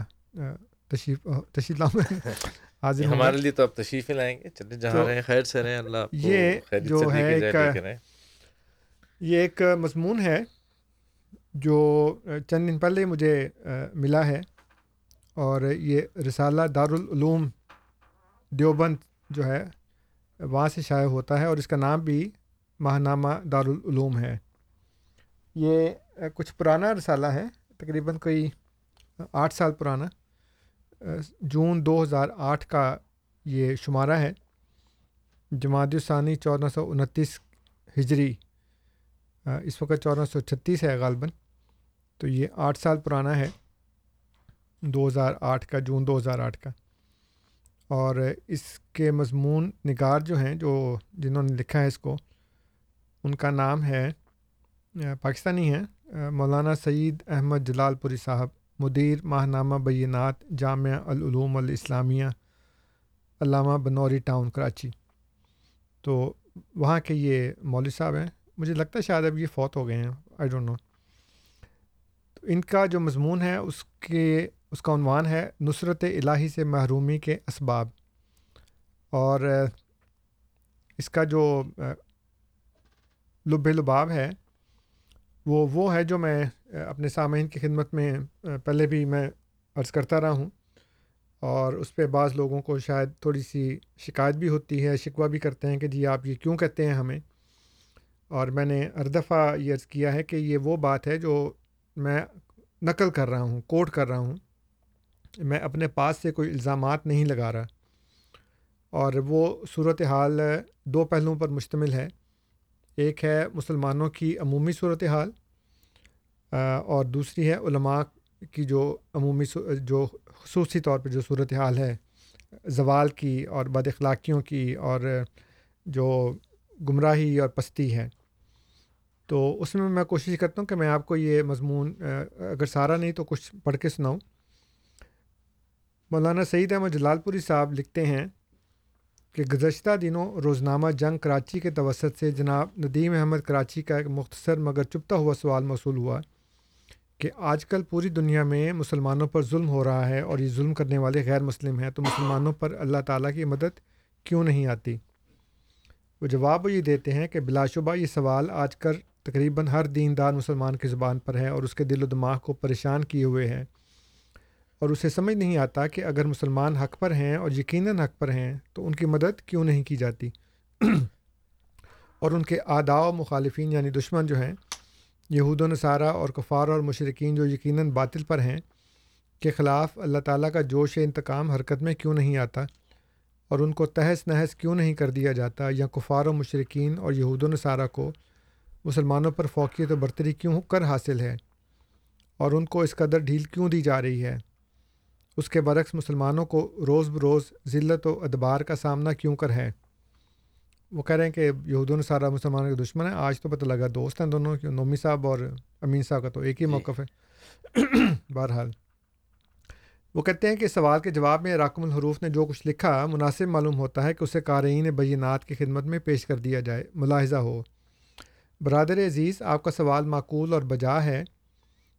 E: تشریف تشریف لاؤں گا حاضر
D: ہمارے لیے تو آپ تشریف ہی لائیں گے۔ چلے جہاں رہیں خیر سے رہیں اللہ
E: یہ جو ہے ایک-۔ یہ ایک مضمون ہے جو چند دن پہلے مجھے ملا ہے اور یہ رسالہ دارالعلوم دیوبند جو ہے، وہاں سے شائع ہوتا ہے اور اس کا نام بھی ماہنامہ دارالعلوم ہے۔ یہ کچھ پرانا رسالہ ہے، تقریباً کوئی آٹھ سال پرانا۔ جون دو ہزار آٹھ کا یہ شمارہ ہے جماعت الثانی چودہ سو انتیس ہجری۔ اس وقت چودہ سو چھتیس ہے غالباً، تو یہ آٹھ سال پرانا ہے، دو ہزار آٹھ کا، جون دو ہزار آٹھ کا۔ اور اس کے مضمون نگار جو ہیں، جو جنہوں نے لکھا ہے اس کو، ان کا نام ہے پاکستانی ہے مولانا سعید احمد جلال پوری صاحب، مدیر ماہنامہ بینات جامعہ العلوم الاسلامیہ، علامہ بنوری ٹاؤن، کراچی۔ تو وہاں کے یہ مولوی صاحب ہیں مجھے لگتا ہے شاید اب یہ فوت ہو گئے ہیں آئی ڈونٹ نو تو ان کا جو مضمون ہے، اس کے، اس کا عنوان ہے، نصرت الہی سے محرومی کے اسباب. اور اس کا جو، لب لباب ہے، وہ وہ ہے جو میں اپنے سامعین کی خدمت میں، پہلے بھی میں عرض کرتا رہا ہوں. اور اس پہ بعض لوگوں کو شاید تھوڑی سی شکایت بھی ہوتی ہے، شکوہ بھی کرتے ہیں کہ جی آپ یہ کیوں کہتے ہیں ہمیں؟ اور میں نے ہر دفعہ یہ عرض کیا ہے کہ یہ وہ بات ہے جو میں نقل کر رہا ہوں، کوٹ کر رہا ہوں۔ میں اپنے پاس سے کوئی الزامات نہیں لگا رہا۔ اور وہ صورت حال دو پہلوؤں پر مشتمل ہے۔ ایک ہے مسلمانوں کی عمومی صورت حال اور دوسری ہے علماء کی جو عمومی جو خصوصی طور پہ جو صورت حال ہے، زوال کی اور بد اخلاقیوں کی اور جو گمراہی اور پستی ہے۔ تو اس میں میں کوشش کرتا ہوں کہ میں آپ کو یہ مضمون اگر سارا نہیں تو کچھ پڑھ کے سناؤں۔ مولانا سعید احمد جلال پوری صاحب لکھتے ہیں کہ گزشتہ دنوں روزنامہ جنگ کراچی کے توسط سے جناب ندیم احمد کراچی کا ایک مختصر مگر چپتا ہوا سوال موصول ہوا کہ آج کل پوری دنیا میں مسلمانوں پر ظلم ہو رہا ہے اور یہ ظلم کرنے والے غیر مسلم ہیں، تو مسلمانوں پر اللہ تعالیٰ کی مدد کیوں نہیں آتی؟ وہ جواب یہ دیتے ہیں کہ بلا شبہ یہ سوال آج کل تقریباً ہر دیندار مسلمان کی زبان پر ہے اور اس کے دل و دماغ کو پریشان کیے ہوئے ہے اور اسے سمجھ نہیں آتا کہ اگر مسلمان حق پر ہیں اور یقیناً حق پر ہیں تو ان کی مدد کیوں نہیں کی جاتی۔ اور ان کے آداء و مخالفین یعنی دشمن جو ہیں، یہود و نصارہ اور کفار اور مشرقین جو یقیناً باطل پر ہیں، کے خلاف اللہ تعالیٰ کا جوش انتقام حرکت میں کیوں نہیں آتا؟ اور ان کو تہس نہس کیوں نہیں کر دیا جاتا؟ یا کفار و مشرقین اور یہود و نصارہ کو مسلمانوں پر فوقیت و برتری کیوں کر حاصل ہے؟ اور ان کو اس قدر ڈھیل کیوں دی جا رہی ہے؟ اس کے برعکس مسلمانوں کو روز بروز ذلت و ادبار کا سامنا کیوں کر ہے؟ وہ کہہ رہے ہیں کہ یہود و سارا مسلمانوں کے دشمن ہیں۔ آج تو پتہ لگا دوست ہیں دونوں کی نومی صاحب اور امین صاحب کا تو ایک ہی جی۔ موقف ہے۔ بہرحال وہ کہتے ہیں کہ سوال کے جواب میں راکم الحروف نے جو کچھ لکھا مناسب معلوم ہوتا ہے کہ اسے قارئین بینات کی خدمت میں پیش کر دیا جائے ملاحظہ ہو۔ برادر عزیز، آپ کا سوال معقول اور بجا ہے،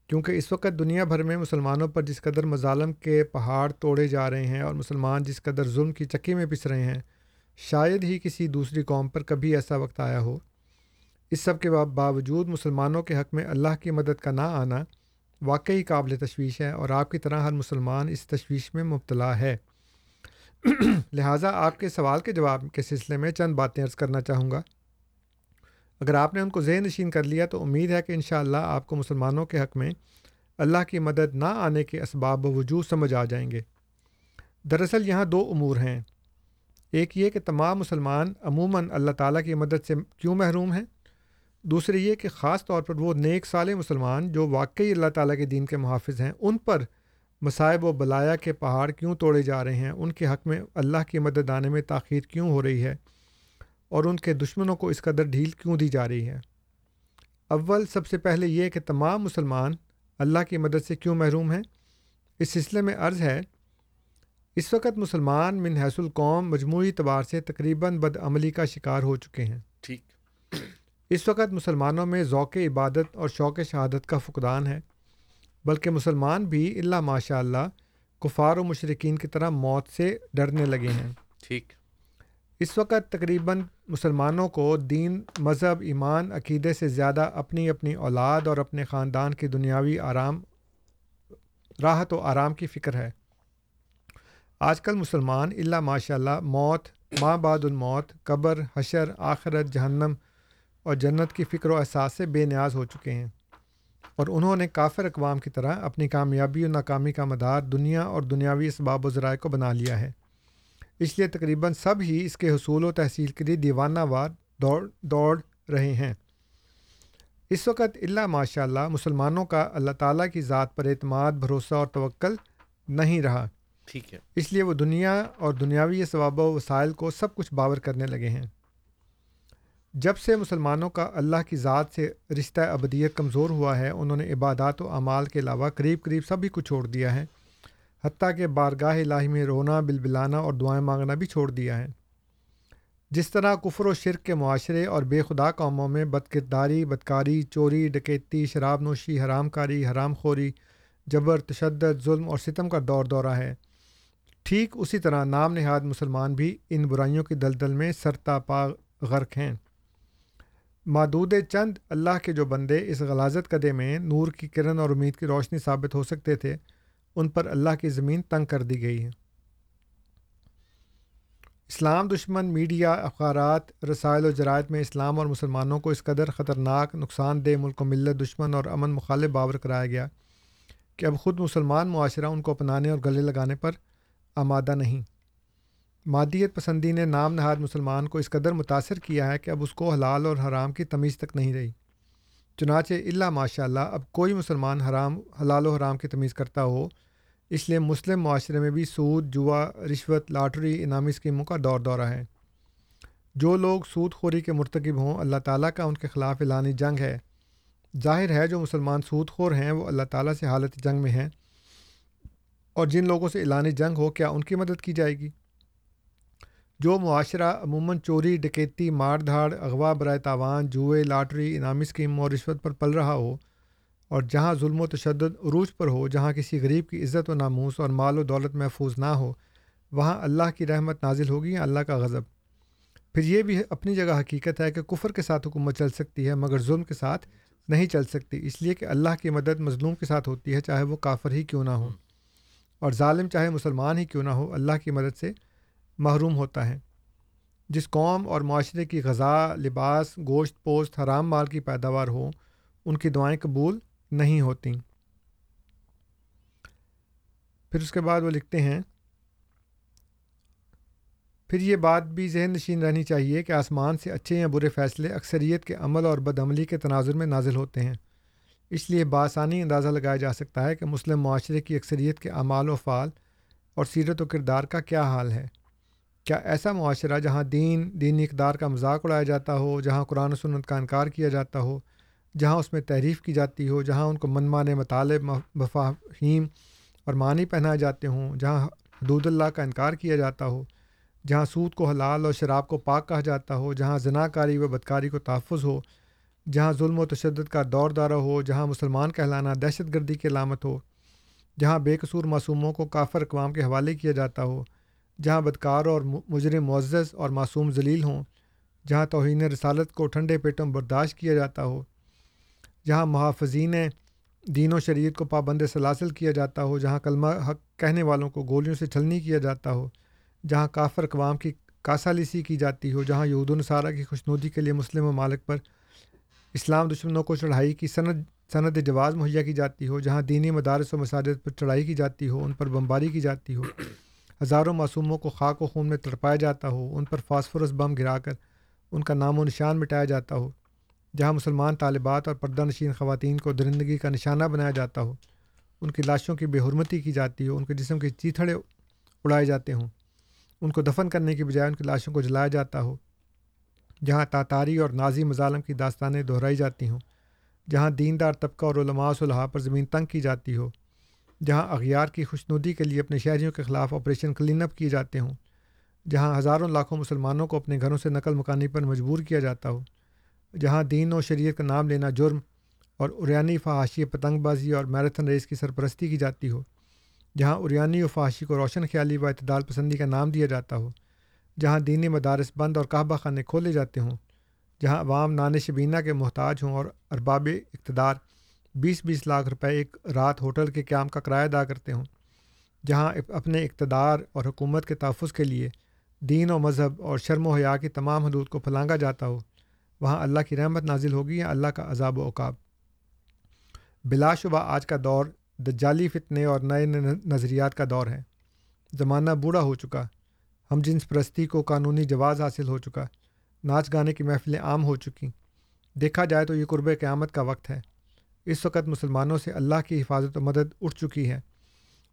E: کیونکہ اس وقت دنیا بھر میں مسلمانوں پر جس قدر مظالم کے پہاڑ توڑے جا رہے ہیں اور مسلمان جس قدر ظلم کی چکی میں پس رہے ہیں، شاید ہی کسی دوسری قوم پر کبھی ایسا وقت آیا ہو۔ اس سب کے باوجود مسلمانوں کے حق میں اللہ کی مدد کا نہ آنا واقعی قابل تشویش ہے اور آپ کی طرح ہر مسلمان اس تشویش میں مبتلا ہے۔ لہٰذا آپ کے سوال کے جواب کے سلسلے میں چند باتیں عرض کرنا چاہوں گا۔ اگر آپ نے ان کو ذہن نشین کر لیا تو امید ہے کہ انشاءاللہ اللہ آپ کو مسلمانوں کے حق میں اللہ کی مدد نہ آنے کے اسباب وجود سمجھ آ جائیں گے۔ دراصل یہاں دو امور ہیں۔ ایک یہ کہ تمام مسلمان عموماً اللہ تعالیٰ کی مدد سے کیوں محروم ہیں؟ دوسری یہ کہ خاص طور پر وہ نیک سال مسلمان جو واقعی اللہ تعالیٰ کے دین کے محافظ ہیں، ان پر مصائب و بلایا کے پہاڑ کیوں توڑے جا رہے ہیں؟ ان کے حق میں اللہ کی مدد آنے میں تاخیر کیوں ہو رہی ہے؟ اور ان کے دشمنوں کو اس قدر ڈھیل کیوں دی جا رہی ہے؟ اول سب سے پہلے یہ کہ تمام مسلمان اللہ کی مدد سے کیوں محروم ہیں؟ اس سلسلے میں عرض ہے اس وقت مسلمان من حیث القوم مجموعی اعتبار سے تقریباً بد عملی کا شکار ہو چکے ہیں۔ ٹھیک۔ اس وقت مسلمانوں میں ذوق عبادت اور شوق شہادت کا فقدان ہے بلکہ مسلمان بھی اللہ ماشاء اللہ کفار و مشرقین کی طرح موت سے ڈرنے لگے ہیں۔ ٹھیک۔ اس وقت تقریباً مسلمانوں کو دین، مذہب، ایمان، عقیدے سے زیادہ اپنی اپنی اولاد اور اپنے خاندان کی دنیاوی آرام، راحت و آرام کی فکر ہے۔ آج کل مسلمان اللہ ماشاء اللہ موت، ماں بعد الموت، قبر، حشر، آخرت، جہنم اور جنت کی فکر و احساس سے بے نیاز ہو چکے ہیں۔ اور انہوں نے کافر اقوام کی طرح اپنی کامیابی اور ناکامی کا مدار دنیا اور دنیاوی اسباب و ذرائع کو بنا لیا ہے۔ اس لیے تقریباً سب ہی اس کے حصول و تحصیل کے لیے دیوانہ وار دوڑ دوڑ رہے ہیں۔ اس وقت اللہ ماشاء اللہ مسلمانوں کا اللہ تعالیٰ کی ذات پر اعتماد بھروسہ اور توکل نہیں رہا۔
D: ٹھیک ہے۔
E: اس لیے وہ دنیا اور دنیاوی ثواب و وسائل کو سب کچھ باور کرنے لگے ہیں۔ جب سے مسلمانوں کا اللہ کی ذات سے رشتہ ابدیت کمزور ہوا ہے انہوں نے عبادات و اعمال کے علاوہ قریب قریب سب کچھ چھوڑ دیا ہے۔ حتیٰ کہ بارگاہ الہی میں رونا، بلبلانا اور دعائیں مانگنا بھی چھوڑ دیا ہے جس طرح کفر و شرک کے معاشرے اور بے خدا قوموں میں بد کرداری بدکاری، چوری، ڈکیتی، شراب نوشی، حرام کاری، حرام خوری، جبر، تشدد، ظلم اور ستم کا دور دورہ ہے۔ ٹھیک اسی طرح نام نہاد مسلمان بھی ان برائیوں کی دلدل میں سرتا پا غرق ہیں۔ مادود چند اللہ کے جو بندے اس غلازت قدے میں نور کی کرن اور امید کی روشنی ثابت ہو سکتے تھے ان پر اللہ کی زمین تنگ کر دی گئی ہے۔ اسلام دشمن، میڈیا اخبارات رسائل و جرائد میں اسلام اور مسلمانوں کو اس قدر خطرناک، نقصان دہ ملک و ملت، دشمن اور امن مخالف باور کرایا گیا کہ اب خود مسلمان معاشرہ ان کو اپنانے اور گلے لگانے پر آمادہ نہیں۔ مادیت پسندی نے نام نہاد مسلمان کو اس قدر متاثر کیا ہے کہ اب اس کو حلال اور حرام کی تمیز تک نہیں رہی۔ چنانچہ اللہ ماشاء اللہ اب کوئی مسلمان حرام، حلال و حرام کی تمیز کرتا ہو اس لیے مسلم معاشرے میں بھی سود، جوا، رشوت، لاٹری، انعامی اسکیموں کا دور دورہ ہے۔ جو لوگ سود خوری کے مرتکب ہوں، اللہ تعالیٰ کا ان کے خلاف اعلانی جنگ ہے۔ ظاہر ہے، جو مسلمان سود خور ہیں، وہ اللہ تعالیٰ سے حالت جنگ میں ہیں۔ اور جن لوگوں سے اعلانی جنگ ہو، کیا ان کی مدد کی جائے گی؟ جو معاشرہ عموماً چوری، ڈکیتی، مار دھاڑ، اغوا، برائے تاوان، جوئے، لاٹری، انعامی اسکیم اور رشوت پر پل رہا ہو اور جہاں ظلم و تشدد عروج پر ہو، جہاں کسی غریب کی عزت و ناموس اور مال و دولت محفوظ نہ ہو، وہاں اللہ کی رحمت نازل ہوگی یا اللہ کا غضب؟ پھر یہ بھی اپنی جگہ حقیقت ہے کہ کفر کے ساتھ حکومت چل سکتی ہے، مگر ظلم کے ساتھ نہیں چل سکتی۔ اس لیے کہ اللہ کی مدد مظلوم کے ساتھ ہوتی ہے، چاہے وہ کافر ہی کیوں نہ ہو۔ اور ظالم چاہے مسلمان ہی کیوں نہ ہو، اللہ کی مدد سے محروم ہوتا ہے۔ جس قوم اور معاشرے کی غذا، لباس، گوشت، پوست، حرام مال کی پیداوار ہو، ان کی دعائیں قبول نہیں ہوتیں پھر اس کے بعد وہ لکھتے ہیں، پھر یہ بات بھی ذہن نشین رہنی چاہیے کہ آسمان سے اچھے یا برے فیصلے اکثریت کے عمل اور بدعملی کے تناظر میں نازل ہوتے ہیں۔ اس لیے بآسانی اندازہ لگایا جا سکتا ہے کہ مسلم معاشرے کی اکثریت کے اعمال و فعال اور سیرت و کردار کا کیا حال ہے۔ کیا ایسا معاشرہ جہاں دین، دینی اقدار کا مذاق اڑایا جاتا ہو، جہاں قرآن و سنت کا انکار کیا جاتا ہو جہاں اس میں تحریف کی جاتی ہو، جہاں ان کو من مانے مطالب مفاہیم اور معنی پہنائے جاتے ہوں، جہاں حدود اللہ کا انکار کیا جاتا ہو، جہاں سود کو حلال اور شراب کو پاک کہا جاتا ہو، جہاں زنا کاری و بدکاری کو تحفظ ہو، جہاں ظلم و تشدد کا دور دارہ ہو، جہاں مسلمان کہلانا دہشت گردی کی علامت ہو، جہاں بے قصور معصوموں کو کافر اقوام کے حوالے کیا جاتا ہو، جہاں بدکار اور مجرم معزز اور معصوم ذلیل ہوں، جہاں توہین رسالت کو ٹھنڈے پیٹوں برداشت کیا جاتا ہو جہاں محافظین دین و شریعت کو پابند سلاسل کیا جاتا ہو، جہاں کلمہ حق کہنے والوں کو گولیوں سے چھلنی کیا جاتا ہو، جہاں کافر اقوام کی کاسالیسی کی جاتی ہو، جہاں یہود النصارہ کی خوشنودی کے لیے مسلم ممالک پر اسلام دشمنوں کو چڑھائی کی سند سند جواز مہیا کی جاتی ہو، جہاں دینی مدارس و مساجد پر چڑھائی کی جاتی ہو، ان پر بمباری کی جاتی ہو، ہزاروں معصوموں کو خاک و خون میں تڑپایا جاتا ہو، ان پر فاسفورس بم گرا کر ان کا نام و نشان مٹایا جاتا ہو۔ جہاں مسلمان طالبات اور پردہ نشین خواتین کو درندگی کا نشانہ بنایا جاتا ہو، ان کی لاشوں کی بے حرمتی کی جاتی ہو، ان کے جسم کے چیتھڑے اڑائے جاتے ہوں۔ ان کو دفن کرنے کی بجائے ان کی لاشوں کو جلایا جاتا ہو، جہاں تاتاری اور نازی مظالم کی داستانیں دہرائی جاتی ہوں، جہاں دیندار طبقہ اور علماء صلحہ پر زمین تنگ کی جاتی ہو، جہاں اغیار کی خوشنودی کے لیے اپنے شہریوں کے خلاف آپریشن کلین اپ کیے جاتے ہوں، جہاں ہزاروں لاکھوں مسلمانوں کو اپنے گھروں سے نقل مکانی پر مجبور کیا جاتا ہو۔ جہاں دین و شریعت کا نام لینا جرم اور اریانی فحاشی پتنگ بازی اور میراتھن ریس کی سرپرستی کی جاتی ہو، جہاں اریانی و فحاشی کو روشن خیالی و اعتدال پسندی کا نام دیا جاتا ہو، جہاں دینی مدارس بند اور کعبہ خانے کھولے جاتے ہوں، جہاں عوام نان شبینہ کے محتاج ہوں اور ارباب اقتدار بیس بیس لاکھ روپے ایک رات ہوٹل کے قیام کا کرایہ ادا کرتے ہوں، جہاں اپنے اقتدار اور حکومت کے تحفظ کے لیے دین و مذہب اور شرم و حیا کی تمام حدود کو پھلانگا جاتا ہو۔ وہاں اللہ کی رحمت نازل ہوگی یا اللہ کا عذاب و اوقاب بلا شبہ آج کا دور دجالی فتنے اور نئے نظریات کا دور ہے۔ زمانہ بوڑھا ہو چکا، ہم جنس پرستی کو قانونی جواز حاصل ہو چکا، ناچ گانے کی محفلیں عام ہو چکی۔ دیکھا جائے تو یہ قرب قیامت کا وقت ہے۔ اس وقت مسلمانوں سے اللہ کی حفاظت و مدد اٹھ چکی ہے۔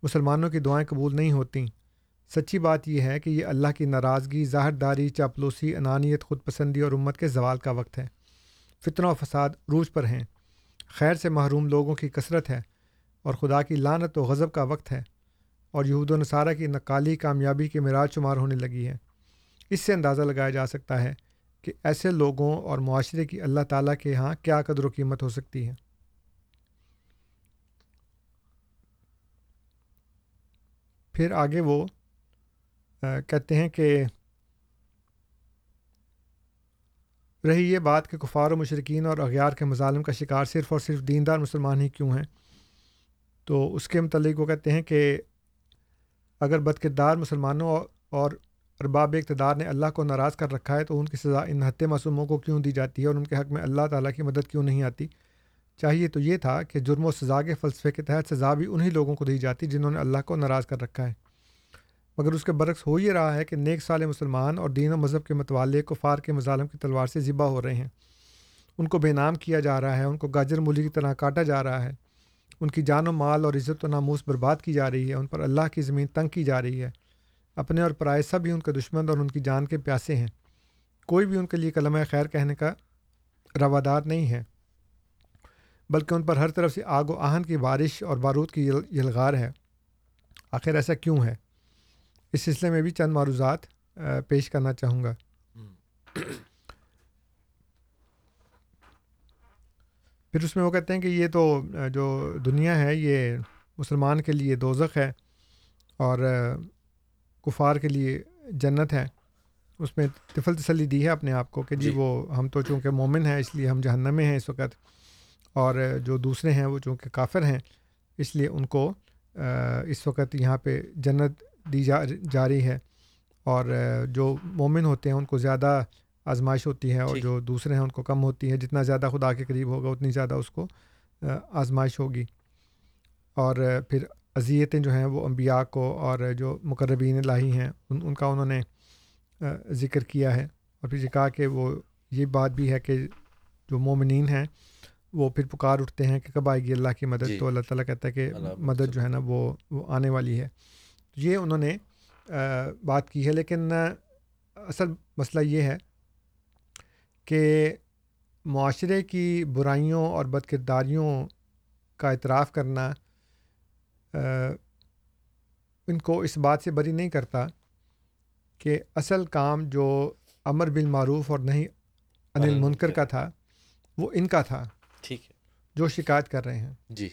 E: مسلمانوں کی دعائیں قبول نہیں ہوتیں۔ سچی بات یہ ہے کہ یہ اللہ کی ناراضگی ظاہر داری چاپلوسی، انانیت خود پسندی اور امت کے زوال کا وقت ہے۔ فطر و فساد روج پر ہیں۔ خیر سے محروم لوگوں کی کثرت ہے اور خدا کی لانت و غضب کا وقت ہے اور یہود و نصارہ کی نقالی کامیابی کے مراج شمار ہونے لگی ہے۔ اس سے اندازہ لگایا جا سکتا ہے کہ ایسے لوگوں اور معاشرے کی اللہ تعالیٰ کے ہاں کیا قدر و قیمت ہو سکتی ہے۔ پھر آگے وہ کہتے ہیں کہ رہی یہ بات کہ کفار و مشرقین اور اغیار کے مظالم کا شکار صرف اور صرف دیندار مسلمان ہی کیوں ہیں؟ تو اس کے متعلق وہ کہتے ہیں کہ اگر بد کردار مسلمانوں اور ارباب اقتدار نے اللہ کو ناراض کر رکھا ہے تو ان کی سزا ان حت معصوموں کو کیوں دی جاتی ہے اور ان کے حق میں اللہ تعالیٰ کی مدد کیوں نہیں آتی؟ چاہیے تو یہ تھا کہ جرم و سزا کے فلسفے کے تحت سزا بھی انہی لوگوں کو دی جاتی جنہوں نے اللہ کو ناراض کر رکھا ہے۔ مگر اس کے برعکس ہو یہ رہا ہے کہ نیک سال مسلمان اور دین و مذہب کے متوالے کفار کے مظالم کی تلوار سے ذبح ہو رہے ہیں۔ ان کو بے نام کیا جا رہا ہے، ان کو گاجر مولی کی طرح کاٹا جا رہا ہے۔ ان کی جان و مال اور عزت و ناموس برباد کی جا رہی ہے، ان پر اللہ کی زمین تنگ کی جا رہی ہے۔ اپنے اور پرائے سب ہی ان کے دشمن اور ان کی جان کے پیاسے ہیں۔ کوئی بھی ان کے لیے کلمہ خیر کہنے کا روادار نہیں ہے، بلکہ ان پر ہر طرف سے آگ و آہن کی بارش اور بارود کی یلغار ہے۔ آخر ایسا کیوں ہے؟ اس سلسلے میں بھی چند معروضات پیش کرنا چاہوں گا۔ پھر اس میں وہ کہتے ہیں کہ یہ تو جو دنیا ہے یہ مسلمان کے لیے دوزخ ہے اور کفار کے لیے جنت ہے۔ اس میں طفل تسلی دی ہے اپنے آپ کو کہ جی, جی۔ وہ ہم تو چونکہ مومن ہیں اس لیے ہم جہنم میں ہیں اس وقت اور جو دوسرے ہیں وہ چونکہ کافر ہیں اس لیے ان کو اس وقت یہاں پہ جنت دی جا جا رہی ہے اور جو مومن ہوتے ہیں ان کو زیادہ آزمائش ہوتی ہے اور جو دوسرے ہیں ان کو کم ہوتی ہے جتنا زیادہ خدا کے قریب ہوگا اتنی زیادہ اس کو آزمائش ہوگی۔ اور پھر اذیتیں جو ہیں وہ انبیاء کو اور جو مقربین لاہی ہیں ان ان کا انہوں نے ذکر کیا ہے۔ اور پھر یہ کہا کہ وہ یہ بات بھی ہے کہ جو مومنین ہیں وہ پھر پکار اٹھتے ہیں کہ کب آئے گی اللہ کی مدد؟ جی۔ تو اللہ تعالیٰ کہتا ہے کہ مدد جو ہے نا وہ وہ آنے والی ہے۔ یہ انہوں نے بات کی ہے لیکن اصل مسئلہ یہ ہے کہ معاشرے کی برائیوں اور بد کرداریوں کا اعتراف کرنا ان کو اس بات سے بری نہیں کرتا کہ اصل کام جو امر بالمعروف اور نہیں انل منکر کا تھا وہ ان کا تھا
D: ٹھیک ہے۔
E: جو شکایت کر رہے ہیں۔
D: جی۔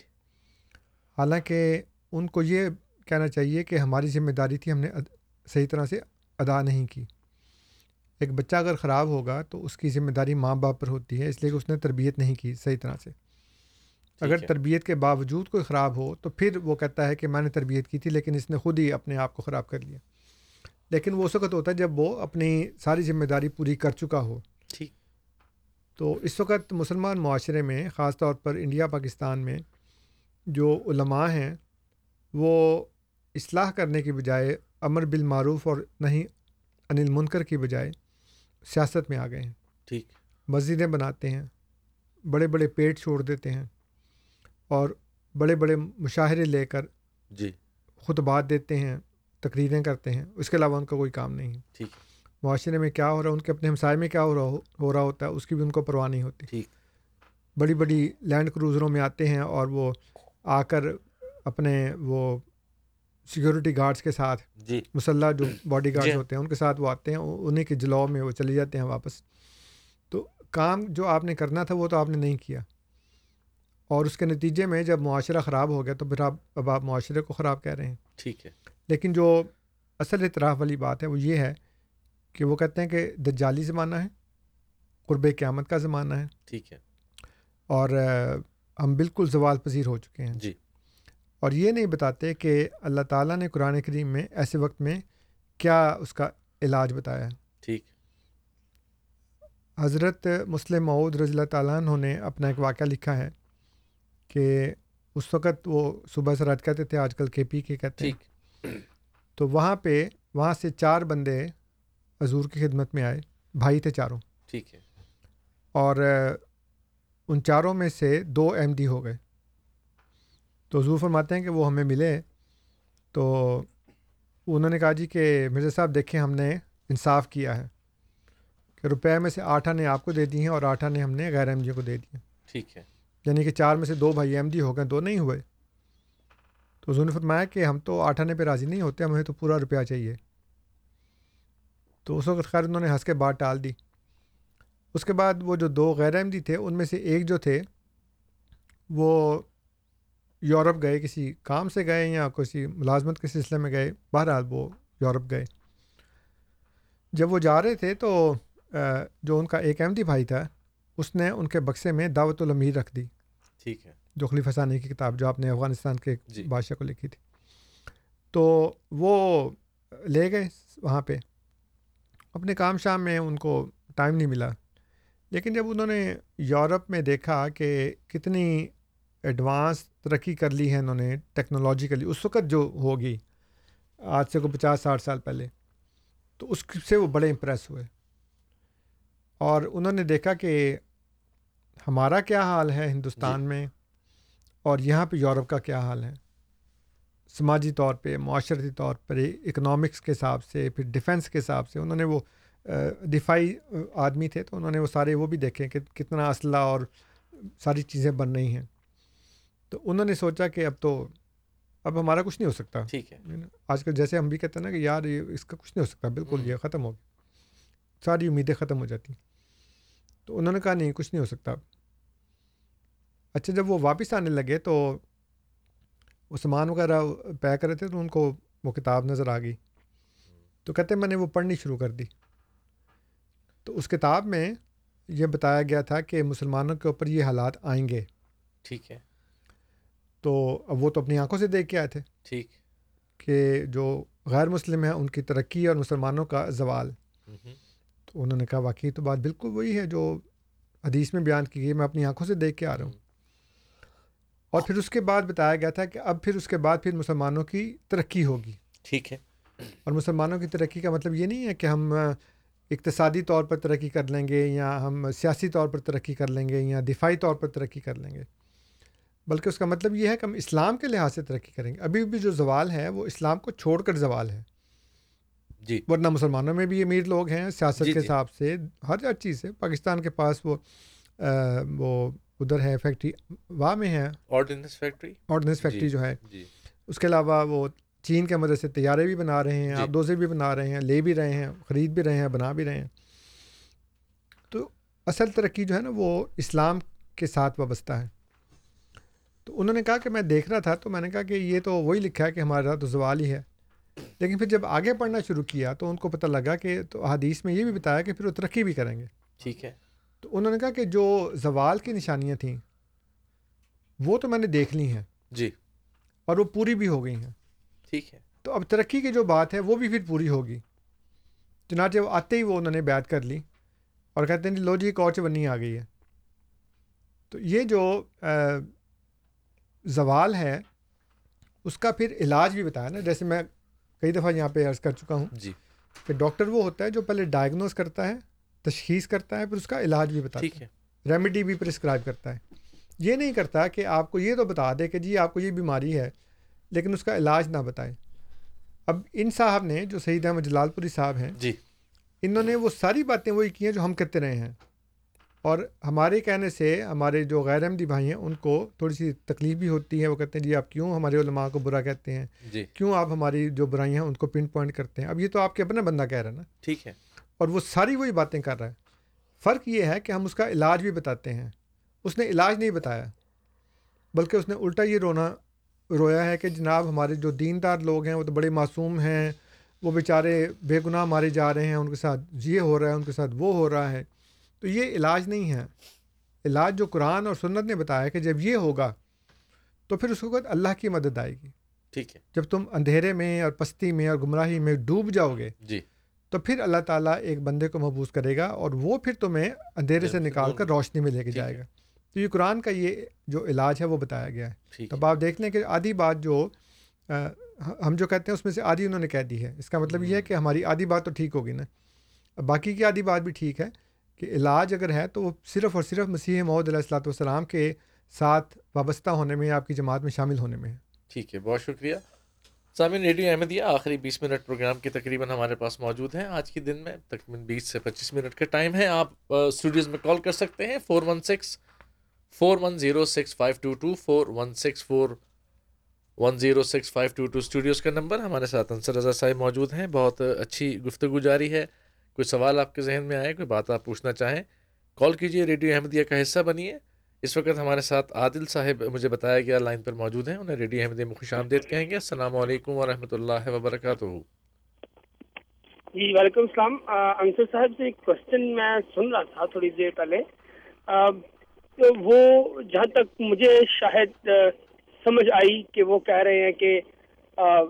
E: حالانکہ ان کو یہ کہنا چاہیے کہ ہماری ذمہ داری تھی ہم نے صحیح طرح سے ادا نہیں کی۔ ایک بچہ اگر خراب ہوگا تو اس کی ذمہ داری ماں باپ پر ہوتی ہے اس لیے کہ اس نے تربیت نہیں کی صحیح طرح سے۔ اگر تربیت کے باوجود کوئی خراب ہو تو پھر وہ کہتا ہے کہ میں نے تربیت کی تھی لیکن اس نے خود ہی اپنے آپ کو خراب کر لیا۔ لیکن وہ اس وقت ہوتا ہے جب وہ اپنی ساری ذمہ داری پوری کر چکا ہو۔
D: ٹھیک۔
E: تو اس وقت مسلمان معاشرے میں خاص طور پر انڈیا پاکستان میں جو علماء ہیں وہ اصلاح کرنے کی بجائے امر بالمعروف اور نہیں انل منکر کی بجائے سیاست میں آ گئے ہیں۔
D: ٹھیک۔
E: مسجدیں بناتے ہیں بڑے بڑے پیٹ چھوڑ دیتے ہیں اور بڑے بڑے مشاہرے لے کر
D: جی۔
E: خطبات دیتے ہیں تقریریں کرتے ہیں اس کے علاوہ ان کا کوئی کام نہیں ہے۔
D: ٹھیک۔
E: معاشرے میں کیا ہو رہا ہے ان کے اپنے ہمسائے میں کیا ہو رہا ہو رہا ہوتا ہے اس کی بھی ان کو پرواہ نہیں ہوتی۔
D: ٹھیک۔
E: بڑی بڑی لینڈ کروزروں میں آتے ہیں اور وہ آ کر اپنے وہ سیکورٹی گارڈس کے ساتھ
D: جی۔
E: مسلح جو باڈی جی۔ ہوتے ہیں ان کے ساتھ وہ آتے ہیں انہیں کے جلاؤ میں وہ چلے جاتے ہیں واپس۔ تو کام جو آپ نے کرنا تھا وہ تو آپ نے نہیں کیا۔ اور اس کے نتیجے میں جب معاشرہ خراب ہو گیا تو پھر آپ اب آپ معاشرے کو خراب کہہ رہے ہیں۔
D: ٹھیک ہے۔
E: لیکن جو اصل اطراف والی بات ہے وہ یہ ہے کہ وہ کہتے ہیں کہ دجالی زمانہ ہے قرب قیامت کا زمانہ ہے۔
D: ٹھیک ہے۔
E: اور ہم بالکل زوال پذیر ہو چکے ہیں۔
D: جی۔
E: اور یہ نہیں بتاتے کہ اللہ تعالیٰ نے قرآن کریم میں ایسے وقت میں کیا اس کا علاج بتایا ہے۔
D: ٹھیک۔
E: حضرت مسلم معود رضی اللہ تعالیٰ عنہ نے اپنا ایک واقعہ لکھا ہے کہ اس وقت وہ صبح سے رات کہتے تھے آج کل کے پی کے کہتے ہیں۔
D: ٹھیک۔
E: تو وہاں پہ وہاں سے چار بندے حضور کی خدمت میں آئے بھائی تھے چاروں۔
D: ٹھیک ہے۔
E: اور ان چاروں میں سے دو ایم ڈی ہو گئے۔ تو حضور فرماتے ہیں کہ وہ ہمیں ملے۔ تو انہوں نے کہا جی کہ مرزا صاحب دیکھیں ہم نے انصاف کیا ہے کہ روپے میں سے آٹھ آنے آپ کو دے دی ہیں اور آٹھ آنے ہم نے غیر ایم ڈی کو دے دی ہیں۔
D: ٹھیک ہے۔
E: یعنی کہ چار میں سے دو بھائی ایم ڈی ہو گئے دو نہیں ہوئے۔ تو حضور نے فرمایا کہ ہم تو آٹھ آنے پہ راضی نہیں ہوتے ہمیں تو پورا روپیہ چاہیے۔ تو اس وقت خیر انہوں نے ہنس کے بات ٹال دی۔ اس کے بعد وہ جو دو غیر احمدی تھے ان میں سے ایک جو تھے وہ یورپ گئے کسی کام سے گئے یا کسی ملازمت کے سلسلے میں گئے بہرحال وہ یورپ گئے۔ جب وہ جا رہے تھے تو جو ان کا ایک احمدی بھائی تھا اس نے ان کے بکسے میں دعوت الامیر رکھ دی۔
D: ٹھیک ہے۔
E: جو خلیفہ ثانی کی کتاب جو آپ نے افغانستان کے
D: جی۔
E: بادشاہ کو لکھی تھی۔ تو وہ لے گئے وہاں پہ۔ اپنے کام شام میں ان کو ٹائم نہیں ملا۔ لیکن جب انہوں نے یورپ میں دیکھا کہ کتنی ایڈوانس ترقی کر لی ہے انہوں نے ٹیکنالوجیکلی اس وقت جو ہوگی آج سے کو پچاس ساٹھ سال پہلے تو اس سے وہ بڑے امپریس ہوئے۔ اور انہوں نے دیکھا کہ ہمارا کیا حال ہے ہندوستان میں اور یہاں پہ یورپ کا کیا حال ہے۔ سماجی طور پہ معاشرتی طور پر اکنامکس کے حساب سے پھر ڈیفنس کے حساب سے انہوں نے وہ دفاعی آدمی تھے تو انہوں نے وہ سارے وہ بھی دیکھے کہ کتنا اسلحہ اور ساری چیزیں بن رہی ہیں۔ تو انہوں نے سوچا کہ اب تو اب ہمارا کچھ نہیں ہو سکتا۔
D: ٹھیک ہے۔
E: آج کل جیسے ہم بھی کہتے ہیں نا کہ یار یہ اس کا کچھ نہیں ہو سکتا بالکل یہ ختم ہو گیا۔ ساری امیدیں ختم ہو جاتی۔ تو انہوں نے کہا نہیں کچھ نہیں ہو سکتا۔ اچھا جب وہ واپس آنے لگے تو وہ سامان وغیرہ پیک کر رہے تھے تو ان کو وہ کتاب نظر آ گئی۔ تو کہتے میں نے وہ پڑھنی شروع کر دی۔ تو اس کتاب میں یہ بتایا گیا تھا کہ مسلمانوں کے اوپر یہ حالات آئیں گے۔
D: ٹھیک ہے۔
E: تو اب وہ تو اپنی آنکھوں سے دیکھ کے آئے تھے
D: ٹھیک۔
E: کہ جو غیر مسلم ہیں ان کی ترقی اور مسلمانوں کا زوال۔ تو انہوں نے کہا واقعی تو بات بالکل وہی ہے جو حدیث میں بیان کی گئی میں اپنی آنکھوں سے دیکھ کے آ رہا ہوں۔ اور پھر اس کے بعد بتایا گیا تھا کہ اب پھر اس کے بعد پھر مسلمانوں کی ترقی ہوگی۔
D: ٹھیک ہے۔
E: اور مسلمانوں کی ترقی کا مطلب یہ نہیں ہے کہ ہم اقتصادی طور پر ترقی کر لیں گے یا ہم سیاسی طور پر ترقی کر لیں گے یا دفاعی طور پر ترقی کر لیں گے۔ بلکہ اس کا مطلب یہ ہے کہ ہم اسلام کے لحاظ سے ترقی کریں گے۔ ابھی بھی جو زوال ہے وہ اسلام کو چھوڑ کر زوال ہے
D: جی۔
E: ورنہ مسلمانوں میں بھی امیر لوگ ہیں سیاست
D: جی،
E: کے
D: جی۔
E: حساب سے ہر ہر چیز سے۔ پاکستان کے پاس وہ آ، وہ ادھر ہے فیکٹری واہ میں ہے۔
D: آرڈیننس فیکٹری
E: آرڈننس فیکٹری
D: جی،
E: جو ہے۔
D: جی۔
E: اس کے علاوہ وہ چین کے مدد سے طیارے بھی بنا رہے ہیں
D: جی۔
E: آپ دوزے بھی بنا رہے ہیں لے بھی رہے ہیں خرید بھی رہے ہیں بنا بھی رہے ہیں۔ تو اصل ترقی جو ہے نا وہ اسلام کے ساتھ وابستہ ہے۔ تو انہوں نے کہا کہ میں دیکھ رہا تھا تو میں نے کہا کہ یہ تو وہی لکھا ہے کہ ہمارا تو زوال ہی ہے۔ لیکن پھر جب آگے پڑھنا شروع کیا تو ان کو پتہ لگا کہ تو حدیث میں یہ بھی بتایا کہ پھر وہ ترقی بھی کریں گے۔
D: ٹھیک ہے۔
E: تو انہوں نے کہا کہ جو زوال کی نشانیاں تھیں وہ تو میں نے دیکھ لی ہیں۔
D: جی۔
E: اور وہ پوری بھی ہو گئی ہیں۔
D: ٹھیک ہے۔
E: تو اب ترقی کی جو بات ہے وہ بھی پھر پوری ہوگی۔ چنانچہ وہ آتے ہی وہ انہوں نے بیعت کر لی اور کہتے ہیں جی لو جی ایک اور چونی آ گئی ہے۔ تو یہ جو زوال ہے اس کا پھر علاج بھی بتایا نا۔ جیسے میں کئی دفعہ یہاں پہ عرض کر چکا ہوں
D: جی۔
E: کہ ڈاکٹر وہ ہوتا ہے جو پہلے ڈائگنوز کرتا ہے تشخیص کرتا ہے پھر اس کا علاج بھی بتاتا ہے۔ ریمیڈی بھی پرسکرائب کرتا ہے۔ یہ نہیں کرتا کہ آپ کو یہ تو بتا دے کہ جی آپ کو یہ بیماری ہے لیکن اس کا علاج نہ بتائے۔ اب ان صاحب نے جو سعید احمد جلال پوری صاحب ہیں
D: جی۔
E: انہوں نے وہ ساری باتیں وہی کی ہیں جو ہم کرتے رہے ہیں۔ اور ہمارے کہنے سے ہمارے جو غیر احمدی بھائی ہیں ان کو تھوڑی سی تکلیف بھی ہوتی ہے۔ وہ کہتے ہیں جی آپ کیوں ہمارے علماء کو برا کہتے ہیں؟
D: جی۔
E: کیوں آپ ہماری جو برائیاں ہیں ان کو پن پوائنٹ کرتے ہیں؟ اب یہ تو آپ کے اپنا بندہ کہہ رہا ہے نا۔
D: ٹھیک ہے۔
E: اور وہ ساری وہی باتیں کر رہا ہے۔ فرق یہ ہے کہ ہم اس کا علاج بھی بتاتے ہیں۔ اس نے علاج نہیں بتایا بلکہ اس نے الٹا یہ رونا رویا ہے کہ جناب ہمارے جو دیندار لوگ ہیں وہ تو بڑے معصوم ہیں۔ وہ بیچارے بے گناہ مارے جا رہے ہیں ان کے ساتھ یہ ہو رہا ہے ان کے ساتھ وہ ہو رہا ہے۔ تو یہ علاج نہیں ہے۔ علاج جو قرآن اور سنت نے بتایا کہ جب یہ ہوگا تو پھر اس وقت اللہ کی مدد آئے گی۔
D: ٹھیک ہے۔
E: جب تم اندھیرے میں اور پستی میں اور گمراہی میں ڈوب جاؤ گے
D: جی۔
E: تو پھر اللہ تعالیٰ ایک بندے کو محبوس کرے گا اور وہ پھر تمہیں اندھیرے سے نکال کر روشنی میں لے کے جائے گا۔ تو یہ قرآن کا یہ جو علاج ہے وہ بتایا گیا ہے۔ اب آپ دیکھ لیں کہ آدھی بات جو ہم جو کہتے ہیں اس میں سے آدھی انہوں نے کہہ دی ہے۔ اس کا مطلب یہ ہے کہ ہماری آدھی بات تو ٹھیک ہوگی نا۔ باقی کی آدھی بات بھی ٹھیک ہے۔ کہ علاج اگر ہے تو وہ صرف اور صرف مسیح محدود علیہ السلاۃ والسلام کے ساتھ وابستہ ہونے میں آپ کی جماعت میں شامل ہونے میں ہے
D: ٹھیک ہے، بہت شکریہ۔ سامعین، ریڈیو احمدیہ آخری بیس منٹ پروگرام کے تقریباً ہمارے پاس موجود ہیں۔ آج کے دن میں تقریباً بیس سے پچیس منٹ کا ٹائم ہے۔ آپ اسٹوڈیوز میں کال کر سکتے ہیں۔ Four one six four one zero six five two two four one six four one zero six five two two studios کا نمبر۔ ہمارے ساتھ انصر رضا صاحب موجود ہیں۔ بہت اچھی گفتگو جاری ہے۔ کوئی سوال آپ کے ذہن میں آئے، کوئی بات آپ پوچھنا چاہیں، کال کیجیے ریڈیو احمدیہ کا حصہ بنیے۔ اس وقت ہمارے ساتھ عادل صاحب مجھے بتایا گیا لائن پر موجود ہیں، انہیں ریڈیو احمدیہ میں خوش آمدید کہیں گے۔ السلام علیکم ورحمۃ اللہ وبرکاتہ۔
G: جی وعلیکم السلام۔ انصر صاحب سے ایک کوشچن میں سن رہا تھا تھوڑی دیر پہلے۔ تو وہ جہاں تک مجھے شاید سمجھ آئی کہ وہ کہہ رہے ہیں کہ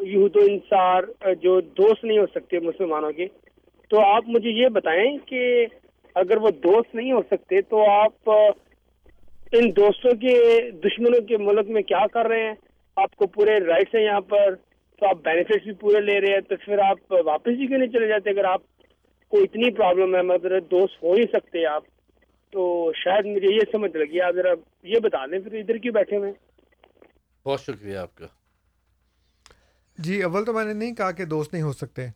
G: یہود و انصار جو دوست نہیں ہو سکتے مسلمانوں کے تو آپ مجھے یہ بتائیں کہ اگر وہ دوست نہیں ہو سکتے تو آپ ان دوستوں کے دشمنوں کے ملک میں کیا کر رہے ہیں؟ آپ کو پورے رائٹس ہیں یہاں پر تو آپ بینیفٹس بھی پورے لے رہے ہیں تو پھر آپ واپس ہی کیوں نہیں چلے جاتے؟ اگر آپ کو اتنی پرابلم ہے مطلب دوست ہو ہی سکتے آپ تو شاید مجھے یہ سمجھ لگی آپ ذرا یہ بتا دیں پھر ادھر کیوں بیٹھے ہوئے
D: بہت شکریہ آپ کا۔
E: جی اول تو میں نے نہیں کہا کہ دوست نہیں ہو سکتے۔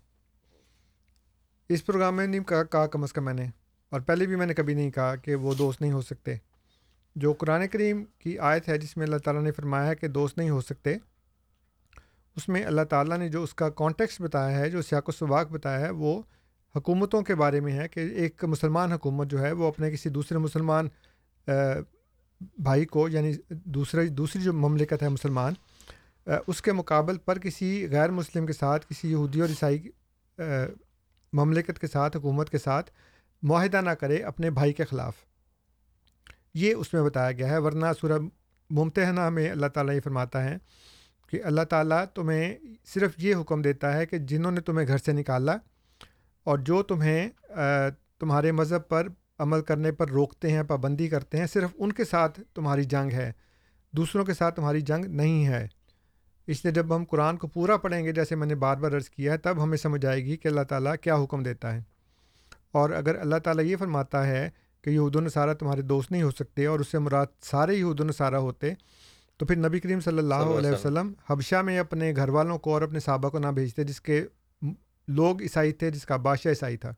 E: اس پروگرام میں نہیں کہا کہا کم از کم میں نے۔ اور پہلے بھی میں نے کبھی نہیں کہا کہ وہ دوست نہیں ہو سکتے۔ جو قرآن کریم کی آیت ہے جس میں اللہ تعالیٰ نے فرمایا ہے کہ دوست نہیں ہو سکتے، اس میں اللہ تعالیٰ نے جو اس کا کانٹیکس بتایا ہے، جو سیاق و سواق بتایا ہے، وہ حکومتوں کے بارے میں ہے کہ ایک مسلمان حکومت جو ہے وہ اپنے کسی دوسرے مسلمان بھائی کو یعنی دوسرے دوسری جو مملکت ہے مسلمان اس کے مقابل پر کسی غیر مسلم کے ساتھ کسی یہودی اور عیسائی مملکت کے ساتھ، حکومت کے ساتھ معاہدہ نہ کرے اپنے بھائی کے خلاف۔ یہ اس میں بتایا گیا ہے، ورنہ سورہ ممتحنہ میں اللہ تعالیٰ یہ فرماتا ہے کہ اللہ تعالیٰ تمہیں صرف یہ حکم دیتا ہے کہ جنہوں نے تمہیں گھر سے نکالا اور جو تمہیں تمہارے مذہب پر عمل کرنے پر روکتے ہیں، پابندی کرتے ہیں، صرف ان کے ساتھ تمہاری جنگ ہے۔ دوسروں کے ساتھ تمہاری جنگ نہیں ہے۔ اس لیے جب ہم قرآن کو پورا پڑھیں گے جیسے میں نے بار بار عرض کیا ہے تب ہمیں سمجھ آئے گی کہ اللہ تعالیٰ کیا حکم دیتا ہے۔ اور اگر اللہ تعالیٰ یہ فرماتا ہے کہ یہود و نصارہ تمہارے دوست نہیں ہو سکتے اور اس سے مراد سارے یہود و نصارہ ہوتے تو پھر نبی کریم صلی اللہ علیہ وسلم۔ حبشہ میں اپنے گھر والوں کو اور اپنے صحابہ کو نہ بھیجتے جس کے لوگ عیسائی تھے جس کا بادشاہ عیسائی تھا۔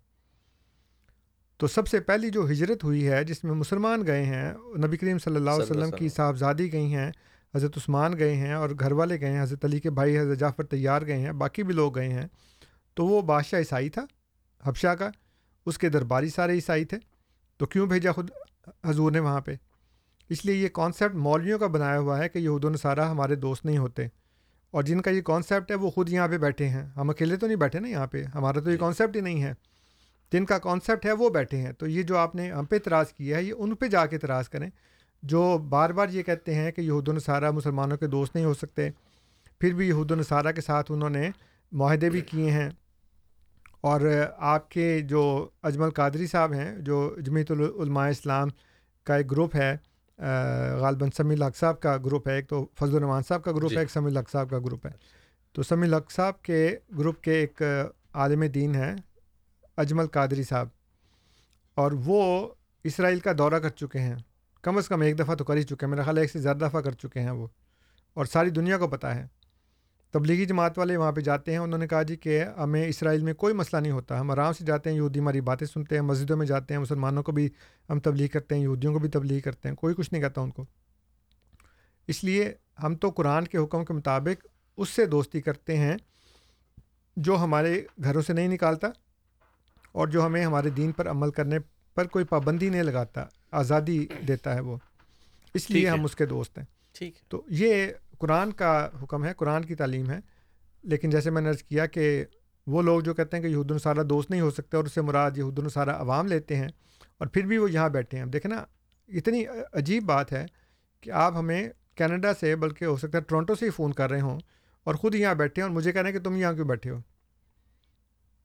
E: تو سب سے پہلی جو ہجرت ہوئی ہے جس میں مسلمان گئے ہیں نبی کریم صلی اللہ علیہ وسلم کی صاحبزادی گئی ہیں حضرت عثمان گئے ہیں اور گھر والے گئے ہیں حضرت علی کے بھائی حضرت جعفر تیار گئے ہیں باقی بھی لوگ گئے ہیں۔ تو وہ بادشاہ عیسائی تھا حبشہ کا اس کے درباری سارے عیسائی تھے۔ تو کیوں بھیجا خود حضور نے وہاں پہ؟ اس لیے یہ کانسیپٹ مولویوں کا بنایا ہوا ہے کہ یہود و نصارہ ہمارے دوست نہیں ہوتے۔ اور جن کا یہ کانسیپٹ ہے وہ خود یہاں پہ بیٹھے ہیں۔ ہم اکیلے تو نہیں بیٹھے نا یہاں پہ؟ ہمارا تو یہ کانسیپٹ ہی نہیں ہے۔ جن کا کانسیپٹ ہے وہ بیٹھے ہیں۔ تو یہ جو آپ نے ہم پہ اعتراض کیا ہے یہ ان پہ جا کے اعتراض کریں۔ جو بار بار یہ کہتے ہیں کہ یہود و نصارہ مسلمانوں کے دوست نہیں ہو سکتے پھر بھی یہود و نصارہ کے ساتھ انہوں نے معاہدے بھی کیے ہیں۔ اور آپ کے جو اجمل قادری صاحب ہیں جو جمیت العلماء اسلام کا ایک گروپ ہے غالباً سمی الحق صاحب کا گروپ ہے ایک تو فضل الرحمان صاحب کا گروپ جی. ہے ایک سمی الحق صاحب کا گروپ ہے۔ تو سمی الحق صاحب کے گروپ کے ایک عالم دین ہیں اجمل قادری صاحب۔ اور وہ اسرائیل کا دورہ کر چکے ہیں۔ کم از کم ایک دفعہ تو کر ہی چکے ہیں۔ میرا خیال ایک سے زیادہ دفعہ کر چکے ہیں وہ۔ اور ساری دنیا کو پتہ ہے۔ تبلیغی جماعت والے وہاں پہ جاتے ہیں۔ انہوں نے کہا جی کہ ہمیں اسرائیل میں کوئی مسئلہ نہیں ہوتا۔ ہم آرام سے جاتے ہیں، یہودی ہماری باتیں سنتے ہیں، مسجدوں میں جاتے ہیں، مسلمانوں کو بھی ہم تبلیغ کرتے ہیں، یہودیوں کو بھی تبلیغ کرتے ہیں۔ کوئی کچھ نہیں کہتا ان کو۔ اس لیے ہم تو قرآن کے حکم کے مطابق اس سے دوستی کرتے ہیں جو ہمارے گھروں سے نہیں نکالتا اور جو ہمیں ہمارے دین پر عمل کرنے پر کوئی پابندی نہیں لگاتا۔ آزادی دیتا ہے وہ۔ اس لیے ہم اس کے دوست ہیں۔
D: ٹھیک۔
E: تو یہ قرآن کا حکم ہے قرآن کی تعلیم ہے۔ لیکن جیسے میں نے عرض کیا کہ وہ لوگ جو کہتے ہیں کہ یہود الصارہ دوست نہیں ہو سکتے اور اس سے مراد یہود الصارہ عوام لیتے ہیں اور پھر بھی وہ یہاں بیٹھے ہیں۔ اب دیکھیں نا اتنی عجیب بات ہے کہ آپ ہمیں کینیڈا سے بلکہ ہو سکتا ہے ٹورنٹو سے ہی فون کر رہے ہوں اور خود یہاں بیٹھے ہیں اور مجھے رہے ہیں کہ تم یہاں کیوں بیٹھے ہو؟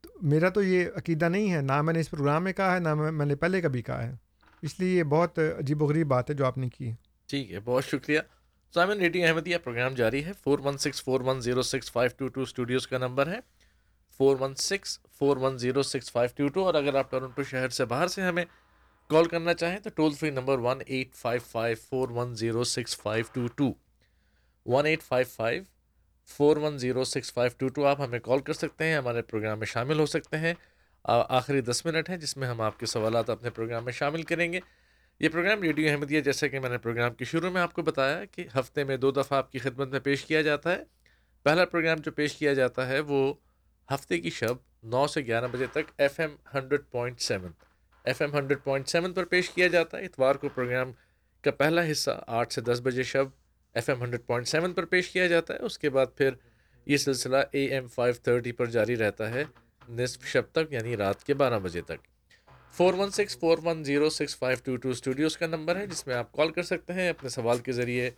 E: تو میرا تو یہ عقیدہ نہیں ہے۔ نہ میں نے اس پروگرام میں کہا ہے نہ میں نے پہلے کبھی کہا ہے۔ اس لیے یہ بہت عجیب و غریب بات ہے جو آپ نے کی
D: ٹھیک ہے، بہت شکریہ۔ سامن ریڈنگ احمدیہ پروگرام جاری ہے۔ Four one six four one zero six five two two studios کا نمبر ہے۔ Four one six four one zero six five two two اور اگر آپ ٹورنٹو شہر سے باہر سے ہمیں کال کرنا چاہیں تو toll free number one eight five five four one zero six five two two one eight five five four one zero six five two two آپ ہمیں کال کر سکتے ہیں، ہمارے پروگرام میں شامل ہو سکتے ہیں۔ آخری دس منٹ ہیں جس میں ہم آپ کے سوالات اپنے پروگرام میں شامل کریں گے۔ یہ پروگرام ریڈیو احمدیہ جیسا کہ میں نے پروگرام کے شروع میں آپ کو بتایا کہ ہفتے میں دو دفعہ آپ کی خدمت میں پیش کیا جاتا ہے۔ پہلا پروگرام جو پیش کیا جاتا ہے وہ ہفتے کی شب نو سے گیارہ بجے تک F M hundred point seven. F M hundred point seven پر پیش کیا جاتا ہے۔ اتوار کو پروگرام کا پہلا حصہ آٹھ سے دس بجے شب F M hundred point seven پر پیش کیا جاتا ہے۔ اس کے بعد پھر یہ سلسلہ اے ایم فائیو تھرٹی پر جاری رہتا ہے۔ نصف شب تک یعنی رات کے بارہ بجے تک۔ Four one six four one zero six five two two studios کا نمبر ہے، جس میں آپ کال کر سکتے ہیں، اپنے سوال کے ذریعے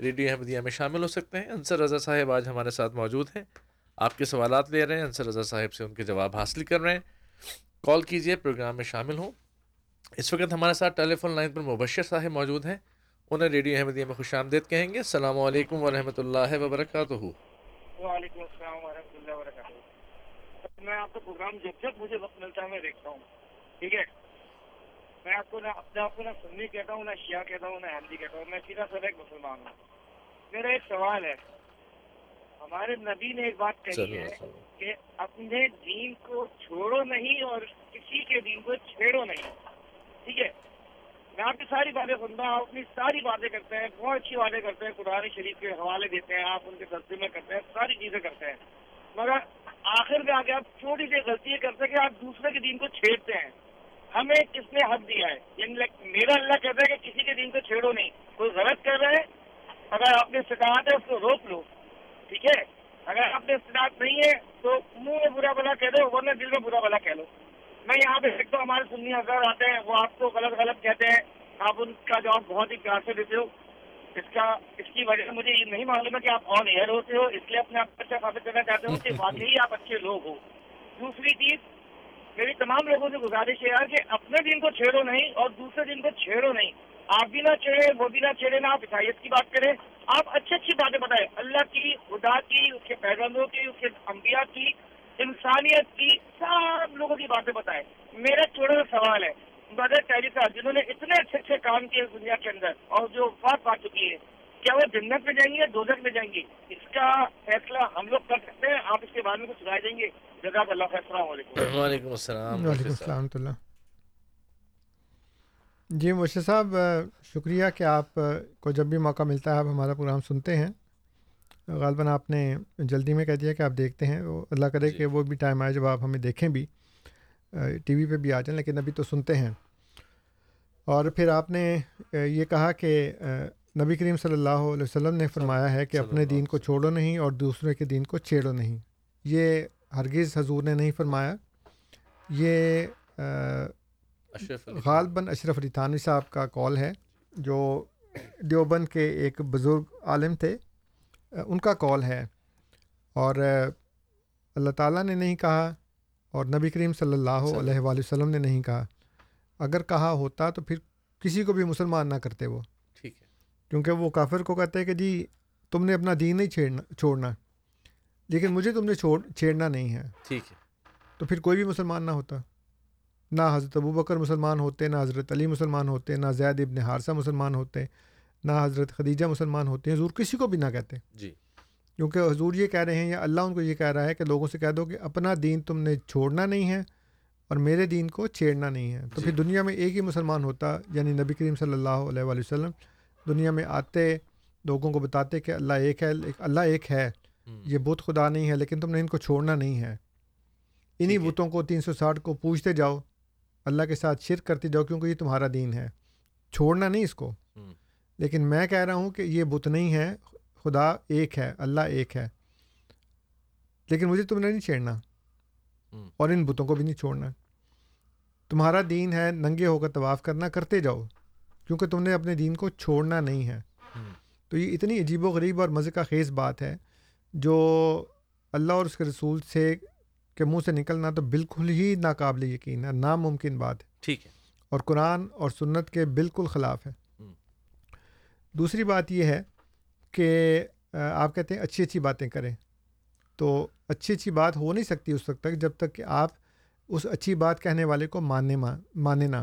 D: ریڈیو احمدیہ میں شامل ہو سکتے ہیں۔ انصر رضا صاحب آج ہمارے ساتھ موجود ہیں۔ آپ کے سوالات لے رہے ہیں، انصر رضا صاحب سے ان کے جواب حاصل کر رہے ہیں۔ کال کیجیے پروگرام میں شامل ہوں۔ اس وقت ہمارے ساتھ ٹیلی فون لائن پر مبشر صاحب موجود ہیں۔ انہیں ریڈیو احمدیہ میں خوش آمدید کہیں گے۔ السلام علیکم ورحمۃ اللہ وبرکاتہ۔
I: وعلیکم السلام ورحمۃ میں آپ کا پروگرام جب جب مجھے وقت ملتا ہے میں دیکھتا ہوں۔ ٹھیک ہے؟ میں آپ کو نہ اپنے آپ کو نہ سنی کہتا ہوں نہ شیعہ کہتا ہوں نہ ہندی کہتا ہوں میں سیدھا سر ایک مسلمان ہوں۔ میرا ایک سوال ہے ہمارے نبی نے ایک بات کہی ہے کہ اپنے دین کو چھوڑو نہیں اور کسی کے دین کو چھیڑو نہیں۔ ٹھیک ہے؟ میں آپ کی ساری باتیں سنتا ہوں آپ اپنی ساری باتیں کرتے ہیں بہت اچھی باتیں کرتے ہیں قرآن شریف کے حوالے دیتے ہیں آپ ان کے ترجمے کرتے ہیں ساری چیزیں کرتے ہیں۔ مگر آخر میں آ کے آپ چھوٹی سی غلطی یہ کرتے کہ آپ دوسرے کے دین کو چھیڑتے ہیں۔ ہمیں کس نے حق دیا ہے؟ یعنی میرا اللہ کہتا ہے کہ کسی کے دین کو چھیڑو نہیں۔ کوئی غلط کر رہا ہے؟ اگر آپ نے استطاعت ہے اس کو روک لو۔ ٹھیک ہے؟ اگر آپ نے استطاعت نہیں ہے تو منہ میں برا بلا کہہ دو، ورنہ دل میں برا بلا کہہ لو۔ میں یہاں پہ دیکھتا ہوں ہمارے سنی حضرات آتے ہیں، وہ آپ کو غلط غلط کہتے ہیں۔ آپ ان کا جواب بہت ہی پیار سے دیتے ہو۔ اس کا اس کی وجہ سے مجھے یہ نہیں معلوم ہے کہ آپ آن ایئر ہوتے ہو، اس لیے اپنے آپ کو اچھا ثابت کرنا چاہتے ہو۔ کہ واقعی آپ اچھے لوگ ہو۔ دوسری چیز، میری تمام لوگوں سے گزارش ہے یار کہ اپنے دن کو چھیڑو نہیں اور دوسرے دن کو چھیڑو نہیں۔ آپ بھی نہ چھیڑے وہ بھی نہ چھیڑے نہ آپ عیسائیت کی بات کریں۔ آپ اچھی اچھی باتیں بتائیں۔ اللہ کی، خدا کی، اس کے پیغمبروں کی، اس کے انبیاء کی، انسانیت کی، سب لوگوں کی باتیں بتائیں۔ میرا چھوڑا سوال ہے مدر ٹیریسا جنہوں نے اتنے اچھے اچھے کام کیے دنیا کے اندر اور جو وفات پا چکی ہے کیا وہ جنت میں جائیں گے یا دوزخ میں جائیں گی؟ اس کا فیصلہ ہم لوگ کر سکتے ہیں آپ اس کے بارے میں کچھ رائے دیں گے۔ جزاک اللہ خیر السلام علیکم۔
D: وعلیکم السلام۔
E: وعلیکم السلام اللہ۔ جی مرشد صاحب شکریہ کہ آپ کو جب بھی موقع ملتا ہے آپ ہمارا پروگرام سنتے ہیں۔ غالباً آپ نے جلدی میں کہہ دیا کہ آپ دیکھتے ہیں۔ وہ اللہ کرے
D: جی۔
E: کہ وہ بھی ٹائم آئے جب آپ ہمیں دیکھیں بھی۔ ٹی وی پہ بھی آ جائیں لیکن ابھی تو سنتے ہیں۔ اور پھر آپ نے یہ کہا کہ نبی کریم صلی اللہ علیہ وسلم نے فرمایا ہے کہ اپنے دین کو چھوڑو نہیں اور دوسرے کے دین کو چھیڑو نہیں۔ یہ ہرگز حضور نے نہیں فرمایا۔ یہ غالباً اشرف علی تھانوی صاحب کا کال ہے جو دیوبند کے ایک بزرگ عالم تھے ان کا کال ہے۔ اور اللہ تعالیٰ نے نہیں کہا اور نبی کریم صلی اللہ علیہ وآلہ وسلم نے نہیں کہا۔ اگر کہا ہوتا تو پھر کسی کو بھی مسلمان نہ کرتے وہ۔
D: ٹھیک ہے۔
E: کیونکہ وہ کافر کو کہتے ہیں کہ جی تم نے اپنا دین نہیں چھیڑنا چھوڑنا لیکن مجھے تم نے چھوڑ چھیڑنا نہیں ہے۔
D: ٹھیک ہے۔
E: تو پھر کوئی بھی مسلمان نہ ہوتا۔ نہ حضرت ابو بکر مسلمان ہوتے نہ حضرت علی مسلمان ہوتے نہ زید ابن حارثہ مسلمان ہوتے نہ حضرت خدیجہ مسلمان ہوتے ہیں حضور کسی کو بھی نہ کہتے۔
D: جی۔
E: کیونکہ حضور یہ کہہ رہے ہیں یا اللہ ان کو یہ کہہ رہا ہے کہ لوگوں سے کہہ دو کہ اپنا دین تم نے چھوڑنا نہیں ہے اور میرے دین کو چھیڑنا نہیں ہے۔ تو
D: جی۔
E: پھر دنیا میں ایک ہی مسلمان ہوتا یعنی نبی کریم صلی اللہ علیہ وآلہ وسلم دنیا میں آتے لوگوں کو بتاتے کہ اللہ ایک ہے اللہ ایک ہے۔ یہ بت خدا نہیں ہے لیکن تم نے ان کو چھوڑنا نہیں ہے۔ انہی۔ بتوں کو تین سو ساٹھ کو پوچھتے جاؤ اللہ کے ساتھ شرک کرتے جاؤ کیونکہ یہ تمہارا دین ہے۔ چھوڑنا نہیں اس کو۔ لیکن میں کہہ رہا ہوں کہ یہ بت نہیں ہے خدا ایک ہے اللہ ایک ہے۔ لیکن مجھے تم نے نہیں چھیڑنا۔ اور ان بتوں کو بھی نہیں چھوڑنا۔ تمہارا دین ہے ننگے ہو کر طواف کرنا کرتے جاؤ کیونکہ تم نے اپنے دین کو چھوڑنا نہیں ہے۔ تو یہ اتنی عجیب و غریب اور مزے کا خیز بات ہے جو اللہ اور اس کے رسول سے کے منہ سے نکلنا تو بالکل ہی ناقابل یقین ہے ناممکن بات ہے۔
D: ٹھیک ہے۔
E: اور قرآن اور سنت کے بالکل خلاف ہے۔ دوسری بات یہ ہے کہ آپ کہتے ہیں اچھی اچھی باتیں کریں۔ تو اچھی اچھی بات ہو نہیں سکتی اس وقت تک جب تک کہ آپ اس اچھی بات کہنے والے کو ماننے مانے نہ۔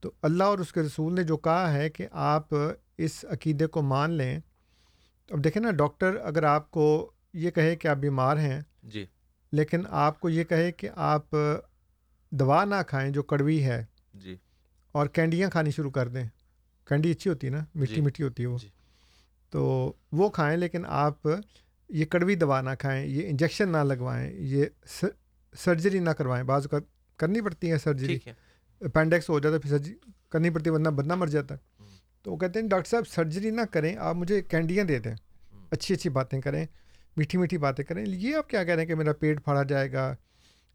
E: تو اللہ اور اس کے رسول نے جو کہا ہے کہ آپ اس عقیدے کو مان لیں۔ اب دیکھیں نا ڈاکٹر اگر آپ کو یہ کہے کہ آپ بیمار ہیں
D: جی۔
E: لیکن آپ کو یہ کہے کہ آپ دوا نہ کھائیں جو کڑوی ہے۔
D: جی۔
E: اور کینڈیاں کھانی شروع کر دیں۔ کینڈی اچھی ہوتی ہے نا میٹھی
D: جی۔
E: میٹھی ہوتی ہے وہ۔
D: جی۔
E: تو وہ کھائیں لیکن آپ یہ کڑوی دوا نہ کھائیں یہ انجیکشن نہ لگوائیں یہ سرجری نہ کروائیں۔ بعض اوقات کرنی پڑتی ہے سرجری۔ اپینڈکس ہو جاتا ہے پھر سرجری کرنی پڑتی ہے ورنہ بندہ مر جاتا ہے۔ تو وہ کہتے ہیں ڈاکٹر صاحب سرجری نہ کریں آپ مجھے کینڈیاں دے دیں۔ اچھی اچھی باتیں کریں میٹھی میٹھی باتیں کریں۔ یہ آپ کیا کہہ رہے ہیں کہ میرا پیٹ پھاڑا جائے گا؟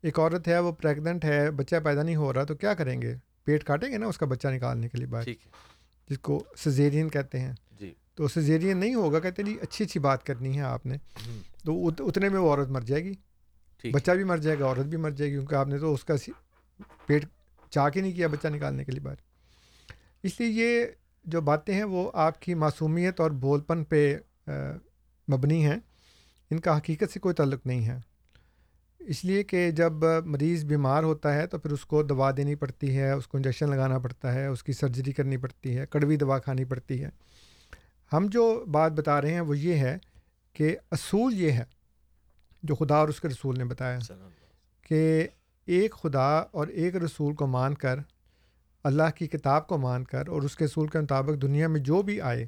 E: ایک عورت ہے وہ پریگننٹ ہے بچہ پیدا نہیں ہو رہا تو کیا کریں گے؟ پیٹ کاٹیں گے نا اس کا بچہ نکالنے کے لیے باہر۔ جس کو سزیرین کہتے ہیں۔
D: جی۔
E: تو سزیرین نہیں ہوگا کہتے ہیں جی اچھی اچھی بات کرنی ہے آپ نے۔ تو ات- اتنے میں وہ عورت مر جائے گی۔ بچہ بھی مر جائے گا، عورت بھی مر جائے گی، کیونکہ آپ نے تو اس کا پیٹ چاک ہی نہیں کیا بچہ نکالنے کے لیے باہر۔ اس لیے یہ جو باتیں ہیں وہ آپ کی معصومیت اور بول پن پہ مبنی ہیں۔ ان کا حقیقت سے کوئی تعلق نہیں ہے۔ اس لیے کہ جب مریض بیمار ہوتا ہے تو پھر اس کو دوا دینی پڑتی ہے، اس کو انجیکشن لگانا پڑتا ہے، اس کی سرجری کرنی پڑتی ہے، کڑوی دوا کھانی پڑتی ہے۔ ہم جو بات بتا رہے ہیں وہ یہ ہے کہ اصول یہ ہے جو خدا اور اس کے رسول نے بتایا کہ ایک خدا اور ایک رسول کو مان کر اللہ کی کتاب کو مان کر اور اس کے اصول کے مطابق دنیا میں جو بھی آئے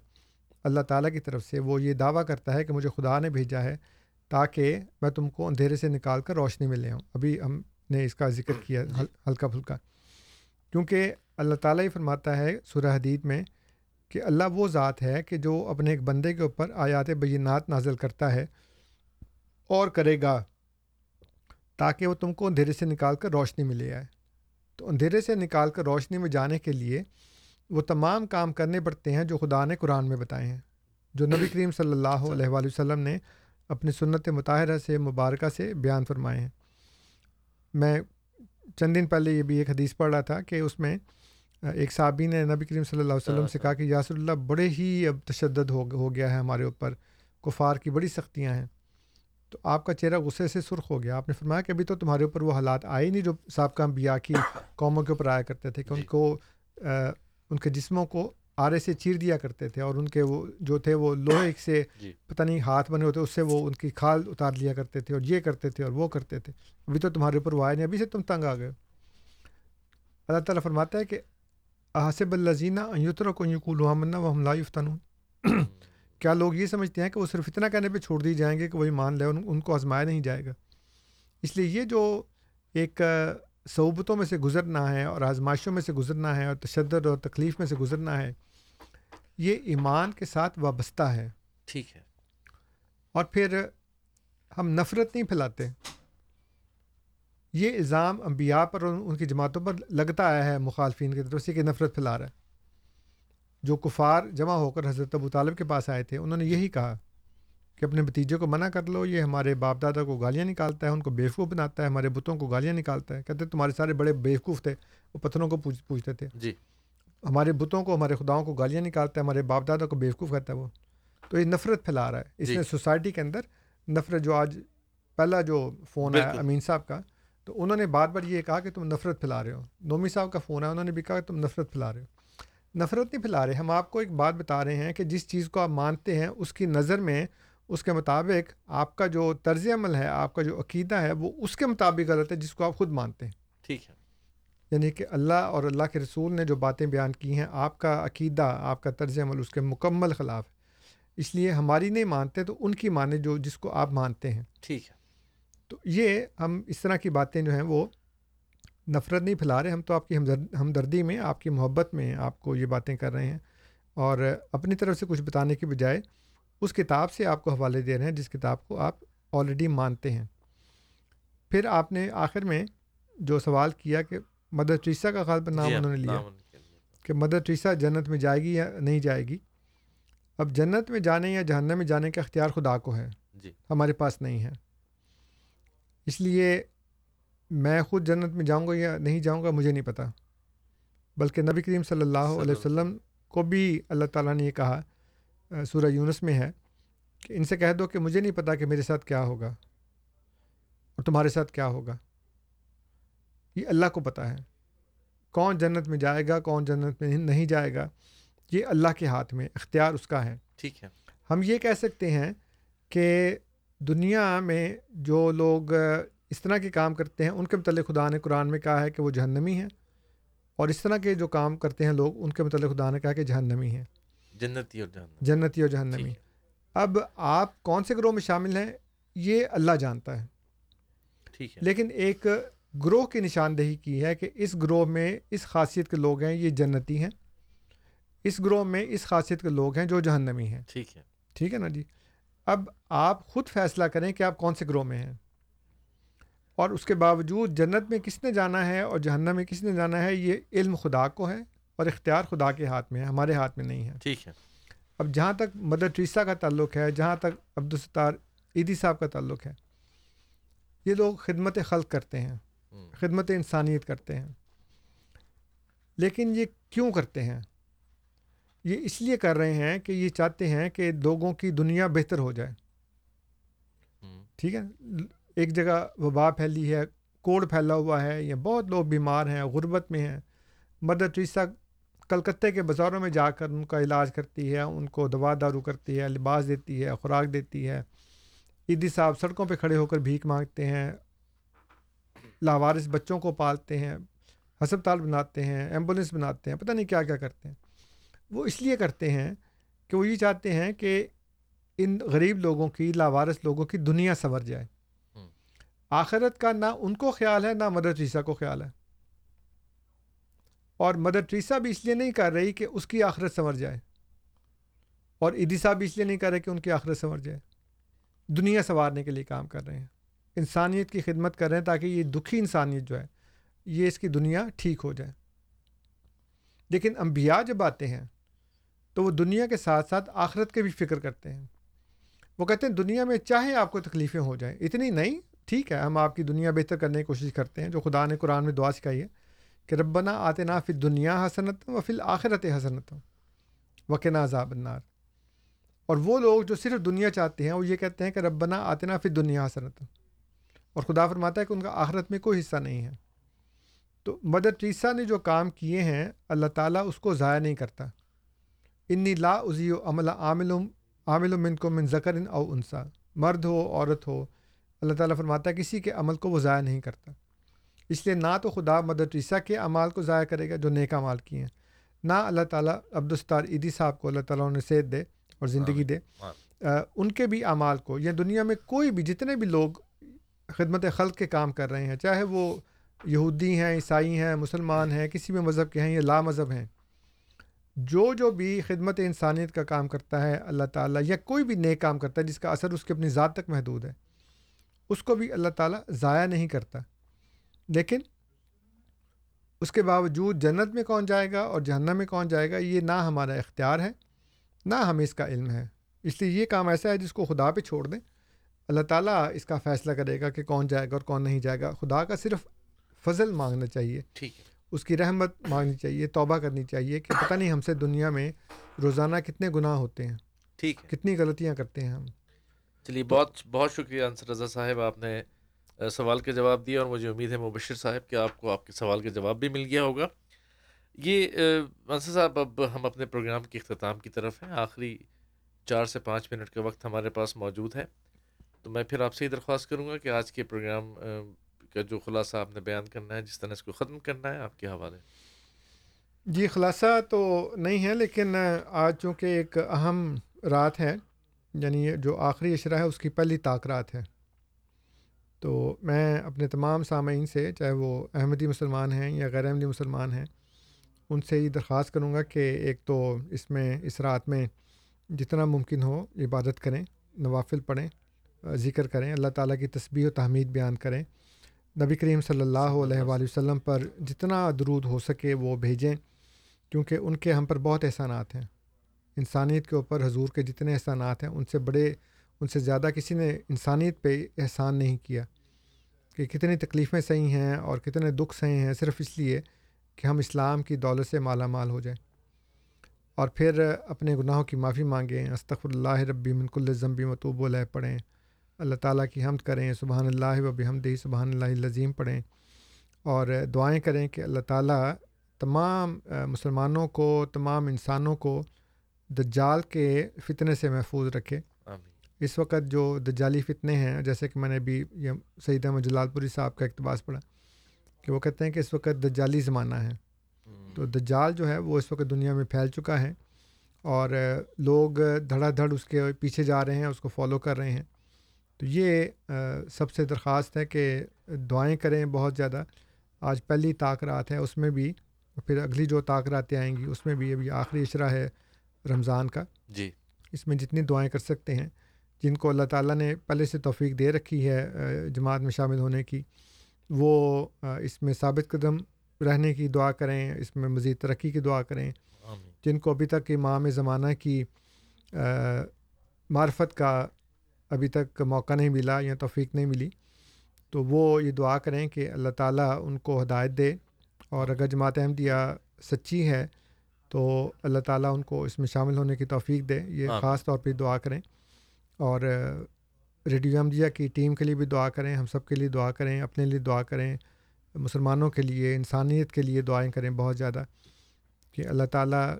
E: اللہ تعالیٰ کی طرف سے وہ یہ دعویٰ کرتا ہے کہ مجھے خدا نے بھیجا ہے تاکہ میں تم کو اندھیرے سے نکال کر روشنی میں لے آؤں۔ ابھی ہم نے اس کا ذکر کیا ہل- ہلکا پھلکا۔ کیونکہ اللہ تعالیٰ ہی فرماتا ہے سورہ حدید میں کہ اللہ وہ ذات ہے کہ جو اپنے ایک بندے کے اوپر آیات بینات نازل کرتا ہے اور کرے گا تاکہ وہ تم کو اندھیرے سے نکال کر روشنی میں لے آئے۔ تو اندھیرے سے نکال کر روشنی میں جانے کے لیے وہ تمام کام کرنے پڑتے ہیں جو خدا نے قرآن میں بتائے ہیں۔ جو نبی کریم صلی اللہ علیہ وآلہ وسلم نے اپنی سنت مطالعہ سے مبارکہ سے بیان فرمائے ہیں۔ میں چند دن پہلے یہ بھی ایک حدیث پڑھ رہا تھا کہ اس میں ایک صحابی نے نبی کریم صلی اللہ علیہ وسلم سے کہا کہ یاسر اللہ بڑے ہی اب تشدد ہو ہو گیا ہے ہمارے اوپر۔ کفار کی بڑی سختیاں ہیں۔ تو آپ کا چہرہ غصے سے سرخ ہو گیا۔ آپ نے فرمایا کہ ابھی تو تمہارے اوپر وہ حالات آئے نہیں جو سابقہ انبیاء کی قوموں کے اوپر آیا کرتے تھے کہ ان کو آ، ان کے جسموں کو آرے سے چیر دیا کرتے تھے اور ان کے وہ جو تھے وہ لوہے سے
D: جی۔
E: پتہ نہیں ہاتھ بنے ہوتے اس سے وہ ان کی کھال اتار لیا کرتے تھے اور یہ کرتے تھے اور وہ کرتے تھے۔ ابھی تو تمہارے اوپر وہ آئے نہیں ابھی سے تم تنگ آ گئے۔ اللہ تعالیٰ فرماتا ہے کہ احسب الزینہ یتر کو یقول منا و حملہ یفتنون۔ کیا لوگ یہ سمجھتے ہیں کہ وہ صرف اتنا کہنے پہ چھوڑ دی جائیں گے کہ وہی مان لے ان, ان کو آزمایا نہیں جائے گا؟ اس لیے یہ جو ایک صعوبتوں میں سے گزرنا ہے اور آزمائشوں میں سے گزرنا ہے اور تشدد اور تکلیف میں سے گزرنا ہے یہ ایمان کے ساتھ وابستہ ہے۔
D: ٹھیک ہے۔
E: اور پھر ہم نفرت نہیں پھیلاتے۔ یہ الزام انبیاء پر اور ان کی جماعتوں پر لگتا آیا ہے مخالفین کی طرف سے کہ نفرت پھیلا رہا ہے۔ جو کفار جمع ہو کر حضرت ابو طالب کے پاس آئے تھے انہوں نے یہی کہا کہ اپنے بتیجے کو منع کر لو یہ ہمارے باپ دادا کو گالیاں نکالتا ہے ان کو بیوقوف بناتا ہے ہمارے بتوں کو گالیاں نکالتا ہے۔ کہتے تمہارے سارے بڑے بیوقوف تھے وہ پتھروں کو پوچھ پوچھتے تھے۔
D: جی۔
E: ہمارے بتوں کو ہمارے خداؤں کو گالیاں نکالتا ہے ہمارے باپ دادا کو بیوقوف کہتا ہے وہ۔ تو یہ نفرت پھیلا رہا ہے۔ اس
D: جی۔
E: نے سوسائٹی کے اندر نفرت جو آج پہلا جو فون آیا۔ امین صاحب کا تو انہوں نے بار بار یہ کہا کہ تم نفرت پھیلا رہے ہو۔ نومی صاحب کا فون آیا انہوں نے بھی کہا کہ تم نفرت پھیلا رہے ہو۔ نفرت نہیں پھیلا رہے۔ ہم آپ کو ایک بات بتا رہے ہیں کہ جس چیز کو آپ مانتے ہیں اس کی نظر میں اس کے مطابق آپ کا جو طرز عمل ہے آپ کا جو عقیدہ ہے وہ اس کے مطابق غلط ہے جس کو آپ خود مانتے ہیں۔
D: ٹھیک ہے۔
E: یعنی کہ اللہ اور اللہ کے رسول نے جو باتیں بیان کی ہیں آپ کا عقیدہ آپ کا طرز عمل اس کے مکمل خلاف ہے۔ اس لیے ہماری نہیں مانتے تو ان کی مانے جو جس کو آپ مانتے ہیں۔
D: ٹھیک ہے۔
E: تو یہ ہم اس طرح کی باتیں جو ہیں وہ نفرت نہیں پھیلا رہے ہم تو آپ کی ہمدرد ہمدردی میں آپ کی محبت میں آپ کو یہ باتیں کر رہے ہیں۔ اور اپنی طرف سے کچھ بتانے کی بجائے اس کتاب سے آپ کو حوالے دے رہے ہیں جس کتاب کو آپ آلریڈی مانتے ہیں۔ پھر آپ نے آخر میں جو سوال کیا کہ مدر ٹریسا کا غالب نام
D: جی
E: انہوں نے لیا
D: کے۔
E: کہ مدر ٹریسا جنت میں جائے گی یا نہیں جائے گی اب جنت میں جانے یا جہنم میں جانے کا اختیار خدا کو ہے۔
D: جی۔
E: ہمارے پاس نہیں ہے۔ اس لیے میں خود جنت میں جاؤں گا یا نہیں جاؤں گا مجھے نہیں پتہ بلکہ نبی کریم صلی اللہ علیہ وسلم کو بھی اللہ تعالیٰ نے یہ کہا سورہ یونس میں ہے کہ ان سے کہہ دو کہ مجھے نہیں پتہ کہ میرے ساتھ کیا ہوگا اور تمہارے ساتھ کیا ہوگا۔ یہ اللہ کو پتہ ہے۔ کون جنت میں جائے گا کون جنت میں نہیں جائے گا یہ اللہ کے ہاتھ میں اختیار اس کا ہے۔
D: ٹھیک ہے۔
E: ہم یہ کہہ سکتے ہیں کہ دنیا میں جو لوگ اس طرح کے کام کرتے ہیں ان کے متعلق خدا نے قرآن میں کہا ہے کہ وہ جہنمی ہیں۔ اور اس طرح کے جو کام کرتے ہیں لوگ ان کے متعلق خدا نے کہا کہ جہنمی ہیں۔
D: جنتی اور جہنم
E: جنتی اور جہنمی۔ اب آپ کون سے گروہ میں شامل ہیں؟ یہ اللہ جانتا ہے۔
D: ٹھیک ہے۔
E: لیکن ایک گروہ کی نشاندہی کی ہے کہ اس گروہ میں اس خاصیت کے لوگ ہیں یہ جنتی ہیں۔ اس گروہ میں اس خاصیت کے لوگ ہیں جو جہنمی ہیں۔
D: ٹھیک ہے۔
E: ٹھیک ہے نا جی؟ اب آپ خود فیصلہ کریں کہ آپ کون سے گروہ میں ہیں۔ اور اس کے باوجود جنت میں کس نے جانا ہے اور جہنم میں کس نے جانا ہے یہ علم خدا کو ہے اور اختیار خدا کے ہاتھ میں ہے ہمارے ہاتھ میں نہیں ہے۔
D: ٹھیک ہے۔
E: اب جہاں تک مدر ٹریسا کا تعلق ہے جہاں تک عبدالستار عیدی صاحب کا تعلق ہے یہ لوگ خدمت خلق کرتے ہیں خدمت انسانیت کرتے ہیں۔ لیکن یہ کیوں کرتے ہیں؟ یہ اس لیے کر رہے ہیں کہ یہ چاہتے ہیں کہ لوگوں کی دنیا بہتر ہو جائے۔ ٹھیک ہے؟ ایک جگہ وبا پھیلی ہے، کوڑ پھیلا ہوا ہے، یا بہت لوگ بیمار ہیں، غربت میں ہیں۔ مدر ٹریسا کلکتے کے بازاروں میں جا کر ان کا علاج کرتی ہے، ان کو دوا دارو کرتی ہے، لباس دیتی ہے، خوراک دیتی ہے۔ عیدی صاحب سڑکوں پہ کھڑے ہو کر بھیک مانگتے ہیں، لاوارث بچوں کو پالتے ہیں، ہسپتال بناتے ہیں ایمبولینس بناتے ہیں، پتہ نہیں کیا کیا کرتے ہیں۔ وہ اس لیے کرتے ہیں کہ وہ یہ چاہتے ہیں کہ ان غریب لوگوں کی، لاوارث لوگوں کی دنیا سنور جائے۔ آخرت کا نہ ان کو خیال ہے، نہ مدر ٹریسا کو خیال ہے۔ اور مدر ٹریسا بھی اس لیے نہیں کر رہی کہ اس کی آخرت سنور جائے۔ اور عیدی صاحب بھی اس لیے نہیں کر رہے کہ ان کی آخرت سنور جائے۔ دنیا سنوارنے کے لیے کام کر رہے ہیں۔ انسانیت کی خدمت کر رہے ہیں تاکہ یہ دکھی انسانیت جو ہے، یہ اس کی دنیا ٹھیک ہو جائے۔ لیکن انبیاء جب آتے ہیں، تو وہ دنیا کے ساتھ ساتھ آخرت کے بھی فکر کرتے ہیں۔ وہ کہتے ہیں، دنیا میں چاہے آپ کو تکلیفیں ہو جائیں، اتنی نہیں ٹھیک ہے، ہم آپ کی دنیا بہتر کرنے کی کوشش کرتے ہیں، جو خدا نے قرآن میں دعا سکھائی ہے کہ ربنا آتے نا فی دنیا حسنت و فی آخرت حسنت وکنا عذاب النار۔ اور وہ لوگ جو صرف دنیا چاہتے ہیں، وہ یہ کہتے ہیں کہ ربنا آتے نا فی دنیا حسنت اور خدا فرماتا ہے کہ ان کا آخرت میں کوئی حصہ نہیں ہے۔ تو مدر ٹریسا نے جو کام کیے ہیں، اللہ تعالیٰ اس کو ضائع نہیں کرتا۔ انی لا ازی و عمل عامل عامل من کو من ذکر او انسا۔ مرد ہو، عورت ہو اللہ تعالیٰ فرماتا ہے کسی کے عمل کو وہ ضائع نہیں کرتا۔ اس لیے نہ تو خدا مدر ٹریسا کے اعمال کو ضائع کرے گا جو نیک اعمال کیے ہیں نہ اللہ تعالیٰ عبدالستار عیدی صاحب کو اللہ تعالیٰ نے صحت دے اور زندگی دے۔ آ، ان کے بھی اعمال کو یا دنیا میں کوئی بھی جتنے بھی لوگ خدمت خلق کے کام کر رہے ہیں چاہے وہ یہودی ہیں عیسائی ہیں مسلمان ہیں کسی بھی مذہب کے ہیں یا لا مذہب ہیں جو جو بھی خدمت انسانیت کا کام کرتا ہے اللہ تعالیٰ یا کوئی بھی نیک کام کرتا ہے جس کا اثر اس کی اپنی ذات تک محدود ہے۔ اس کو بھی اللہ تعالیٰ ضائع نہیں کرتا۔ لیکن اس کے باوجود جنت میں کون جائے گا اور جہنم میں کون جائے گا یہ نہ ہمارا اختیار ہے نہ ہمیں اس کا علم ہے۔ اس لیے یہ کام ایسا ہے جس کو خدا پہ چھوڑ دیں۔ اللہ تعالیٰ اس کا فیصلہ کرے گا کہ کون جائے گا اور کون نہیں جائے گا۔ خدا کا صرف فضل مانگنا چاہیے۔
D: ٹھیک ہے۔
E: اس کی رحمت مانگنی چاہیے توبہ کرنی چاہیے کہ پتہ نہیں ہم سے دنیا میں روزانہ کتنے گناہ ہوتے ہیں۔
D: ٹھیک
E: کتنی غلطیاں کرتے ہیں ہم۔
D: چلیے، بہت بہت شکریہ انصر رضا صاحب، آپ نے سوال کے جواب دیا اور مجھے امید ہے مبشر صاحب کہ آپ کو، آپ کے سوال کے جواب بھی مل گیا ہوگا۔ یہ انصر صاحب، اب ہم اپنے پروگرام کے اختتام کی طرف ہیں۔ آخری چار سے پانچ منٹ کا وقت ہمارے پاس موجود ہے تو میں پھر آپ سے یہ درخواست کروں گا کہ آج کے پروگرام کا جو خلاصہ آپ نے بیان کرنا ہے، جس طرح اس کو ختم کرنا ہے، آپ کے حوالے۔
E: جی خلاصہ تو نہیں ہے، لیکن آج چونکہ ایک اہم رات ہے یعنی یہ جو آخری اشرا ہے، اس کی پہلی طاق رات ہے۔ تو میں اپنے تمام سامعین سے، چاہے وہ احمدی مسلمان ہیں یا غیر احمدی مسلمان ہیں، ان سے یہ درخواست کروں گا کہ ایک تو اس میں، اس رات میں جتنا ممکن ہو عبادت کریں، نوافل پڑھیں، ذکر کریں، اللہ تعالیٰ کی تسبیح و تحمید بیان کریں۔ نبی کریم صلی اللہ علیہ وآلہ وسلم پر جتنا درود ہو سکے وہ بھیجیں، کیونکہ ان کے ہم پر بہت احسانات ہیں۔ انسانیت کے اوپر حضور کے جتنے احسانات ہیں، ان سے بڑے، ان سے زیادہ کسی نے انسانیت پہ احسان نہیں کیا کہ کتنی تکلیفیں صحیح ہیں اور کتنے دکھ صحیح ہیں، صرف اس لیے کہ ہم اسلام کی دولت سے مالا مال ہو جائیں۔ اور پھر اپنے گناہوں کی معافی مانگیں استغفر اللہ ربی منک الظمبی مطوب علیہ پڑھیں۔ اللہ تعالیٰ کی حمد کریں سبحان اللہ و بحمدی سبحان اللہ لذیم پڑھیں۔ اور دعائیں کریں کہ اللہ تعالیٰ تمام مسلمانوں کو، تمام انسانوں کو دجال کے فتنے سے محفوظ رکھے۔ اس وقت جو دجالی فتنے ہیں جیسے کہ میں نے ابھی یہ سعید احمد جلال پوری صاحب کا اقتباس پڑھا کہ وہ کہتے ہیں کہ اس وقت دجالی زمانہ ہے۔ تو دجال جو ہے وہ اس وقت دنیا میں پھیل چکا ہے اور لوگ دھڑا دھڑ اس کے پیچھے جا رہے ہیں اس کو فالو کر رہے ہیں۔ تو یہ سب سے درخواست ہے کہ دعائیں کریں بہت زیادہ۔ آج پہلی رات ہے اس میں بھی پھر اگلی جو راتیں آئیں گی اس میں بھی ابھی آخری اشرا ہے۔ رمضان کا۔
D: جی۔
E: اس میں جتنی دعائیں کر سکتے ہیں جن کو اللہ تعالیٰ نے پہلے سے توفیق دے رکھی ہے جماعت میں شامل ہونے کی وہ اس میں ثابت قدم رہنے کی دعا کریں اس میں مزید ترقی کی دعا کریں۔ جن کو ابھی تک امام زمانہ کی معرفت کا ابھی تک موقع نہیں ملا یا توفیق نہیں ملی تو وہ یہ دعا کریں کہ اللہ تعالیٰ ان کو ہدایت دے۔ اور اگر جماعت احمدیہ سچی ہے تو اللہ تعالیٰ ان کو اس میں شامل ہونے کی توفیق دے۔ یہ خاص طور پہ دعا کریں۔ اور ریڈیو احمدیہ کی ٹیم کے لیے بھی دعا کریں۔ ہم سب کے لیے دعا کریں۔ اپنے لیے دعا کریں۔ مسلمانوں کے لیے انسانیت کے لیے دعائیں کریں بہت زیادہ۔ کہ اللہ تعالیٰ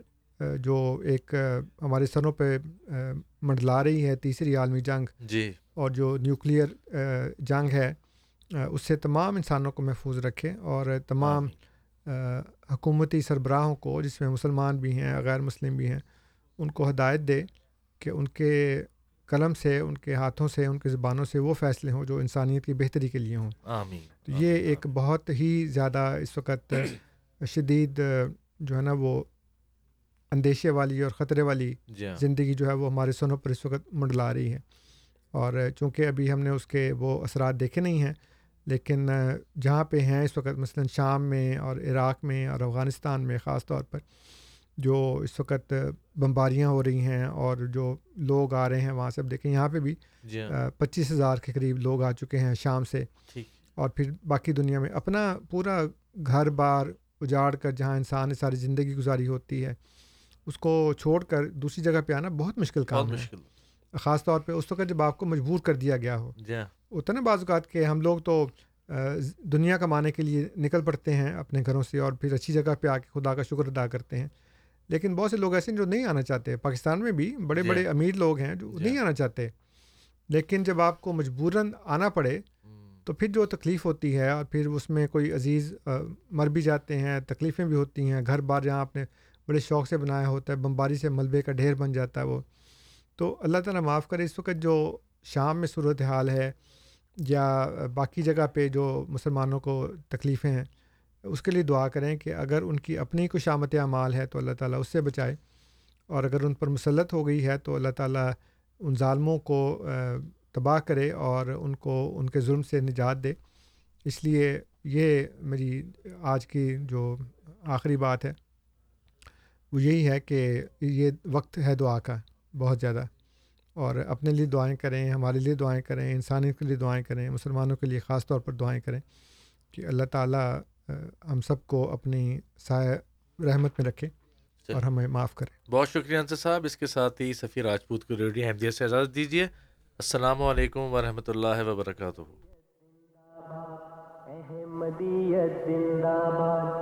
E: جو ایک ہمارے سروں پہ منڈلا رہی ہے تیسری عالمی جنگ۔
D: جی۔
E: اور جو نیوکلیئر جنگ ہے اس سے تمام انسانوں کو محفوظ رکھے۔ اور تمام حکومتی سربراہوں کو جس میں مسلمان بھی ہیں غیر مسلم بھی ہیں ان کو ہدایت دے کہ ان کے قلم سے ان کے ہاتھوں سے ان کی زبانوں سے وہ فیصلے ہوں جو انسانیت کی بہتری کے لیے ہوں۔
D: آمین۔
E: تو یہ ایک بہت ہی زیادہ اس وقت شدید جو ہے نا وہ اندیشے والی اور خطرے والی
D: جی ہاں۔
E: زندگی جو ہے وہ ہمارے سنوں پر اس وقت منڈلا رہی ہے۔ اور چونکہ ابھی ہم نے اس کے وہ اثرات دیکھے نہیں ہیں لیکن جہاں پہ ہیں اس وقت مثلاً شام میں اور عراق میں اور افغانستان میں خاص طور پر جو اس وقت بمباریاں ہو رہی ہیں اور جو لوگ آ رہے ہیں وہاں سے اب دیکھیں یہاں پہ بھی
D: جی ہاں۔
E: پچیس ہزار کے قریب لوگ آ چکے ہیں شام سے۔ اور پھر باقی دنیا میں اپنا پورا گھر بار اجاڑ کر جہاں انسان نے ساری زندگی گزاری ہوتی ہے اس کو چھوڑ کر دوسری جگہ پہ آنا بہت مشکل کام ہے۔ خاص طور پہ اس وقت جب آپ کو مجبور کر دیا گیا ہو۔
D: جی ہاں۔
E: اتنے بعض اوقات کہ ہم لوگ تو دنیا کمانے کے لیے نکل پڑتے ہیں اپنے گھروں سے اور پھر اچھی جگہ پہ آ کے خدا کا شکر ادا کرتے ہیں لیکن بہت سے لوگ ایسے ہیں جو نہیں آنا چاہتے پاکستان میں بھی بڑے
D: جی۔
E: بڑے امیر لوگ ہیں جو
D: جی۔
E: نہیں آنا چاہتے لیکن جب آپ کو مجبوراً آنا پڑے تو پھر جو تکلیف ہوتی ہے اور پھر اس میں کوئی عزیز مر بھی جاتے ہیں تکلیفیں بھی ہوتی ہیں گھر بار جہاں آپ نے بڑے شوق سے بنایا ہوتا ہے بمباری سے ملبے کا ڈھیر بن جاتا ہے وہ تو اللہ تعالیٰ معاف کرے اس وقت جو شام میں صورت حال ہے یا باقی جگہ پہ جو مسلمانوں کو تکلیفیں ہیں، اس کے لیے دعا کریں کہ اگر ان کی اپنی کچھ آمت اعمال ہے تو اللہ تعالیٰ اس سے بچائے، اور اگر ان پر مسلط ہو گئی ہے تو اللہ تعالیٰ ان ظالموں کو تباہ کرے اور ان کو ان کے ظلم سے نجات دے۔ اس لیے یہ میری آج کی جو آخری بات ہے، وہ یہی ہے کہ یہ وقت ہے دعا کا، بہت زیادہ۔ اور اپنے لیے دعائیں کریں ہمارے لیے دعائیں کریں انسانیت کے لیے دعائیں کریں مسلمانوں کے لیے خاص طور پر دعائیں کریں کہ اللہ تعالیٰ ہم سب کو اپنی سایہ رحمت میں رکھے اور ہمیں معاف کرے۔
D: بہت شکریہ انصر صاحب۔ اس کے ساتھ ہی سفیر راجپوت کو ریڈیو احمدیت سے اجازت دیجیے۔ السلام علیکم ورحمۃ اللہ وبرکاتہ۔
A: احمدیت زندہ باد۔